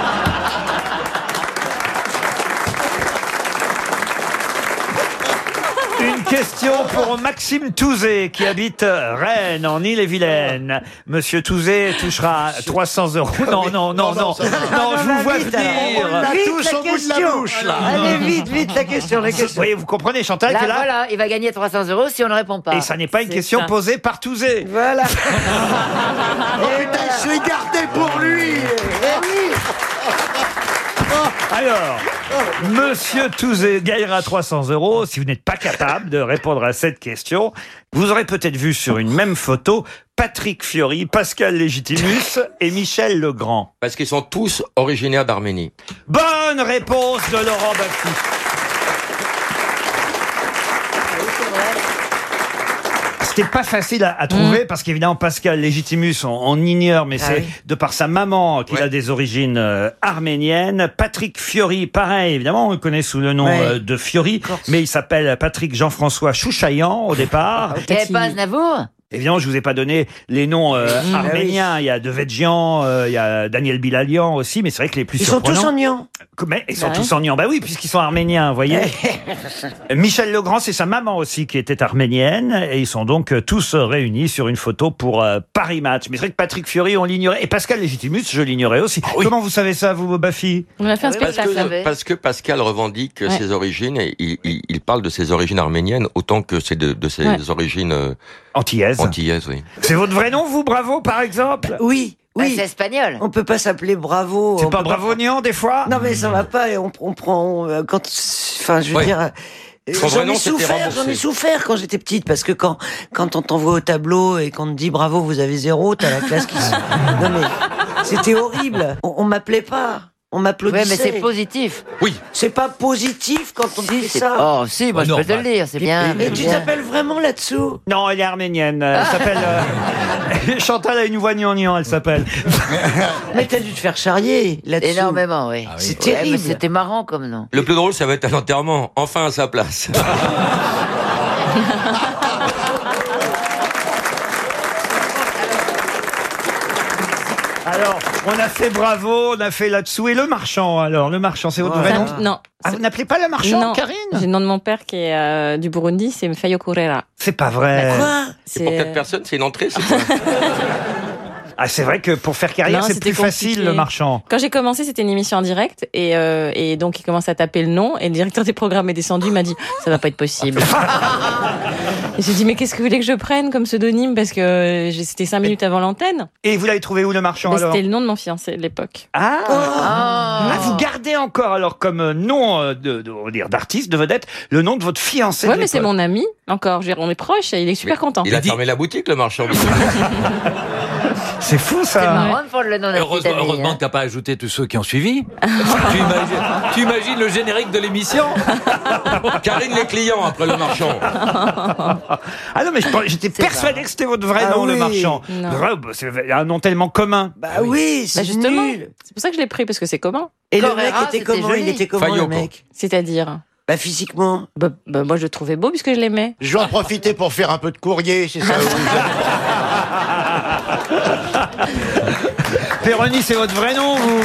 question pour Maxime Touzé qui habite Rennes en Ille-et-Vilaine. Monsieur Touzé touchera 300 euros. Non, non, non, non. Non, je vous vois venir. Vite, touche la question. Allez, vite, vite, la question, la Vous question. voyez, vous comprenez Chantal Là, que là voilà, il va gagner 300 euros si on ne répond pas. et ça n'est pas une question ça. posée par Touzé. Voilà. Oh putain, je suis gardé pour lui. Alors, Monsieur Touzé gagnera 300 euros si vous n'êtes pas capable de répondre à cette question. Vous aurez peut-être vu sur une même photo Patrick Fiori, Pascal Légitimus et Michel Legrand. Parce qu'ils sont tous originaires d'Arménie. Bonne réponse de Laurent Baffy. C'était pas facile à, à trouver parce qu'évidemment Pascal Légitimus on, on ignore mais Ah c'est oui. de par sa maman qu'il a des origines euh, arméniennes. Patrick Fiori pareil évidemment on le connaît sous le nom Ouais. euh, de Fiori mais il s'appelle Patrick Jean-François Chouchaillan au départ. N'y avait pas Aznavour Évidemment, je vous ai pas donné les noms euh, Mmh. arméniens. Il y a Devedjian, euh, il y a Daniel Bilalian aussi, mais c'est vrai que les plus Ils sont tous niant. Mais ils sont Bah tous en niant. Bah oui, puisqu'ils sont arméniens, vous voyez. Michel Legrand, c'est sa maman aussi qui était arménienne, et ils sont donc euh, tous euh, réunis sur une photo pour euh, Paris Match. Mais c'est vrai que Patrick Fiori, on l'ignorait, et Pascal Légitimus, je l'ignorais aussi. Comment vous savez ça, vous, Bafi On a fait un Ah spectacle. que- Parce que, parce que Pascal revendique Ouais. ses origines et il, il- il parle de ses origines arméniennes autant que c'est de, de ses Ouais. origines Antillaises. antillaises, oui. C'est votre vrai nom, vous, Bravo, par exemple Oui, Bah, oui. C'est espagnol. On peut pas s'appeler Bravo. C'est on pas peut Bravognan, des fois Non, mais ça va pas. et On, on prend euh, quand. Enfin, je veux Oui. dire. euh, Son vrai J'en nom, ai c'était souffert, remboursé. j'en ai souffert quand j'étais petite parce que quand quand on t'envoie au tableau et qu'on te dit bravo vous avez zéro, t'as la classe qui. se- Non mais c'était horrible. On, on m'appelait pas, on m'applaudissait. mais c'est positif. Oui. C'est pas positif quand on Si, c'est- ça. Oh, si, moi Bah, je peux te normal. le dire, c'est bien. Et c'est tu bien. t'appelles vraiment là-dessous Non, elle est arménienne. Elle s'appelle. euh, Chantal a une voix gnangnan, elle s'appelle. Mais t'as dû te faire charrier là-dessus. Énormément, oui. C'est Ouais, mais terrible. C'était marrant comme nom. Le plus drôle, ça va être à l'enterrement. Enfin à sa place. Alors, on a fait bravo, on a fait là-dessous. Et le marchand, alors Le marchand, c'est votre vrai nom Non. Ah, vous n'appelez pas le marchand, non. Karine J'ai le nom de mon père qui est euh, du Burundi, c'est Mfayo Kurera. C'est pas vrai. Quoi C'est pour quatre personnes, c'est une entrée, c'est quoi Ah, c'est vrai que pour faire carrière, c'est plus facile, le marchand. Quand j'ai commencé, c'était une émission en direct et, euh, et donc il commence à taper le nom et le directeur des programmes est descendu, il m'a dit ça va pas être possible. et j'ai dit mais qu'est-ce que vous voulez que je prenne comme pseudonyme parce que euh, c'était cinq minutes avant l'antenne. Et vous l'avez trouvé où, le marchand, Bah, alors C'était le nom de mon fiancé de l'époque. Ah, Ah. Ah, vous gardez encore, alors, comme euh, nom de, de- on va dire, d'artiste, de vedette, le nom de votre fiancé Ouais de mais c'est mon ami encore. Je veux dire, On est proches et il est super content. Il a fermé la boutique, le marchand. C'est fou, C'est ça. marrant de prendre le nom d'un petit Heureusement, heureusement hein. que t'as pas ajouté tous ceux qui ont suivi. tu, imagines, tu imagines le générique de l'émission Karine les clients après le marchand. Ah non, mais je j'étais persuadé que c'était votre vrai Ah nom, le oui. marchand. Non. Vrai, bah, C'est un nom tellement commun. Bah oui, Bah c'est justement, nul. c'est pour ça que je l'ai pris parce que c'est commun. Et le Correra, mec était c'était comment? Il joli. était comment le mec? C'est-à-dire? Bah physiquement. bah, bah, moi je le trouvais beau puisque je l'aimais. Je vais en profiter pour faire un peu de courrier, c'est ça Péroni, c'est votre vrai nom, vous?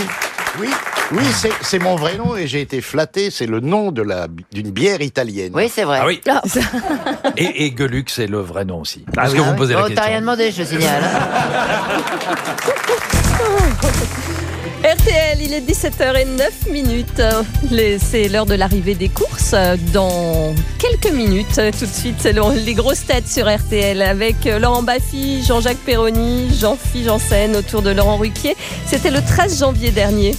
Oui. Oui, c'est- mon vrai nom et j'ai été flatté. C'est le nom de la d'une bière italienne. Oui, c'est vrai. Ah oui. Et, et Gueluc, c'est le vrai nom aussi. Parce oui. que vous me posez la Oh, question. T'as rien demandé, je signale. RTL, il est 17h09 minutes. Les- C'est l'heure de l'arrivée des courses dans quelques minutes. Tout de suite, c'est le- les grosses têtes sur RTL avec Laurent Baffy, Jean-Jacques Perroni, Jean-Philippe Janssen autour de Laurent Ruquier. C'était le 13 janvier dernier.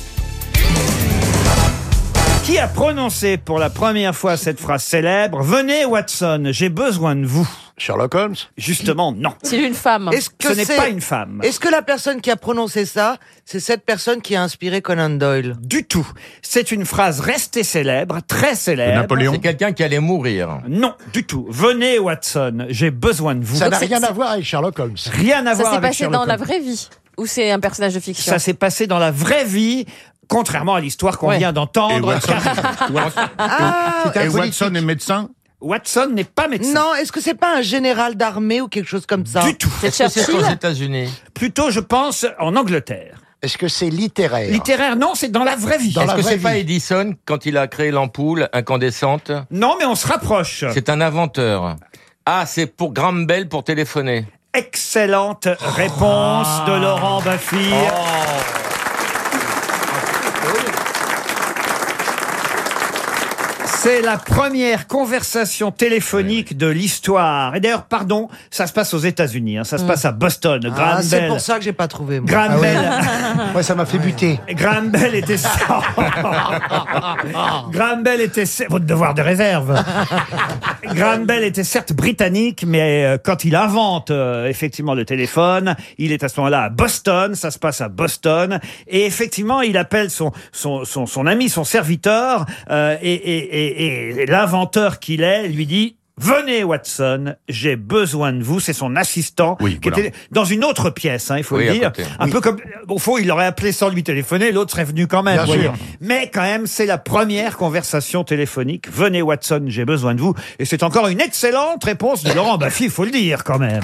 Qui a prononcé pour la première fois cette phrase célèbre Venez, Watson, j'ai besoin de vous. Sherlock Holmes? Justement, non. C'est une femme. Est-ce que Ce n'est c'est- pas une femme. Est-ce que la personne qui a prononcé ça, c'est cette personne qui a inspiré Conan Doyle? Du tout. C'est une phrase restée célèbre, très célèbre. C'est quelqu'un qui allait mourir. Non, du tout. Venez, Watson, j'ai besoin de vous. Ça n'a rien à voir avec Sherlock Holmes. Rien à Ça voir s'est avec passé Sherlock dans la Holmes. vraie vie ou c'est un personnage de fiction Ça s'est passé dans la vraie vie, contrairement à l'histoire qu'on Ouais. vient Et d'entendre. Watson, Ah, et Watson est médecin Watson n'est pas médecin. Non, est-ce que c'est pas un général d'armée ou quelque chose comme ça Du tout. C'est Est-ce que c'est aux États-Unis Plutôt, je pense, en Angleterre. Est-ce que c'est littéraire Littéraire, non, c'est dans la vraie vie. Est-ce que c'est pas. Edison quand il a créé l'ampoule incandescente Non, mais on se rapproche. C'est un inventeur. Ah, c'est pour Graham Bell pour téléphoner. Excellente réponse de Laurent Baffy. C'est la première conversation téléphonique de l'histoire. Et d'ailleurs, pardon, ça se passe aux États-Unis. hein. Ça se passe à Boston. Ah, c'est Bell. pour ça que j'ai pas trouvé. moi. Graham Ah. Bell. Ouais, ça m'a fait buter. Graham Bell était. Graham Bell était. Votre devoir de réserve. Graham Bell était certes britannique, mais euh, quand il invente euh, effectivement le téléphone, il est à ce moment-là à Boston. Ça se passe à Boston, et effectivement, il appelle son son son, son ami, son serviteur, euh, et, et, et, et l'inventeur qu'il est lui dit. Venez Watson, j'ai besoin de vous. C'est son assistant Oui, qui voilà. était dans une autre pièce, hein, il faut Oui, le dire. Un peu comme au fond, il l'aurait appelé sans lui téléphoner, l'autre serait venu quand même. Bien sûr. Mais quand même, c'est la première conversation téléphonique. Venez Watson, j'ai besoin de vous. Et c'est encore une excellente réponse de Laurent Baffy, il faut le dire quand même.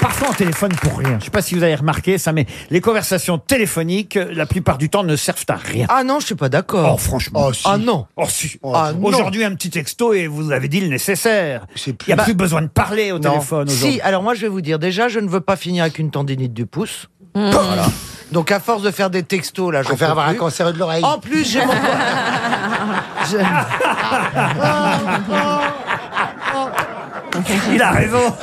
Parfois on téléphone pour rien. Je ne sais pas si vous avez remarqué ça, mais les conversations téléphoniques, euh, la plupart du temps, ne servent à rien. Ah non, je suis pas d'accord. Oh, franchement. Oh, si. Ah non. Oh, si. Ah, non. Aujourd'hui, un petit texto et vous avez dit le nécessaire. Il n'y a Bah, plus besoin de parler au Non. téléphone aujourd'hui. Si, alors moi je vais vous dire, déjà je ne veux pas finir avec une tendinite du pouce. Hmm. Voilà. Donc à force de faire des textos là, Je préfère avoir un cancer de l'oreille. En plus, j'ai mon. Je- Il a raison.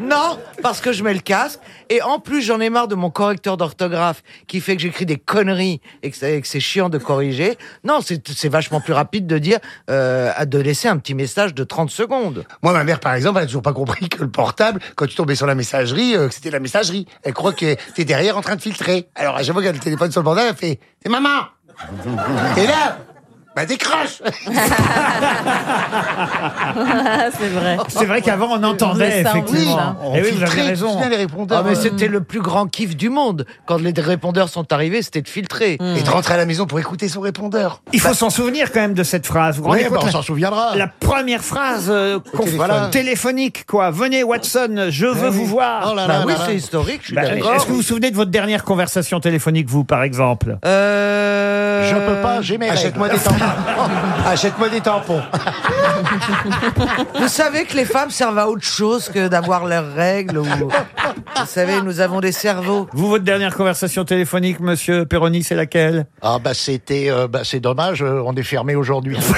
Non, parce que je mets le casque. Et en plus, j'en ai marre de mon correcteur d'orthographe qui fait que j'écris des conneries et que c'est chiant de corriger. Non, c'est vachement plus rapide de dire, euh, de laisser un petit message de 30 secondes. Moi, ma mère, par exemple, elle a toujours pas compris que le portable, quand tu tombais sur la messagerie, euh, c'était la messagerie. Elle croit que t'es derrière en train de filtrer. Alors, à chaque fois qu'elle a le téléphone sur le portable, elle fait « C'est maman !» Et là, bah décroche c'est vrai. C'est vrai qu'avant on entendait ça effectivement. Et oui, vous avez raison. Ah, mais c'était le plus grand kiff du monde. Quand les répondeurs sont arrivés, c'était de filtrer. Et de rentrer à la maison pour écouter son répondeur. Il faut s'en souvenir quand même de cette phrase. Vous Oui, bah, on s'en souviendra. La première phrase euh, conf- téléphone. voilà, téléphonique, quoi. Venez Watson, je veux oui. vous voir. Oh là Bah là oui, là c'est historique, Bah. Est-ce que vous vous souvenez de votre dernière conversation téléphonique, vous, par exemple? Euh... Je peux pas, j'ai mes Achète-moi règles. des tampons. Achète-moi des tampons. Vous savez que les femmes servent à autre chose que d'avoir leurs règles ou... Vous savez, nous avons des cerveaux. Vous, votre dernière conversation téléphonique, monsieur Perroni, c'est laquelle? Ah bah c'était, euh, bah, c'est dommage, euh, on est fermé aujourd'hui.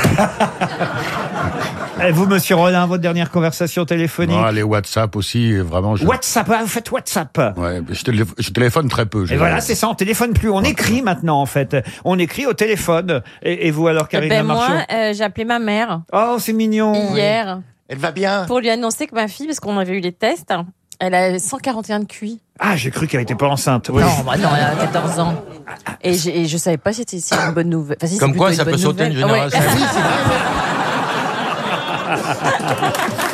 Et vous, monsieur Rollin, votre dernière conversation téléphonique Ah, les WhatsApp aussi, vraiment. Je... WhatsApp, ah, vous faites WhatsApp Ouais, je, télé- je téléphone très peu. Et voilà, c'est ça, on téléphone plus, on écrit maintenant en fait. On écrit au téléphone. Et, et vous alors, Eh Karine ben moi, euh, j'ai appelé ma mère Oh, c'est mignon. hier Elle va bien? Pour lui annoncer que ma fille, parce qu'on avait eu les tests, elle a 141 de QI. Ah, j'ai cru qu'elle était pas enceinte. Oui. Non, bah non, elle a 14 ans. Et, j'ai- et je savais pas si c'était si une bonne nouvelle. Enfin, si, c'est Comme quoi, plutôt ça bonne peut sauter une nouvelle. génération. Ouais.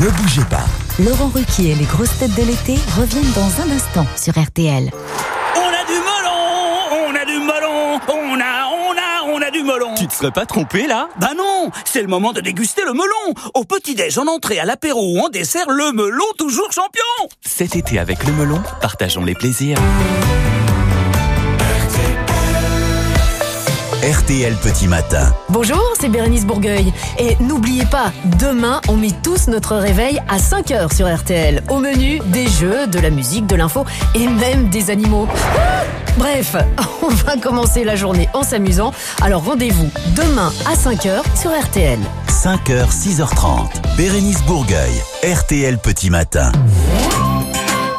Ne bougez pas. Laurent Ruquier et les grosses têtes de l'été reviennent dans un instant sur RTL. On a du melon, on a du melon, on a, on a, on a du melon. Tu te serais pas trompé là? Bah non, c'est le moment de déguster le melon. Au petit-déj, en entrée, à l'apéro ou en dessert, le melon toujours champion. Cet été avec le melon, partageons les plaisirs. RTL Petit Matin. Bonjour, c'est Bérénice Bourgueil. Et n'oubliez pas, demain, on met tous notre réveil à 5h sur RTL. Au menu, des jeux, de la musique, de l'info et même des animaux. Ah Bref, on va commencer la journée en s'amusant. Alors rendez-vous demain à 5h sur RTL. 5h, 6h30. Bérénice Bourgueil. RTL Petit Matin.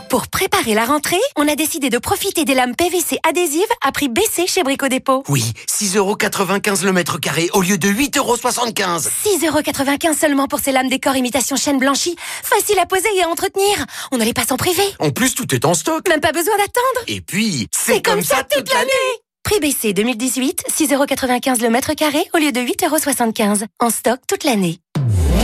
Pour préparer la rentrée, on a décidé de profiter des lames PVC adhésives à prix baissé chez Brico Dépôt. Oui, 6,95€ le mètre carré au lieu de 8,75€. 6,95€ seulement pour ces lames décor imitation chaîne blanchie. Facile à poser et à entretenir. On ne les passe en privé. En plus, tout est en stock. Même pas besoin d'attendre. Et puis, C'est comme ça toute l'année. Prix baissé 2018, 6,95€ le mètre carré au lieu de 8,75€. En stock toute l'année.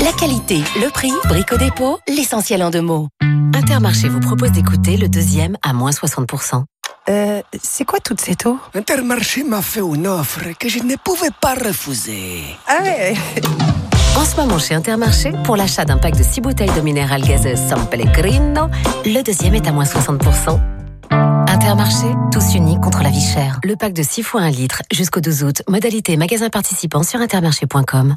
La qualité, le prix, Brico Dépôt, l'essentiel en deux mots. Intermarché vous propose d'écouter le deuxième à moins 60%. Euh, c'est quoi toute cette eau? Intermarché m'a fait une offre que je ne pouvais pas refuser. Ah ouais En ce moment chez Intermarché, pour l'achat d'un pack de 6 bouteilles d'eau minérale gazeuse San Pellegrino, le deuxième est à moins 60%. Intermarché, tous unis contre la vie chère. Le pack de 6 fois 1 litre jusqu'au 12 août. Modalité magasin participant sur intermarché.com.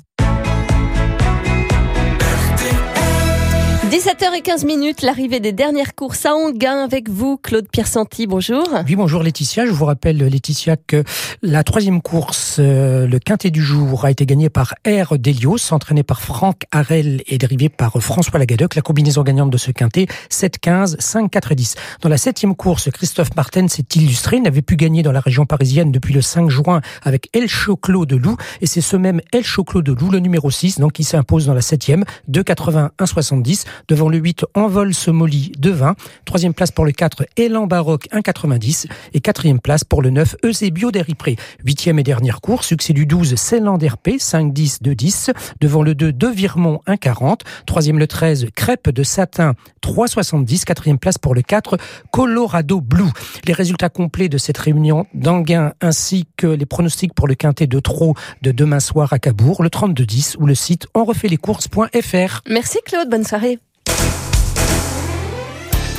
17h15 minutes, l'arrivée des dernières courses à Anguin avec vous, Claude Pierre-Santi. Bonjour. Oui, bonjour Laetitia. Je vous rappelle, Laetitia, que la troisième course, euh, le quintet du jour, a été gagnée par Air Delios, entraîné par Franck Harel et dérivé par François Lagadec. La combinaison gagnante de ce quintet, 7, 15, 5, 4 et 10. Dans la septième course, Christophe Martin s'est illustré, n'avait pu gagner dans la région parisienne depuis le 5 juin avec El Choclo de Loup. Et c'est ce même El Choclo de Loup, le numéro 6, donc qui s'impose dans la septième, 2, 80, 1, 70, devant le 8, Envol Somoli de 20. Troisième place pour le 4, Élan Baroque 1,90. Et quatrième place pour le 9, Eusebio d'Eripré. Huitième et dernière course, succès du 12, Ceylan d'Herpé 5-10, 2-10. Devant le 2, De Virmont 1,40. Troisième le 13, Crêpe de Satin 3,70. Quatrième place pour le 4, Colorado Blue. Les résultats complets de cette réunion d'Anguin ainsi que les pronostics pour le quintet de Trot de demain soir à Cabourg, le 32-10 ou le site onrefaitlescourses.fr. Merci Claude, bonne soirée.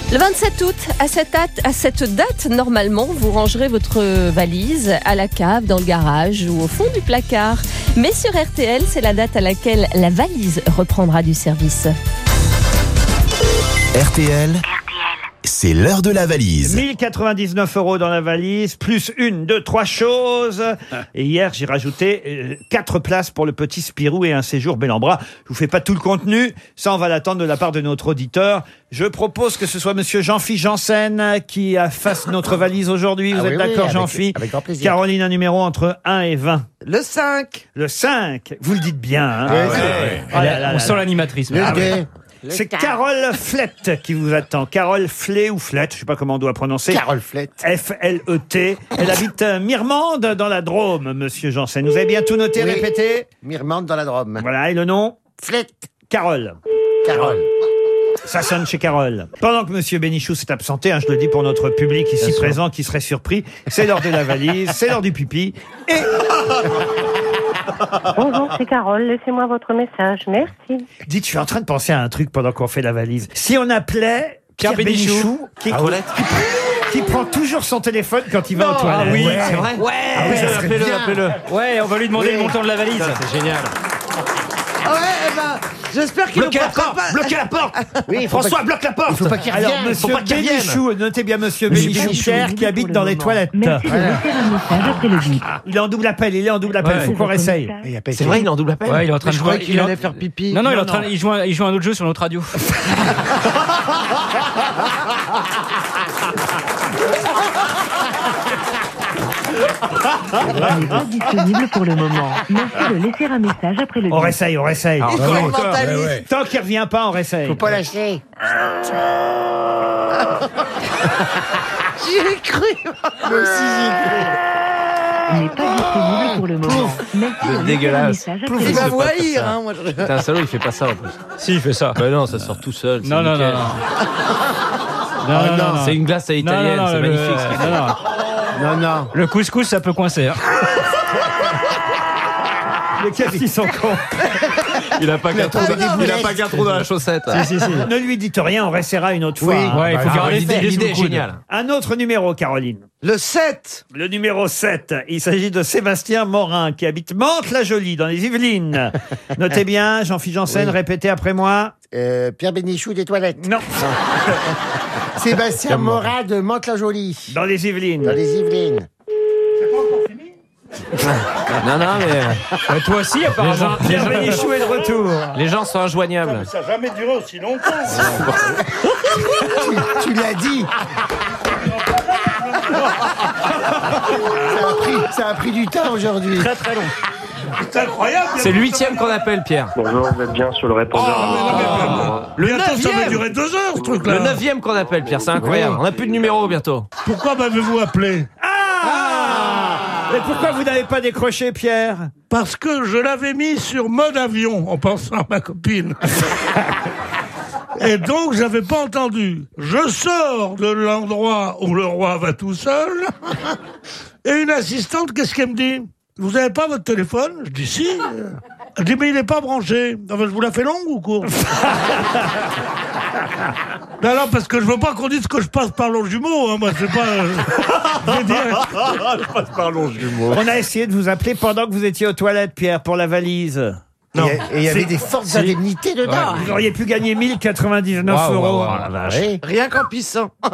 Le 27 août, à cette, date, à cette date, normalement, vous rangerez votre valise à la cave, dans le garage ou au fond du placard. Mais sur RTL, c'est la date à laquelle la valise reprendra du service. RTL, c'est l'heure de la valise. 1099 euros dans la valise, plus une, deux, trois choses. Et hier, j'ai rajouté euh, quatre places pour le petit Spirou et un séjour bel en bras. Je vous fais pas tout le contenu, ça on va l'attendre de la part de notre auditeur. Je propose que ce soit monsieur Jean-Philippe Janssen qui fasse notre valise aujourd'hui. Vous Ah êtes oui, d'accord avec- Jean-Philippe avec grand plaisir. Caroline, un numéro entre 1 et 20. Le 5. Le 5, vous le dites bien. Hein Ah ouais, ouais. Oh là là On là sent là. l'animatrice. Ah Le ouais. gay. C'est Carole Flett qui vous attend. Carole Flett ou Flett, je sais pas comment on doit prononcer. Carole Flett. F-L-E-T. Elle habite euh, Mirmande dans la Drôme, monsieur Janssen. Vous avez bien tout noté, Oui. répété Mirmande dans la Drôme. Voilà, et le nom Flett. Carole. Carole. Ça sonne chez Carole. Pendant que Monsieur Bénichou s'est absenté, hein, je le dis pour notre public ici présent qui serait surpris, c'est l'heure de la valise, c'est l'heure du pipi. Et Bonjour, c'est Carole. Laissez-moi votre message. Merci. dites, je suis en train de penser à un truc pendant qu'on fait la valise. Si on appelait Pierre, Pierre Bénichou, Bénichou, qui, à Roulette. qui prend toujours son téléphone quand il va aux toilettes. Ah oui, c'est vrai. Ouais, Ah oui, ça serait appelez-le, bien. appelez-le. Ouais, on va lui demander Oui. le montant de la valise. C'est génial. Ah ouais, eh ben, j'espère qu'il Bloquez ne la portera porte pas. Bloquez la porte Oui, il faut François, pas- bloque la porte Il faut pas qu'il Alors, revienne. monsieur Faut pas qu'il revienne. Bénichou, notez bien monsieur Monsieur Bénichou, Bénichou. Pierre, qui habite dans les toilettes. Merci de Voilà. laisser un message après le bip. Il est en double appel, il est en double appel, Ouais. faut qu'on réessaye. C'est vrai, il est en double appel Ouais, il est en train Je de croyais jouer. qu'il il est en- allait faire pipi. Non, non, il, est en train, il, joue un, il joue un autre jeu sur notre radio. N'est pas disponible pour le moment. Merci de laisser un message après le On bip. réessaye, on réessaye. Ah. Mentaliste. Ouais, ouais. Tant qu'il revient pas, on réessaye. Faut pas lâcher. J'y ai cru. Moi aussi, j'y ai cru. Il n'est pas disponible pour le moment. Merci de laisser un dégueulasse. message après le Il bip. va C'est pas vous comme haïr, ça. hein, moi. je- T'es un salaud, il fait pas ça en plus. Si, il fait ça. Bah non, ça sort tout seul. c'est Non, non, non, nickel. non. Ah Non, non, non, non. C'est une glace à Non, italienne, non, non, c'est le- magnifique. ce qu'il fait. non, non. Non, non. Le couscous, ça peut coincer. hein. Mais qu'est-ce qu'ils sont cons Il a pas qu'un trou, dans- il a pas qu'un trou dans la chaussette. Ne lui dites rien, on restera une autre fois. Oui. Ouais, il faut effet, l'idée est sous le coude. géniale. Un autre numéro, Caroline. Le 7. Le numéro 7. Il s'agit de Sébastien Morin qui habite Mantes-la-Jolie dans les Yvelines. Notez bien, Jean-Philippe Janssen, Oui. répétez après moi. Euh, Pierre Bénichou des toilettes. Non. Sébastien Morat de Mantes-la-Jolie. Dans les Yvelines. Dans les Yvelines. Non, non, mais. toi aussi, apparemment. Les gens, est de retour. les gens sont injoignables. Ça n'a jamais duré aussi longtemps. tu tu l'as dit. ça, a pris, ça a pris du temps aujourd'hui. Très très long. C'est incroyable. C'est le huitième qu'on appelle, Pierre. Bonjour, vous êtes bien sur le répondeur. Le Bientôt, ça va neuvième. durer deux heures, ce truc-là. Le neuvième qu'on appelle, Pierre, c'est incroyable. On n'a plus de numéro bientôt. Pourquoi m'avez-vous appelé Ah Et pourquoi vous n'avez pas décroché, Pierre Parce que je l'avais mis sur mode avion en pensant à ma copine. Et donc, j'avais pas entendu. Je sors de l'endroit où le roi va tout seul. Et une assistante, qu'est-ce qu'elle me dit? Vous avez pas votre téléphone Je dis si. Elle dit mais il n'est pas branché. Enfin, je vous la fais longue ou courte Non, non, parce que je veux pas qu'on dise que je passe par l'eau jumeau. Hein. Moi, c'est pas. euh, je veux dire- Je passe par long jumeau. On a essayé de vous appeler pendant que vous étiez aux toilettes, Pierre, pour la valise. Et et il y avait des fortes indemnités dedans. Vous auriez pu gagner 1099 Waouh, euros. Rien qu'en pissant.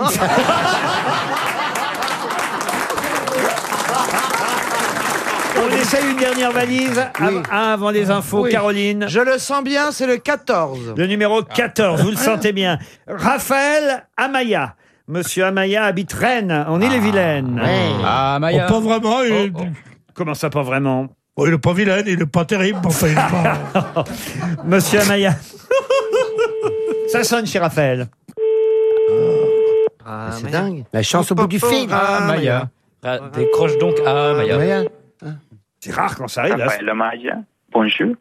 Essaye une dernière valise av- avant les infos. Oui. Caroline. Je le sens bien, c'est le 14. Le numéro 14, vous le sentez bien. Raphaël Amaya. Monsieur Amaya habite Rennes, en Ille-et-Vilaine. Ah, Oh, Maya. pas vraiment. Il, Comment ça, pas vraiment Oh, il est pas vilain, il est pas terrible. Enfin, il est pas- Monsieur Amaya. ça sonne chez Raphaël. Ah, C'est dingue. La chance au bout du fil. Ah, Maya. Ah, décroche donc. Ah, Maya. C'est rare quand ça arrive. là. Raphaël bonjour.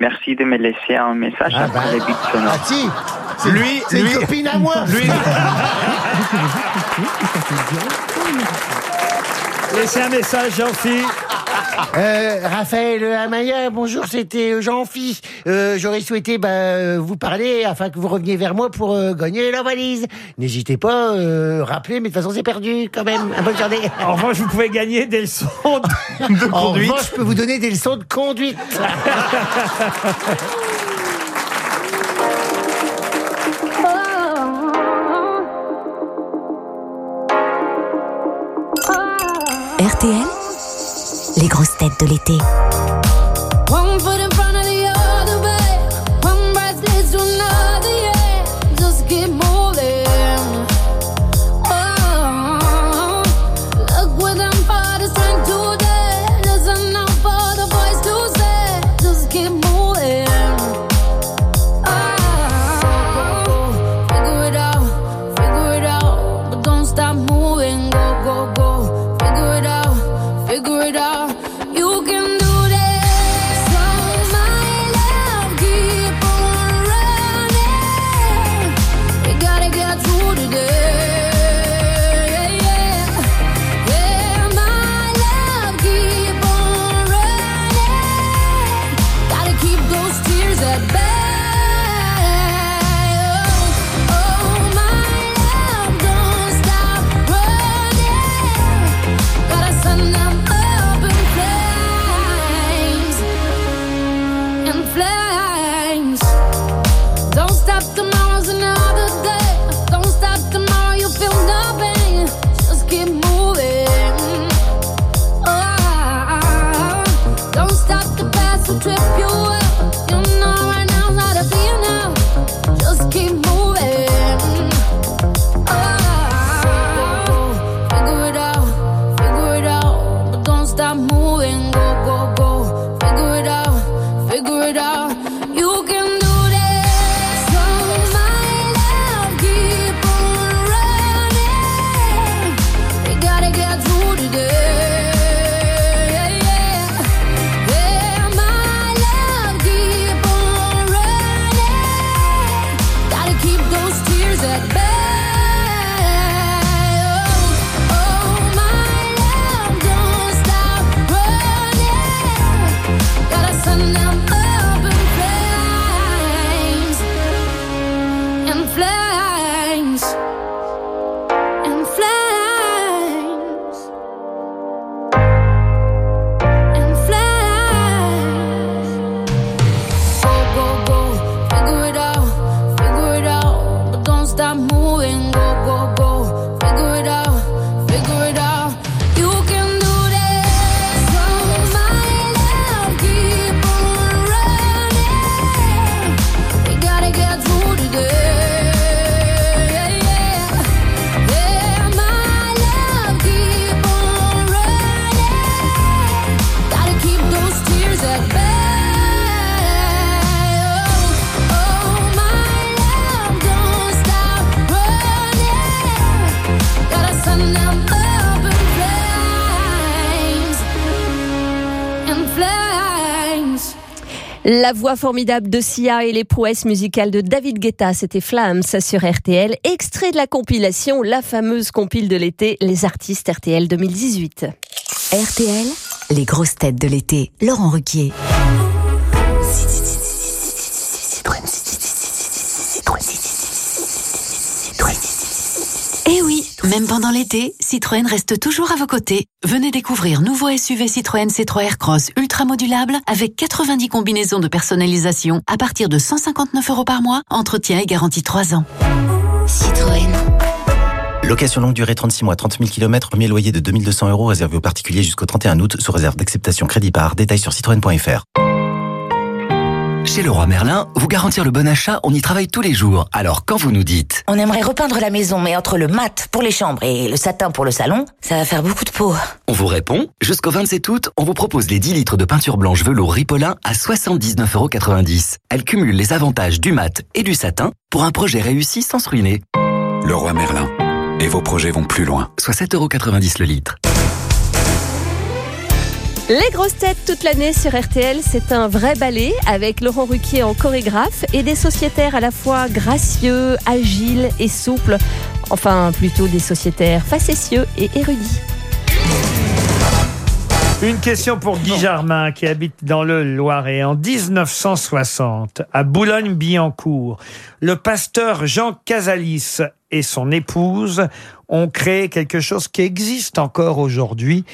Merci de me laisser un message Ah, après bah. le bip sonore. Ah si C'est- Lui, c'est lui- une copine à moi. Lui, Laissez un message, Jean-Phi. Euh, Raphaël Amaya, bonjour, c'était Jean-Phi. Euh, J'aurais souhaité bah, euh, vous parler afin que vous reveniez vers moi pour euh, gagner la valise. N'hésitez pas, euh, rappelez, mais de toute façon c'est perdu quand même. Un bonne journée. En revanche, vous pouvez gagner des leçons de, de En conduite. revanche, je peux vous donner des leçons de conduite. RTL, les grosses têtes de l'été. La voix formidable de Sia et les prouesses musicales de David Guetta, c'était Flams sur RTL, extrait de la compilation, la fameuse compile de l'été, les artistes RTL 2018. RTL, les grosses têtes de l'été. Laurent Ruquier. Même pendant l'été, Citroën reste toujours à vos côtés. Venez découvrir nouveau SUV Citroën C3 Aircross ultra modulable avec 90 combinaisons de personnalisation à partir de 159 euros par mois, entretien et garantie 3 ans. Citroën. Location longue durée 36 mois, 30 000 km, premier loyer de 2200 euros réservé aux particuliers jusqu'au 31 août sous réserve d'acceptation crédit par. Détails sur citroën.fr. Chez Leroy Merlin, vous garantir le bon achat, on y travaille tous les jours. Alors quand vous nous dites On aimerait repeindre la maison, mais entre le mat pour les chambres et le satin pour le salon, ça va faire beaucoup de peau. On vous répond Jusqu'au 27 août, on vous propose les 10 litres de peinture blanche velours Ripolin à 79,90€. Elle cumule les avantages du mat et du satin pour un projet réussi sans se ruiner. Leroy Merlin. Et vos projets vont plus loin. Soit 7,90€ le litre. Les grosses têtes toute l'année sur RTL, c'est un vrai ballet avec Laurent Ruquier en chorégraphe et des sociétaires à la fois gracieux, agiles et souples. Enfin, plutôt des sociétaires facétieux et érudits. Une question pour Guy Jarmin qui habite dans le Loiret. En 1960, à Boulogne-Billancourt, le pasteur Jean Casalis et son épouse ont créé quelque chose qui existe encore aujourd'hui,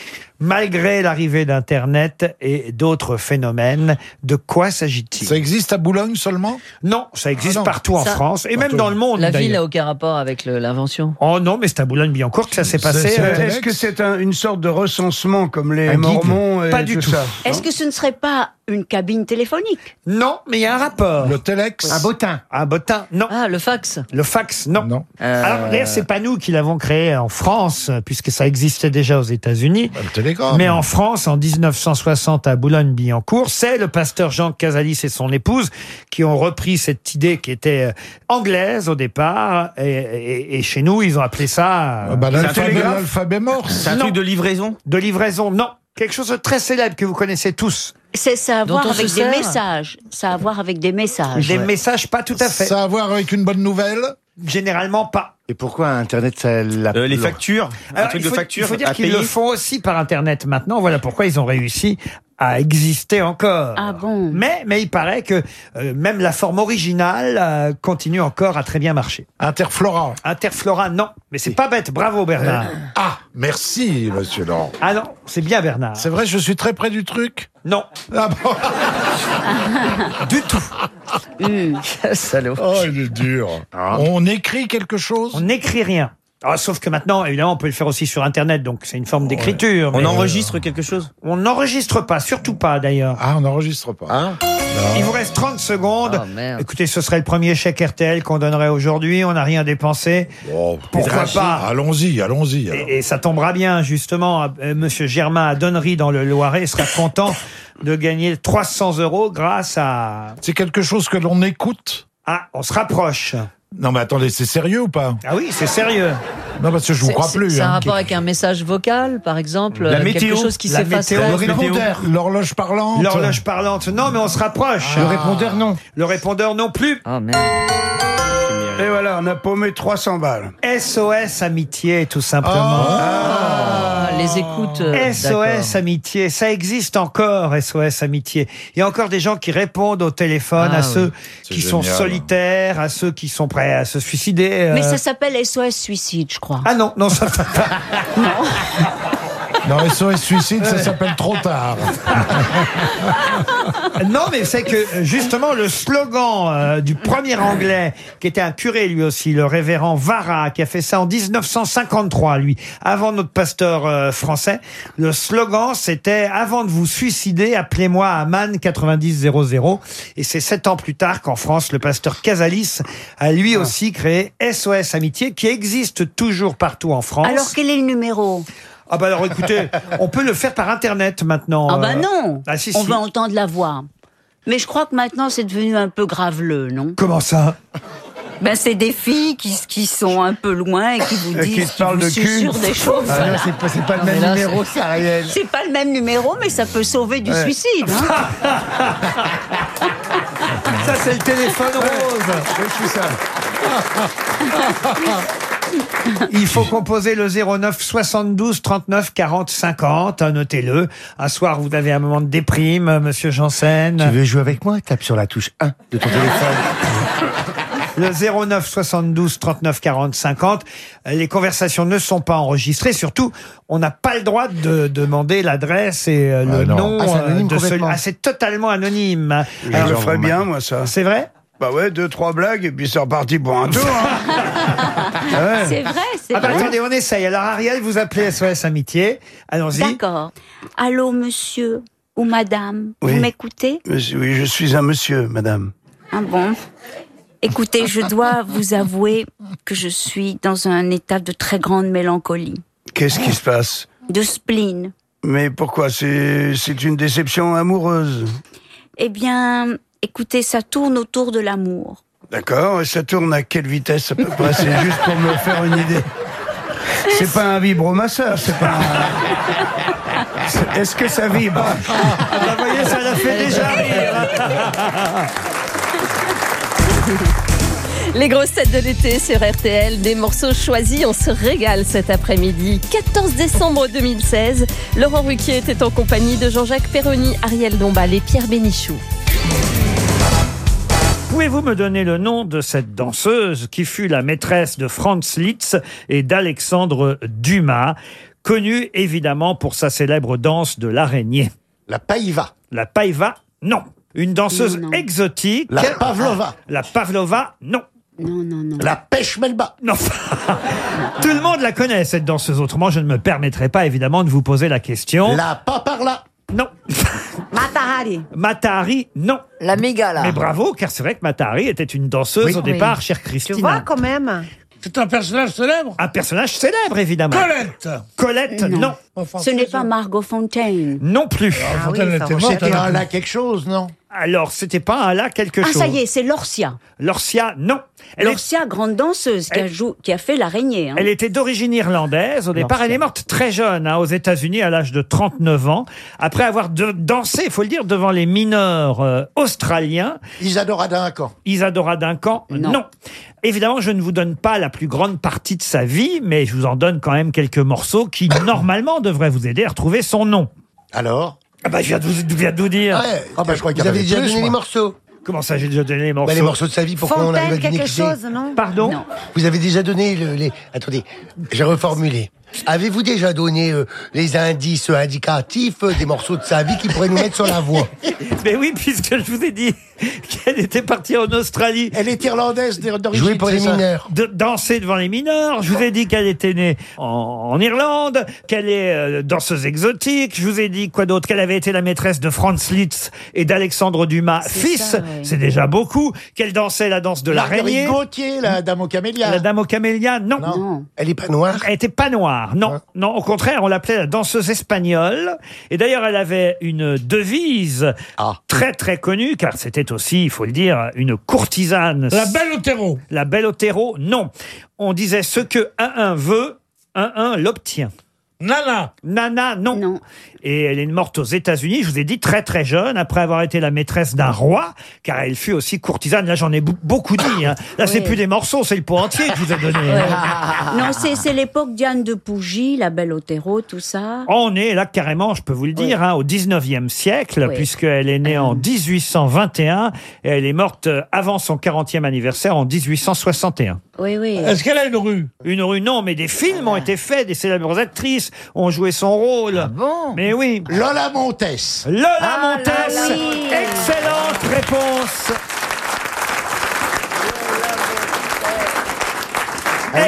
malgré l'arrivée d'Internet et d'autres phénomènes. De quoi s'agit-il? Ça existe à Boulogne seulement? Non, ça existe Ah non. partout en France et même dans le monde. La ville n'a aucun rapport avec l'invention. Oh non, mais c'est à Boulogne-Billancourt que ça s'est passé. euh, Est-ce que c'est un- une sorte de recensement comme les Un Mormons et Pas du tout. ça? Est-ce que ce ne serait pas une cabine téléphonique Non, mais il y a un rapport. Le Telex Un bottin. Un bottin, non. Ah, le fax. Le fax, non. Euh, Alors d'ailleurs, c'est pas nous qui l'avons créé en France, puisque ça existait déjà aux États-Unis. le télégramme. Mais en France, en 1960, à Boulogne-Billancourt, c'est le pasteur Jean Casalis et son épouse qui ont repris cette idée qui était euh, anglaise au départ, et, et- et chez nous, ils ont appelé ça. euh, bah, c'est un l'alphabet- télégraphe. l'alphabet morse. Non. de livraison? De livraison, non. Quelque chose de très célèbre que vous connaissez tous. C'est ça à Dont voir on avec des sert. messages. Ça a à voir avec des messages. Des messages, pas tout à fait. Ça a à voir avec une bonne nouvelle Généralement pas. Et pourquoi Internet, ça l'a... Euh, les factures Alors, il faut, il faut dire qu'ils le font aussi par Internet maintenant. Voilà pourquoi ils ont réussi à exister encore. Ah bon? Mais, mais il paraît que euh, même la forme originale euh, continue encore à très bien marcher. Interflora. Interflora, non. Mais c'est pas bête. Bravo Bernard. Ah, merci, monsieur Laurent. Ah non, c'est bien Bernard. C'est vrai, je suis très près du truc? Non. Ah bon? Du tout. Salaud. Oh, il est dur. On écrit quelque chose? On n'écrit rien. Ah, sauf que maintenant, évidemment, on peut le faire aussi sur Internet, donc c'est une forme d'écriture. On mais- enregistre quelque chose On n'enregistre pas, surtout pas d'ailleurs. Ah, on n'enregistre pas. Il vous reste 30 secondes. Oh, merde. Écoutez, ce serait le premier chèque RTL qu'on donnerait aujourd'hui. On n'a rien dépensé. Pourquoi Grâce- pas Allons-y, allons-y. alors. et, et ça tombera bien, justement. Euh, Monsieur Germain à Donnery dans le Loiret sera content de gagner 300 euros grâce à... C'est quelque chose que l'on écoute Ah, on se rapproche. Non, mais attendez, c'est sérieux ou pas Ah oui, c'est sérieux. Non, parce que je vous crois plus. C'est un hein. rapport avec un message vocal, par exemple. La euh, météo, Quelque chose qui la s'efface. météo, le répondeur, l'horloge parlante. L'horloge parlante, non, mais on se rapproche. Le répondeur, non. Le répondeur, non plus. Ah merde. Et voilà, on a paumé 300 balles. SOS Amitié, tout simplement. Ah, les écoutes. euh, SOS. Amitié, ça existe encore, SOS Amitié. Il y a encore des gens qui répondent au téléphone Ah, à oui. ceux qui sont solitaires, à ceux qui sont prêts à se suicider. Mais euh. ça s'appelle SOS Suicide, je crois. Ah non, non, ça Non, SOS suicide, ça s'appelle trop tard. Non, mais c'est que justement le slogan euh, du premier anglais, qui était un curé lui aussi, le révérend Vara, qui a fait ça en 1953, lui, avant notre pasteur euh, français, le slogan c'était avant de vous suicider, appelez-moi à Man 9000. Et c'est sept ans plus tard qu'en France, le pasteur Casalis a lui aussi créé SOS Amitié, qui existe toujours partout en France. Alors quel est le numéro? Ah bah alors écoutez, on peut le faire par internet maintenant. Ah bah euh. non Ah si, On va entendre la voix. Mais je crois que maintenant c'est devenu un peu graveleux, non? Comment ça? Ben, c'est des filles qui, qui sont un peu loin et qui vous disent, qui parlent vous de cul. susurrent des choses. Ah, voilà. non, c'est pas, c'est pas le même numéro, c'est- ça, Ariel. C'est pas le même numéro, mais ça peut sauver du Ouais. suicide. hein. Ça, c'est le téléphone rose. Je suis ça. Il faut composer le 09 72 39 40 50. hein, Notez-le. Un soir, vous avez un moment de déprime, euh, monsieur Janssen. Tu veux jouer avec moi? Tape sur la touche 1 de ton téléphone. Le 09 72 39 40 50. Les conversations ne sont pas enregistrées. Surtout, on n'a pas le droit de demander l'adresse et euh, le Ah nom Ah, c'est anonyme de celui. Ah, c'est totalement anonyme. Je le ferais bien, moi, ça. C'est vrai? Bah ouais, deux, trois blagues, et puis c'est reparti pour un tour. hein. Ah. C'est vrai, c'est Ah bah, vrai. attendez, on essaye. Alors Ariel, vous appelez SOS Amitié. Allons-y. D'accord. Allô, monsieur ou madame, Oui. vous m'écoutez Monsieur, oui, je suis un monsieur, madame. Ah bon? Écoutez, je dois vous avouer que je suis dans un état de très grande mélancolie, Qu'est-ce qui se passe? De spleen. Mais pourquoi? C'est c'est une déception amoureuse. Eh bien, écoutez, ça tourne autour de l'amour. D'accord, et ça tourne à quelle vitesse à peu près? C'est juste pour me faire une idée. C'est pas un vibromasseur, c'est pas un... Est-ce que ça vibre? Ah bah, voyez, ça l'a fait déjà rire. Les grosses têtes de l'été sur RTL, des morceaux choisis, on se régale cet après-midi. 14 décembre 2016, Laurent Ruquier était en compagnie de Jean-Jacques Perroni, Ariel Dombal et Pierre Bénichou. Pouvez-vous me donner le nom de cette danseuse qui fut la maîtresse de Franz Liszt et d'Alexandre Dumas, connue évidemment pour sa célèbre danse de l'araignée? La païva. La païva, non. Une danseuse Non, non. exotique. La pavlova. La pavlova, non. Non, non, non. La pêche melba. Non. Tout le monde la connaît, cette danseuse. Autrement, je ne me permettrai pas, évidemment, de vous poser la question. La paparla. Non. Matahari. Matahari, non. La mégala. Mais bravo, car c'est vrai que Matahari était une danseuse Oui. au départ, chère Christine. quand même. C'est un personnage célèbre Un personnage célèbre, évidemment. Colette Colette, non. Ce n'est pas Margot Fontaine. Non plus. Ah, Fontaine oui, ça était morte. C'était un là quelque chose, non? Alors, c'était pas un là quelque Ah, chose. ça y est, c'est Lorcia. Lorcia, non. Elle, est- Lorcia, grande danseuse, qui a, jou- qui a fait l'araignée. hein. elle était d'origine irlandaise. Au départ, elle est morte très jeune, hein, aux États-Unis, à l'âge de 39 ans. Après avoir de- dansé, il faut le dire, devant les mineurs euh, australiens. Isadora Duncan. Isadora Duncan, non. Non. Évidemment, je ne vous donne pas la plus grande partie de sa vie, mais je vous en donne quand même quelques morceaux qui, normalement, devraient vous aider à retrouver son nom. Alors? Ah bah, je viens de vous, je viens de vous dire. Ouais. Ah bah, je crois qu'il vous y en avez avait déjà plus, donné moi. les morceaux. Comment ça, j'ai déjà donné les morceaux Bah, les morceaux de sa vie, pourquoi on arrive à Fontaine, deviner quelque qui c'est chose, non? Pardon? Non. Vous avez déjà donné le- les... Attendez, j'ai reformulé. Avez-vous déjà donné euh, les indices indicatifs euh, des morceaux de sa vie qui pourraient nous mettre sur la voie Mais oui, puisque je vous ai dit qu'elle était partie en Australie. Elle est irlandaise d'origine. Jouer pour les mineurs. de danser devant les mineurs. Je vous ai dit qu'elle était née en, en Irlande, qu'elle est euh, danseuse exotique. Je vous ai dit quoi d'autre? Qu'elle avait été la maîtresse de Franz Liszt et d'Alexandre Dumas, fils. C'est déjà beaucoup. Qu'elle dansait la danse de l'araignée. Gauthier, la dame au camélia. La dame aux camélias, non. Non. Elle est pas noire? Elle était pas noire, non. Non, au contraire, on l'appelait la danseuse espagnole. Et d'ailleurs, elle avait une devise Ah. très très connue, car c'était aussi, il faut le dire, une courtisane. La belle Otero. La belle Otero, non. On disait ce que un un veut, un un l'obtient. Nana. Nana, non. Non. Et elle est morte aux États-Unis, je vous ai dit, très très jeune, après avoir été la maîtresse d'un roi, car elle fut aussi courtisane. Là, j'en ai beaucoup dit. hein. Là, c'est Oui. plus des morceaux, c'est le pot entier que je vous ai donné. Ouais. hein. non, c'est c'est l'époque Diane de Pougy, la belle Otero, tout ça. On est là carrément, je peux vous le dire, hein, au 19e siècle, Oui. puisqu'elle est née en 1821 et elle est morte euh, avant son 40e anniversaire en 1861. Oui, oui. Est-ce qu'elle a une rue? Une rue, non, mais des films ont été faits, des célèbres actrices ont joué son rôle. Bon? Mais oui. Lola Montes. Lola Ah, Montes, là, oui. excellente réponse.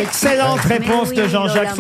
Excellente réponse de Jean-Jacques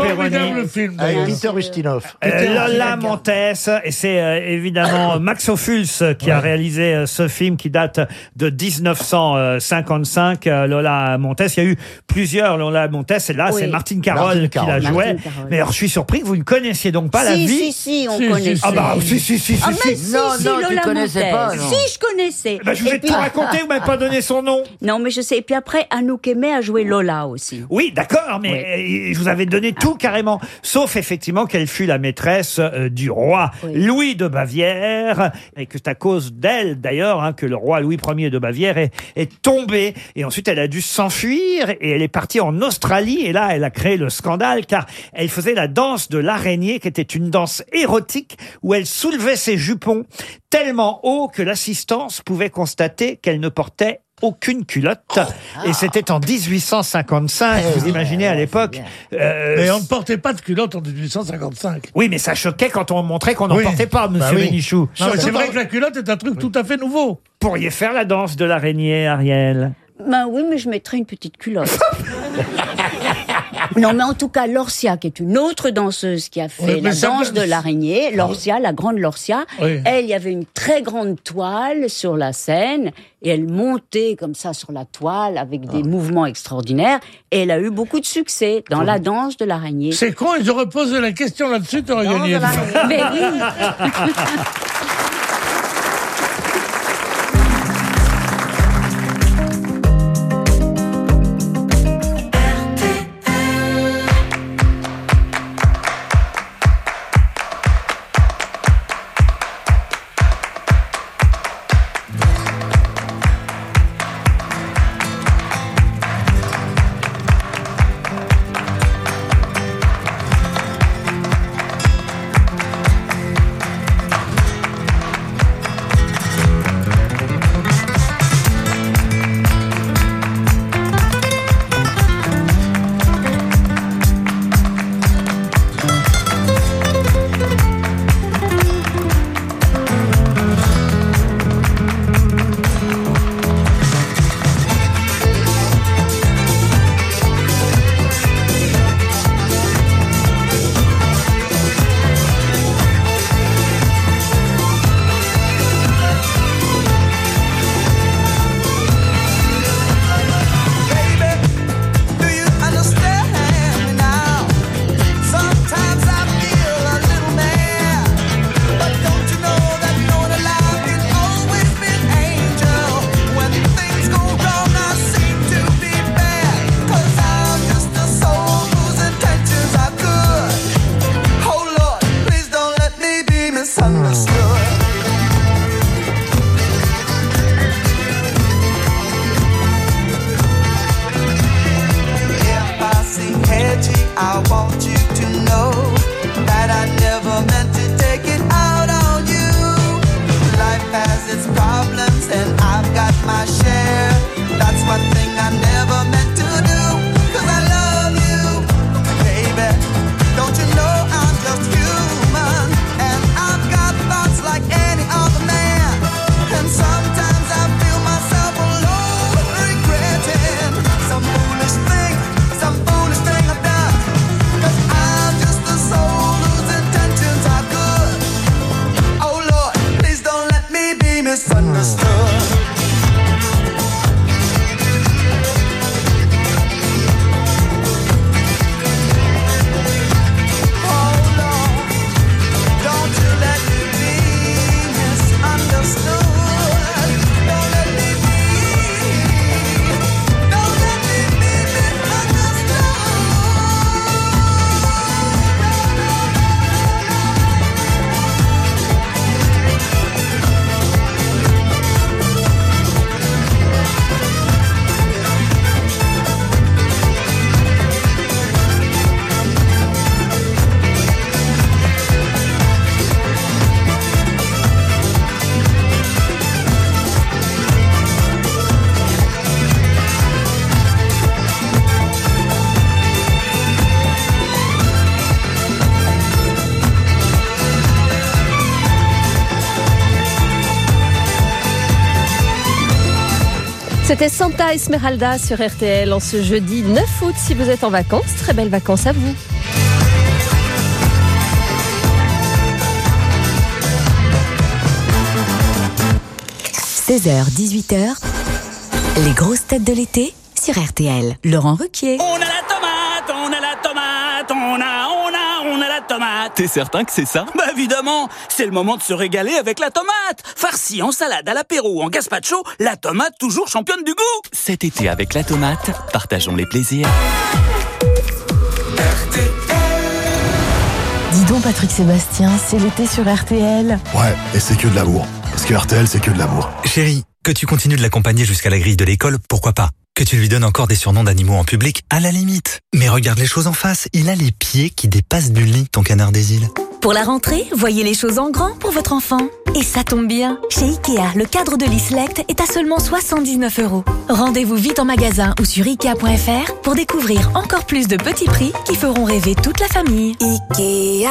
film. Avec. Peter Ustinov. Euh, Lola Montes, et c'est euh, évidemment Max Ophuls qui a réalisé euh, ce film qui date de 1955. euh, Lola Montes, il y a eu plusieurs Lola Montes, et là Oui. c'est Martine Carole Martine qui la Carole. jouait. Martine Carole. Mais alors je suis surpris que vous ne connaissiez donc pas la si, vie. si, si, on Si, si, connaissait. Ah bah si si si si. Ah, mais si. si, Non, si, non, tu Lola connaissais Montez. pas, non. Si, je connaissais. Bah, je vous Et ai puis- tout raconté, vous m'avez pas donné son nom. Non, mais je sais. Et puis après, Anouk Aimé a joué Lola aussi. Oui, d'accord, mais euh, je vous avais donné tout carrément, sauf effectivement qu'elle fut la maîtresse euh, du roi Oui. Louis de Bavière, et que c'est à cause d'elle d'ailleurs hein, que le roi Louis Ier de Bavière est, est tombé, et ensuite elle a dû s'enfuir, et elle est partie en Australie, et là elle a créé le scandale, car elle faisait la danse de l'araignée, qui était une danse érotique, où elle soulevait ses jupons tellement haut que l'assistance pouvait constater qu'elle ne portait aucune culotte. Et c'était en 1855. Vous imaginez à l'époque. euh, Mais on ne portait pas de culotte en 1855. oui, mais ça choquait quand on montrait qu'on n'en Oui. portait pas, monsieur Bah oui. Bénichou. Non, mais c'est vrai que la culotte est un truc tout à fait nouveau. pourriez faire la danse de l'araignée, Ariel. Ben oui, mais je mettrais une petite culotte. non, mais en tout cas, Lorcia, qui est une autre danseuse qui a fait Oui, la danse de l'araignée, Lorcia, la grande Lorcia, Oui. elle, il y avait une très grande toile sur la scène, et elle montait comme ça sur la toile avec Ah. des mouvements extraordinaires, et elle a eu beaucoup de succès dans la danse de l'araignée. C'est con, ils auraient posé la question là-dessus, t'aurais gagné. Mais oui. my shit. C'était Santa Esmeralda sur RTL en ce jeudi 9 août. Si vous êtes en vacances, très belles vacances à vous. – 16h, 18h, les grosses têtes de l'été sur RTL. Laurent Ruquier. On a la tomate, on a la tomate, on a, on a, on a la tomate. T'es certain que c'est ça? Bah évidemment, c'est le moment de se régaler avec la tomate. En salade, à l'apéro ou en gazpacho, la tomate toujours championne du goût. Cet été avec la tomate, partageons les plaisirs. Dis donc, Patrick Sébastien, c'est l'été sur RTL. Ouais, et c'est que de l'amour. Parce que RTL, c'est que de l'amour. Chérie, que tu continues de l'accompagner jusqu'à la grille de l'école, pourquoi pas? Que tu lui donnes encore des surnoms d'animaux en public, à la limite. Mais regarde les choses en face, il a les pieds qui dépassent du lit, ton canard des îles. Pour la rentrée, voyez les choses en grand pour votre enfant. Et ça tombe bien, chez Ikea, le cadre de lit Select est à seulement 79 euros. Rendez-vous vite en magasin ou sur Ikea.fr pour découvrir encore plus de petits prix qui feront rêver toute la famille. Ikea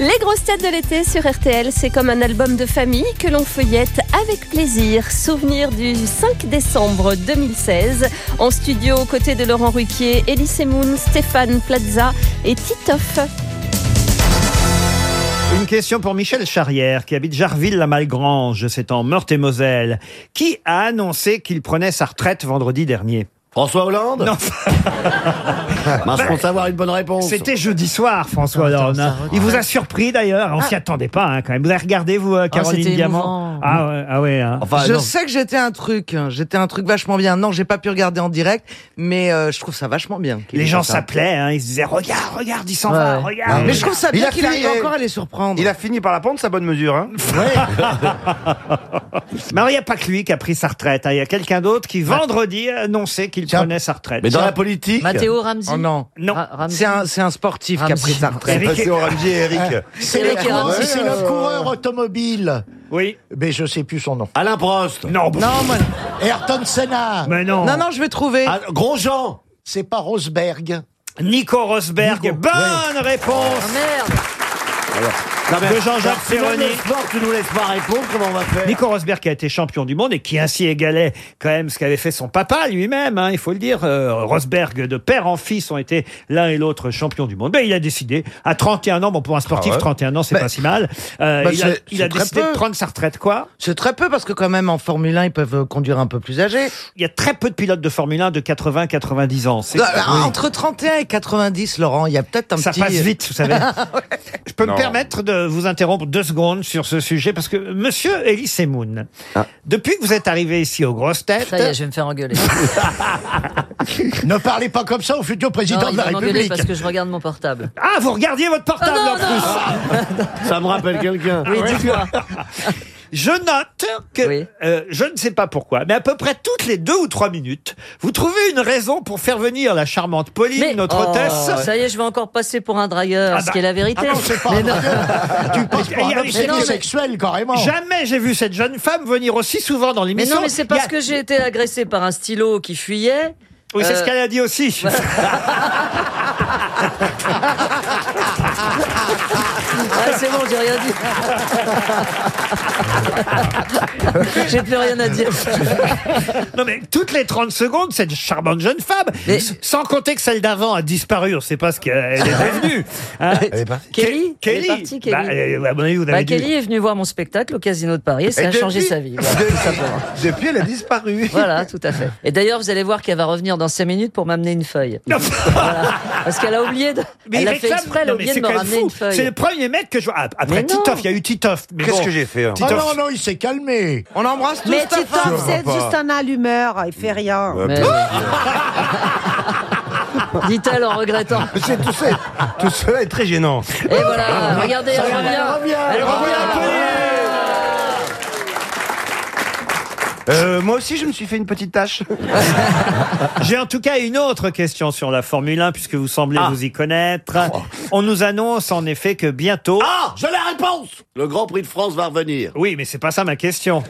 Les grosses têtes de l'été sur RTL, c'est comme un album de famille que l'on feuillette avec plaisir. Souvenir du 5 décembre 2016. En studio, aux côtés de Laurent Ruquier, Elie Moon, Stéphane Plaza et Titoff. Une question pour Michel Charrière, qui habite Jarville-la-Malgrange, c'est en Meurthe-et-Moselle. Qui a annoncé qu'il prenait sa retraite vendredi dernier? François Hollande Non. Mince, pour savoir une bonne réponse. C'était jeudi soir, François Hollande. hein. Il vous a surpris d'ailleurs, on s'y attendait pas hein, quand même. Vous avez regardé, vous, euh, Caroline c'était Diamant émouvant. Ah ouais, ah ouais. hein. je sais que j'étais un truc, hein. j'étais un truc vachement bien. Non, j'ai pas pu regarder en direct, mais euh, je trouve ça vachement bien. qu'il Les ait gens fait ça. s'appelaient, hein, ils se disaient regarde, regarde, il s'en va, regarde. Mais je trouve ça Il bien a qu'il fini- arrive encore à les surprendre. Il a fini par la prendre, sa bonne mesure. Hein Mais alors, il n'y a pas que lui qui a pris sa retraite. hein. Il y a quelqu'un d'autre qui, vendredi, a annoncé qu'il prenait sa retraite. Mais dans la politique Matteo Ramsey Oh non, Non. Ra- Ramsey. c'est un, c'est un sportif qui a pris sa retraite. Eric- Matteo Ramsey et Eric. C'est Eric le, c'est le coureur automobile. Oui. Mais je sais plus son nom. Alain Prost. Non, bon. Non, moi- Ayrton Senna. mais non. non, non, je vais trouver. Ah, Grosjean. C'est pas Rosberg. Nico Rosberg, Nico, bonne réponse Merde de Jean-Jacques Ferroni. tu nous laisses pas répondre, comment on va faire Nico Rosberg qui a été champion du monde et qui ainsi égalait quand même ce qu'avait fait son papa lui-même, hein, il faut le dire. Euh, Rosberg, de père en fils, ont été l'un et l'autre champions du monde. Mais il a décidé, à 31 ans, bon pour un sportif, Ah ouais 31 ans c'est Bah, pas si mal, euh, bah, il a, c'est- il a c'est très décidé de peu. prendre sa retraite. Quoi C'est très peu parce que quand même en Formule 1, ils peuvent euh, conduire un peu plus âgés. Il y a très peu de pilotes de Formule 1 de 80-90 ans. C'est- Ah, Entre 31 et 90, Laurent, il y a peut-être un Ça petit... passe vite, vous savez. Je peux Non. me permettre de vous interrompre deux secondes sur ce sujet parce que Monsieur Elie Semoun, Ah. depuis que vous êtes arrivé ici aux grosses têtes, Ça y est, je vais me faire engueuler. Ne parlez pas comme ça au futur président Non, de il la va m'engueuler République. parce que je regarde mon portable. ah vous regardiez votre portable Ah, en non, plus. Ça me rappelle quelqu'un. Oui, dis-moi. Je note que euh, je ne sais pas pourquoi, mais à peu près toutes les deux ou trois minutes, vous trouvez une raison pour faire venir la charmante Pauline, notre Oh, hôtesse. Ça y est, je vais encore passer pour un dragueur, Ah ce bah, qui est la vérité. Ah non, c'est pas Mais un non. Tu passes pour un obsédé sexuel, carrément. Jamais j'ai vu cette jeune femme venir aussi souvent dans Mais l'émission. non, mais c'est Il y a- parce que j'ai été agressé par un stylo qui fuyait. Oui, c'est Euh, ce qu'elle a dit aussi. Ah, c'est bon, j'ai rien dit. j'ai plus rien à dire. Non mais toutes les 30 secondes, cette charmante jeune femme, sans compter que celle d'avant a disparu, on ne sait pas ce qu'elle est devenue. Hein Kelly Elle est partie, Kelly. Bah, euh, à mon avis, vous avez Bah, dû- Kelly est venue voir mon spectacle au Casino de Paris et ça Et a changé depuis- sa vie. Voilà, simplement. Depuis, elle a disparu. Voilà, tout à fait. Et d'ailleurs, vous allez voir qu'elle va revenir dans 5 minutes pour m'amener une feuille. Voilà. Parce qu'elle a oublié de. Mais elle a fait exprès, elle a oublié de me ramener fou. une feuille. C'est le premier mec que je vois. Ah, Après. Titoff, il y a eu Titoff. mais Qu'est-ce bon. que j'ai fait hein Ah Titoff- non, non, il s'est calmé. On embrasse tous Mais ta Titoff, c'est juste un allumeur, il fait rien. Mais- Dit-elle en regrettant. C'est tout, ça, tout cela est très gênant. Et voilà, regardez, elle revient. Elle revient. Euh, moi aussi, je me suis fait une petite tâche. J'ai en tout cas une autre question sur la Formule 1, puisque vous semblez Ah. vous y connaître. On nous annonce en effet que bientôt... Ah, l'ai, arrêtez réponse Le Grand Prix de France va revenir. Oui, mais c'est pas ça ma question.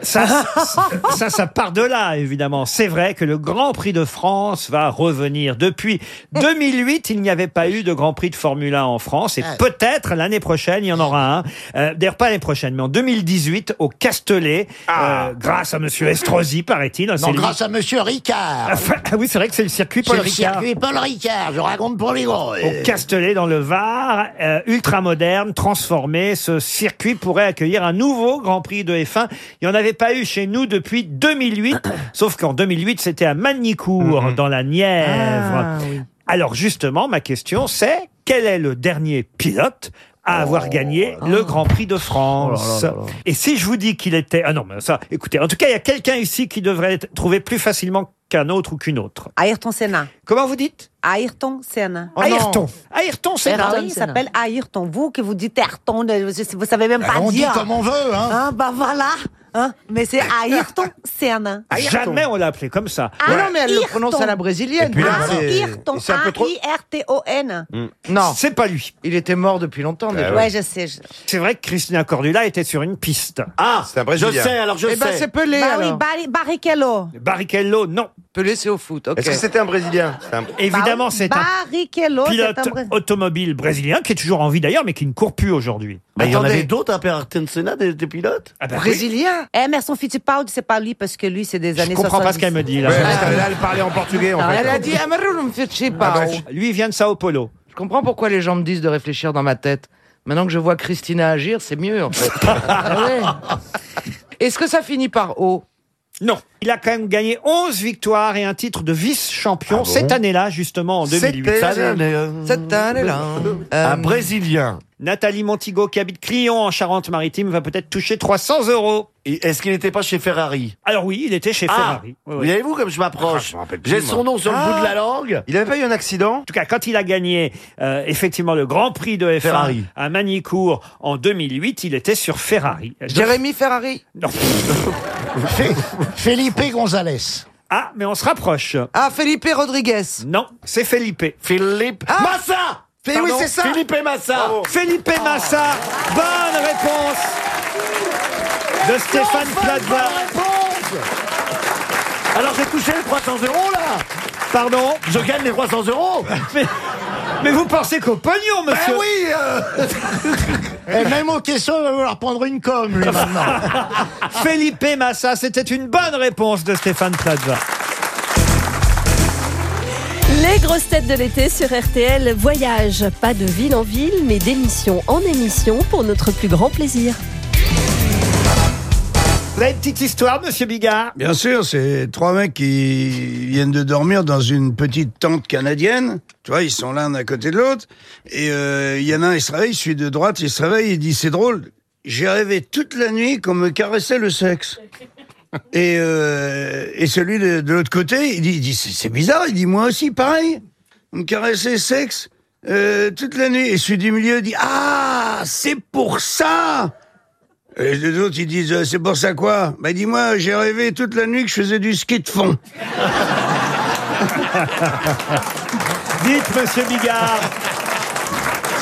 Ça, ça, ça, ça part de là, évidemment. C'est vrai que le Grand Prix de France va revenir. Depuis 2008, il n'y avait pas eu de Grand Prix de Formule 1 en France. Et Ah. peut-être l'année prochaine, il y en aura un. Euh, D'ailleurs, pas l'année prochaine, mais en 2018, au Castellet, euh, grâce à Monsieur Estrosi, paraît-il. Non, C'est grâce à Monsieur Ricard. Ah oui, c'est vrai que c'est le circuit C'est Paul le Ricard. circuit Paul Ricard, je raconte pour les gros. Au Castellet, dans le Var, euh, ultra moderne, transformé, ce circuit pourrait accueillir un nouveau Grand Prix de F1. Il n'y en avait pas eu chez nous depuis 2008, sauf qu'en 2008, c'était à Magnicourt, dans la Nièvre. Ah, oui. Alors justement, ma question, c'est quel est le dernier pilote à avoir gagné le Grand Prix de France. Oh là. Et si je vous dis qu'il était... Ah non, mais ça, écoutez, en tout cas, il y a quelqu'un ici qui devrait trouvé plus facilement qu'un autre ou qu'une autre. Ayrton Senna. Comment vous dites? Ayrton Senna. Oh non. Ayrton. Ayrton Senna. Ah oui, il s'appelle Ayrton. Vous que vous dites Ayrton, vous savez même Ben, pas on dit dire. comme on veut, hein. Ah, bah voilà. Hein, mais c'est Ayrton Senna. Jamais on l'a appelé comme ça. Ah, non, mais elle le prononce à la brésilienne. Et puis là, Ah, c'est- Ayrton. Ayrton, A-I-R-T-O-N. Non. C'est pas lui. Il était mort depuis longtemps déjà. Ouais, je sais. je- C'est vrai que Christina Cordula était sur une piste. Ah, C'est un Brésilien. je sais, alors je Eh ben, sais. c'est Pelé Bah oui, alors. Barri- Barrichello. Barrichello, non. Pelé, c'est au foot. ok. Est-ce que c'était un Brésilien? C'est un- Évidemment, Bah c'est un Barrichello, c'est pilote automobile brésilien qui est toujours en vie d'ailleurs, mais qui ne court plus aujourd'hui. Mais il y en Attendez. avait d'autres après Ayrton Senna, des, des pilotes Ah bah oui. Brésilien? Emerson Fittipaldi, c'est pas lui parce que lui, c'est des Je années comprends pas ce 70. qu'elle me dit là. Ouais, parce que là, elle parlait en portugais, en fait. Elle a dit Amarou me fait Ah, pas. bah, Lui il vient de Sao Paulo. Je comprends pourquoi les gens me disent de réfléchir dans ma tête. Maintenant que je vois Christina agir, c'est mieux en fait. Ah ouais. Est-ce que ça finit par O? Non. Il a quand même gagné 11 victoires et un titre de vice-champion cette année-là, justement en 2008. C'était Ça, euh, Cette année-là. un Brésilien. Nathalie Montigo, qui habite Clion en Charente-Maritime, va peut-être toucher 300 euros. Et Est-ce qu'il n'était pas chez Ferrari? Alors oui, il était chez Ah, Ferrari. Oui, oui. Voyez-vous comme je m'approche? Ah, J'ai son nom sur le bout de la langue. Il avait pas eu un accident? En tout cas, quand il a gagné euh, effectivement le Grand Prix de F1 Ferrari. à Manicourt en 2008, il était sur Ferrari. Jérémy Ferrari. Non. Felipe González. Ah, mais on se rapproche. Ah, Felipe Rodriguez. Non, c'est Felipe. Philippe Ah Massa Fait- oui, c'est ça. Philippe Massa Felipe Massa. Bonne réponse de Stéphane Plaza. Alors j'ai touché les 300 euros là Pardon Je gagne les 300 euros mais, mais vous pensez qu'au pognon, Ben monsieur oui euh. Et même aux questions, il va falloir prendre une com, lui, maintenant. Felipe Massa, c'était une bonne réponse de Stéphane Plaza. Les grosses têtes de l'été sur RTL voyage. Pas de ville en ville, mais d'émission en émission pour notre plus grand plaisir. Vous avez une petite histoire, monsieur Bigard? Bien sûr, c'est trois mecs qui viennent de dormir dans une petite tente canadienne. Tu vois, ils sont l'un à côté de l'autre. Et euh, il y en a un, il se réveille, celui de droite, il se réveille, il dit, c'est drôle, j'ai rêvé toute la nuit qu'on me caressait le sexe. Et, euh, et celui de, l'autre côté, il dit, c'est bizarre, il dit, moi aussi, pareil, on me caressait sexe euh, toute la nuit. Et celui du milieu dit, ah, c'est pour ça et les autres, ils disent, c'est pour ça quoi? Bah dis-moi, j'ai rêvé toute la nuit que je faisais du ski de fond. Dites, monsieur Bigard.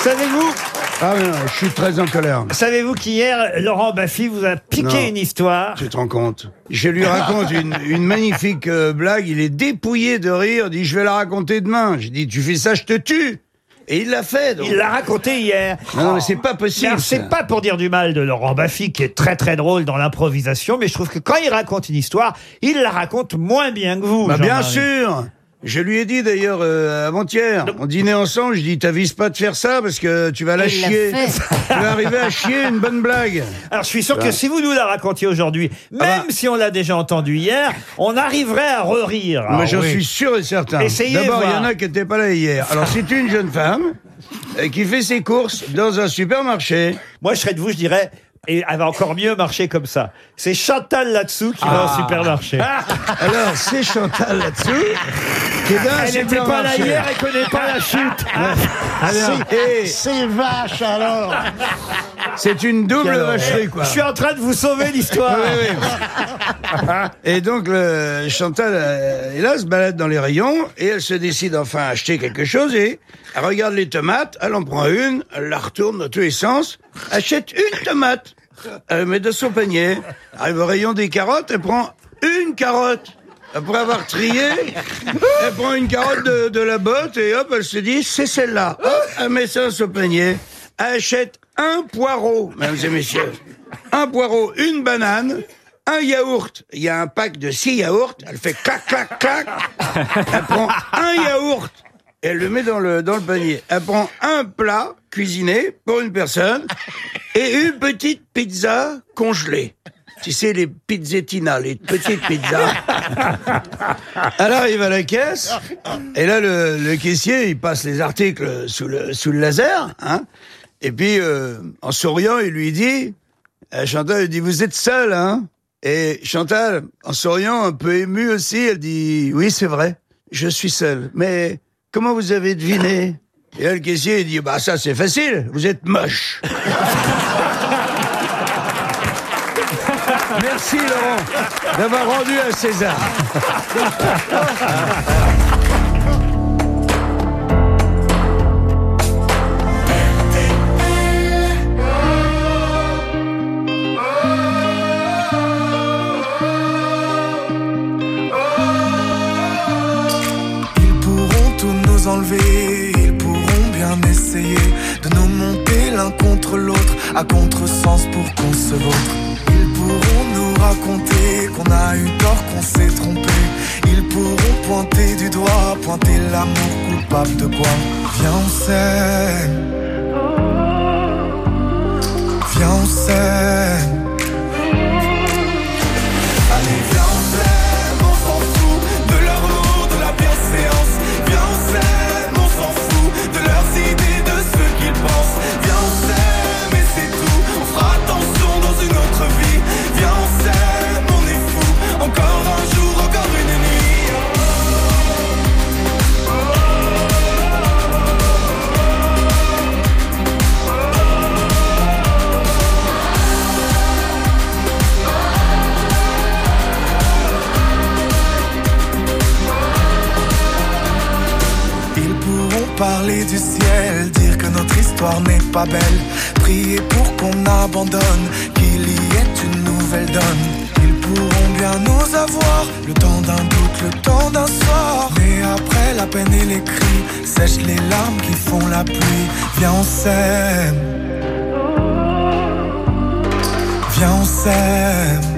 Savez-vous Ah mais non, je suis très en colère. Savez-vous qu'hier, Laurent Baffy vous a piqué Non. une histoire? Tu te rends compte? Je lui raconte une, une magnifique euh, blague, il est dépouillé de rire, il dit, je vais la raconter demain. Je dis, tu fais ça, je te tue Et il l'a fait. donc. Il l'a raconté hier. Non, non, mais c'est pas possible. Ça. C'est pas pour dire du mal de Laurent Baffy, qui est très très drôle dans l'improvisation, mais je trouve que quand il raconte une histoire, il la raconte moins bien que vous. Bah, bien Jean-Marie. sûr je lui ai dit d'ailleurs euh, avant-hier, on dînait ensemble, je dis t'avises pas de faire ça parce que tu vas la Il l'a chier. fait. tu vas arriver à chier une bonne blague. Alors je suis sûr que si vous nous la racontiez aujourd'hui, même Ah bah. si on l'a déjà entendu hier, on arriverait à re-rire. Moi, Ah j'en oui. suis sûr et certain. Essayez, D'abord, il y voir. en a qui n'étaient pas là hier. Alors, c'est une jeune femme euh, qui fait ses courses dans un supermarché. Moi, je serais de vous, je dirais, et elle va encore mieux marcher comme ça. C'est Chantal là-dessous qui va Ah. au supermarché. Alors, c'est Chantal là-dessous qui est dans Elle n'était pas là supermarché. hier et connaît pas la chute. Alors, et C'est vache alors c'est une double Alors, vacherie, quoi. Je suis en train de vous sauver l'histoire. Oui, oui. Et donc, le, Chantal, euh, elle là, se balade dans les rayons et elle se décide enfin à acheter quelque chose et elle regarde les tomates, elle en prend une, elle la retourne dans tous les sens achète une tomate. Elle met dans son panier. Arrive au rayon des carottes, elle prend une carotte. Après avoir trié, elle prend une carotte de, la botte et hop, elle se dit, c'est celle-là. Elle met ça dans son panier. Elle achète un poireau, mesdames et messieurs. Un poireau, une banane, un yaourt. Il y a un pack de six yaourts. Elle fait clac, clac, clac. Elle prend un yaourt et elle le met dans le, dans le panier. Elle prend un plat cuisiné pour une personne et une petite pizza congelée. Tu sais, les pizzettinas, les petites pizzas. Elle arrive à la caisse, et là, le, le caissier, il passe les articles sous le, sous le laser, hein, et puis, euh, en souriant, il lui dit, euh, Chantal, il dit, vous êtes seul, hein Et Chantal, en souriant, un peu émue aussi, elle dit, oui, c'est vrai, je suis seul. Mais comment vous avez deviné Et là, le caissier, il dit, bah ça, c'est facile, vous êtes moche. Merci Laurent d'avoir rendu à César. ils pourront bien essayer de nous monter l'un contre l'autre, à contresens pour qu'on se vautre. Ils pourront nous raconter qu'on a eu tort, qu'on s'est trompé. Ils pourront pointer du doigt, pointer l'amour coupable de quoi? Viens, on s'aime. Viens, on s'aime. Parler du ciel, dire que notre histoire n'est pas belle, prier pour qu'on abandonne, qu'il y ait une nouvelle donne. Ils pourront bien nous avoir, le temps d'un doute, le temps d'un soir. Mais après la peine et les cris, sèche les larmes qui font la pluie. Viens, on s'aime. Viens, on s'aime.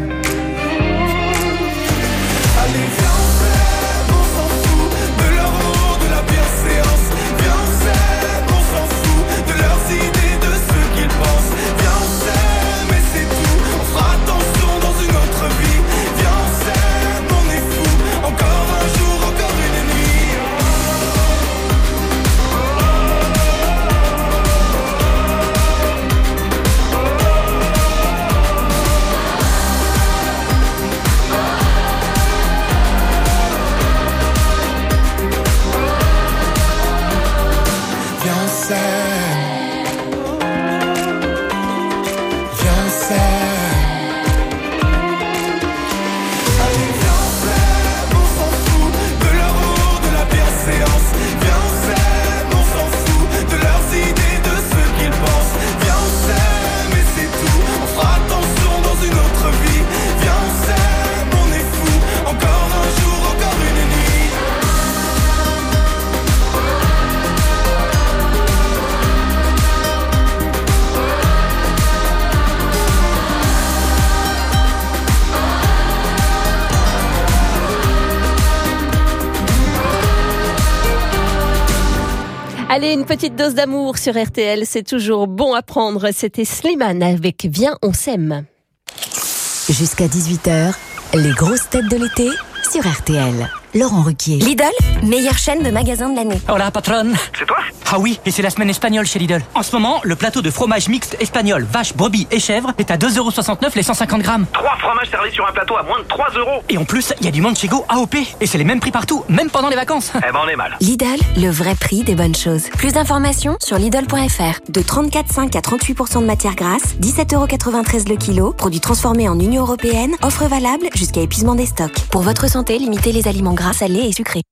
Allez, une petite dose d'amour sur RTL, c'est toujours bon à prendre. C'était Slimane avec Viens, on s'aime. Jusqu'à 18h, les grosses têtes de l'été sur RTL. Laurent Ruquier. Lidl, meilleure chaîne de magasins de l'année. Hola, patronne. C'est toi? Ah oui, et c'est la semaine espagnole chez Lidl. En ce moment, le plateau de fromage mixte espagnol, vache, brebis et chèvre est à 2,69€ les 150 grammes. Trois fromages servis sur un plateau à moins de 3 euros. Et en plus, il y a du Manchego AOP. Et c'est les mêmes prix partout, même pendant les vacances. Eh ben on est mal. Lidl, le vrai prix des bonnes choses. Plus d'informations sur Lidl.fr. De 34,5 à 38% de matière grasse, 17,93€ le kilo, produits transformés en Union Européenne, offre valable jusqu'à épuisement des stocks. Pour votre santé, limitez les aliments gras, salés et sucrés.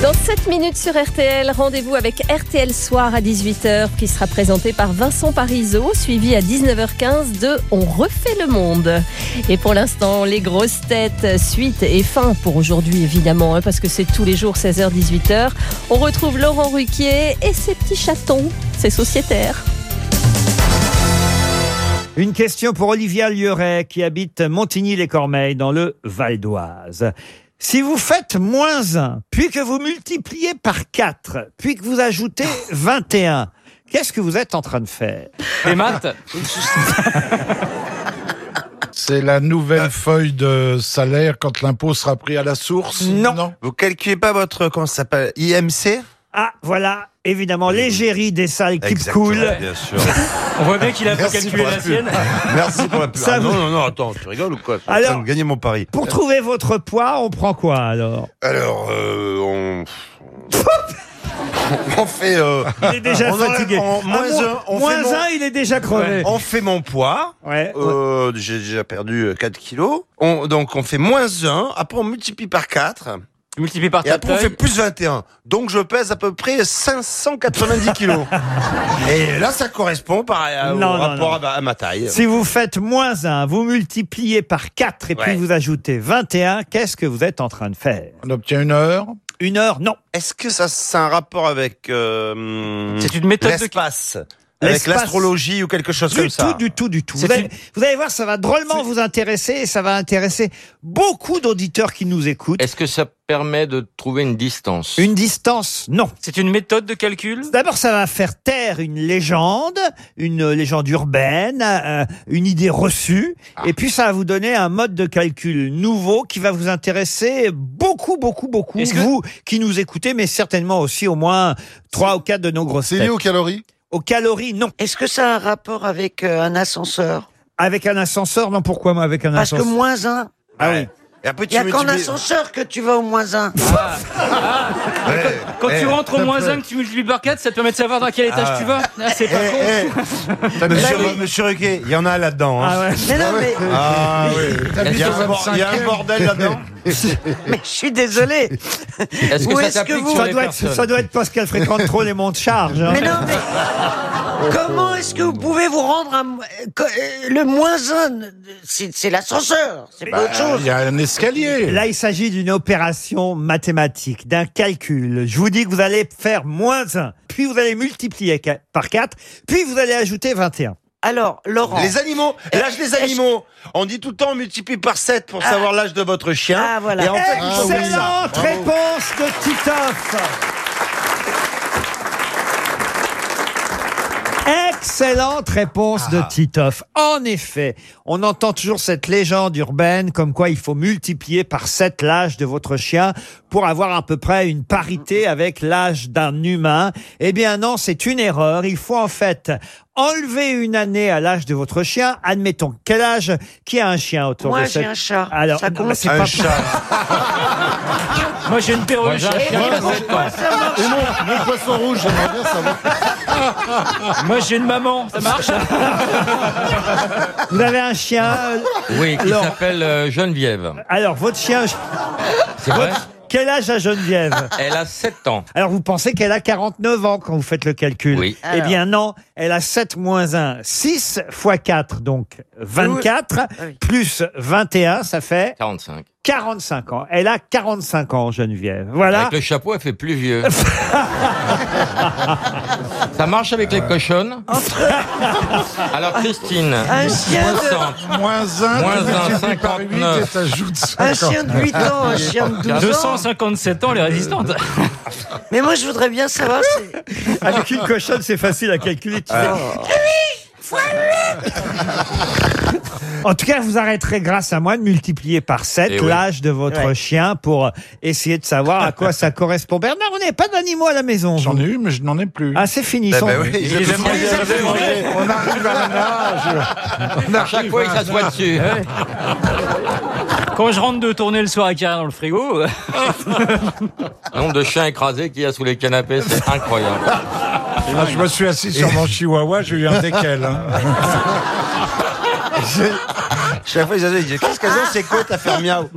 Dans 7 minutes sur RTL. Rendez-vous avec RTL Soir à 18h qui sera présenté par Vincent Parisot, suivi à 19h15 de On refait le monde. Et pour l'instant, les grosses têtes, suite et fin pour aujourd'hui évidemment, hein, parce que c'est tous les jours 16h, 18h. On retrouve Laurent Ruquier et ses petits chatons, ses sociétaires. Une question pour Olivia Lieuret qui habite Montigny-les-Cormeilles dans le Val d'Oise. Si vous faites moins 1, puis que vous multipliez par 4, puis que vous ajoutez 21, qu'est-ce que vous êtes en train de faire? Les maths? C'est la nouvelle feuille de salaire quand l'impôt sera pris à la source? Non. Vous calculez pas votre, comment ça s'appelle, IMC Ah, voilà, évidemment, l'égérie des salles qui Exactement, cool. bien sûr. On voit bien qu'il a pas Merci calculé pour la pub. sienne. Merci pour la pub. Ça Ah, vous- Non, non, non, attends, tu rigoles ou quoi Alors- de gagner mon pari. Pour trouver votre poids, on prend quoi alors? Alors, euh, on... on fait... Euh, Il est déjà on enlève- fatigué. on- Ah, moins moins- un, on moins fait mon- un, il est déjà crevé. On fait mon poids. Ouais. Euh, J'ai déjà perdu euh, 4 kilos. On, donc, on fait moins 1. Après, on multiplie par 4. Multiplié par Et ta après, on fait plus 21. Donc, je pèse à peu près 590 kilos. Et là, ça correspond par, euh, au Non, non, rapport non. À, ma, à ma taille. Si vous faites moins 1, vous multipliez par 4 et puis Ouais. vous ajoutez 21, qu'est-ce que vous êtes en train de faire? On obtient une heure. Une heure Non. Est-ce que ça, c'est un rapport avec euh, C'est une méthode de- l'espace? Avec l'astrologie ou quelque chose Du comme ça tout, du tout, du tout. Vous allez, une- vous allez voir, ça va drôlement vous intéresser et ça va intéresser beaucoup d'auditeurs qui nous écoutent. Est-ce que ça permet de trouver une distance? Une distance, non. C'est une méthode de calcul? D'abord, ça va faire taire une légende, une légende urbaine, euh, une idée reçue, Ah. et puis ça va vous donner un mode de calcul nouveau qui va vous intéresser beaucoup, beaucoup, beaucoup. Que- Vous qui nous écoutez, mais certainement aussi au moins trois ou quatre de nos grosses C'est lié aux calories? Aux calories, non. Est-ce que ça a un rapport avec euh, un ascenseur? Avec un ascenseur, non. Pourquoi moi avec un Parce que ascenseur? moins un. Ah oui. Et après, Il n'y a qu'en ascenseur que tu vas au moins un. Ouais. Quand tu Eh, rentres au moins 1 que tu multiplies par 4, ça te permet de savoir dans quel étage Ah. tu vas. Ah, c'est pas con. eh, Monsieur, monsieur Ruquier, il y en a là-dedans. hein. Ah ouais. Mais non, mais, Ah oui. Il y, a un bor- il y a un 25e. bordel là-dedans. mais je suis désolé. Est-ce que Où ça est-ce que s'applique vous- sur Ça les doit, être, personnes ça doit être parce qu'elle fréquente trop les monts de charge. hein. Mais non, mais comment est-ce que vous pouvez vous rendre un, que- euh, le moins un C'est c'est l'ascenseur, c'est pas autre Bah, chose. Il y a un escalier. Là, il s'agit d'une opération mathématique, d'un calcul. Je vous dis que vous allez faire moins 1, puis vous allez multiplier par 4, puis vous allez ajouter 21. Alors, Laurent. Les animaux, l'âge des Est-ce- animaux. On dit tout le temps on multiplie par 7 pour savoir l'âge de votre chien. Ah, voilà. Et en fait. Excellente Bravo. réponse de Titoff Excellente réponse de Titoff. En effet, on entend toujours cette légende urbaine comme quoi il faut multiplier par 7 l'âge de votre chien pour avoir à peu près une parité avec l'âge d'un humain. Eh bien non, c'est une erreur. Il faut en fait enlever une année à l'âge de votre chien. Admettons, quel âge Qui a un chien autour Moi, de j'ai cette... un chat. Alors, Ça compte c'est Un pas- chat. Moi j'ai une Moi, perruque. j'ai un chien qui a 7 ans. Et mon, mon poisson rouge, j'aimerais bien savoir. Moi j'ai une maman, ça marche? Vous avez un chien euh, Oui, qui Alors- s'appelle euh, Geneviève. Alors, votre chien, C'est vrai? Quel âge a Geneviève Elle a 7 ans. Alors, vous pensez qu'elle a 49 ans quand vous faites le calcul Oui. Eh bien, non. Elle a 7 moins 1, 6 fois 4, donc 24, oui. plus 21, ça fait 45. 45 ans. Elle a 45 ans, Geneviève. Voilà. Avec le chapeau, elle fait plus vieux. Ça marche avec les cochonnes Alors, Christine, Un chien de- 60. Moins 1, Moins tu un, multiplies par 8 et 59. t'ajoutes 50. Un chien de 8 ans, un chien de 12 ans. 257 ans, elle est résistante. Mais moi, je voudrais bien savoir. c'est- Avec une cochonne, c'est facile à calculer. tu sais. En tout cas, vous arrêterez grâce à moi de multiplier par 7 Eh oui. l'âge de votre Ouais. chien pour essayer de savoir à quoi ça correspond. Bernard, on n'avait pas d'animaux à la maison. J'en vous. ai eu, mais je n'en ai plus. Ah, c'est fini. Son- ben oui, je les mangés, les. On arrive à un âge. On À chaque arrive fois, il à un s'assoit dessus. Quand je rentre de tourner le soir avec Carré dans le frigo, Le nombre de chiens écrasés qu'il y a sous les canapés, c'est incroyable. Ah, je me suis assis sur mon chihuahua, j'ai eu un décal. hein. Chaque fois, ils disaient, qu'est-ce qu'elles ont, c'est quoi ta faire miaou?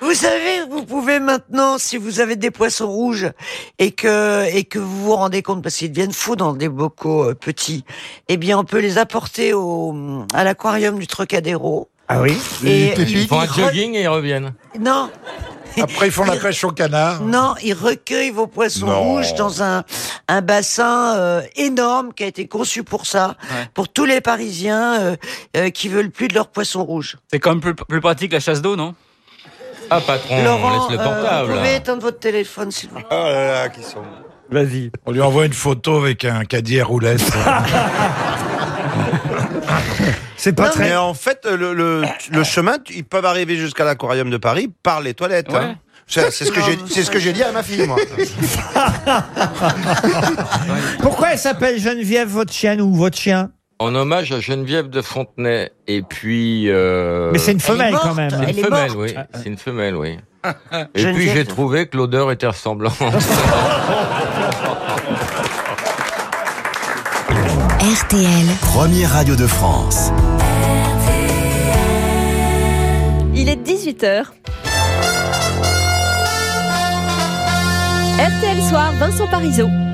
Vous savez, vous pouvez maintenant, si vous avez des poissons rouges et que et que vous vous rendez compte parce qu'ils deviennent fous dans des bocaux euh, petits, eh bien, on peut les apporter au à l'aquarium du Trocadéro. Ah oui? Et Ils font un jogging et ils reviennent. Non. Après, ils font la pêche au canard. Non, ils recueillent vos poissons Non. rouges dans un, un bassin euh, énorme qui a été conçu pour ça, pour tous les Parisiens euh, euh, qui veulent plus de leurs poissons rouges. C'est quand même plus, plus pratique la chasse d'eau, non? Ah, patron, Laurent, laisse le euh, portable. vous pouvez éteindre votre téléphone, s'il vous plaît. Oh là là, qui sont. Vas-y. On lui envoie une photo avec un caddie à roulettes. C'est pas Non, très. Mais en fait, le, le, le chemin, ils peuvent arriver jusqu'à l'aquarium de Paris par les toilettes. hein. C'est c'est ce que j'ai, c'est ce que j'ai dit à ma fille, moi. Pourquoi elle s'appelle Geneviève, votre chienne ou votre chien? En hommage à Geneviève de Fontenay. Et puis. euh, Mais c'est une femelle, quand même. C'est Elle une est femelle, morte. oui. C'est une femelle, oui. Et Geneviève. puis j'ai trouvé que l'odeur était ressemblante. RTL. Première radio de France. 18h. RTL Soir, Vincent Parisot.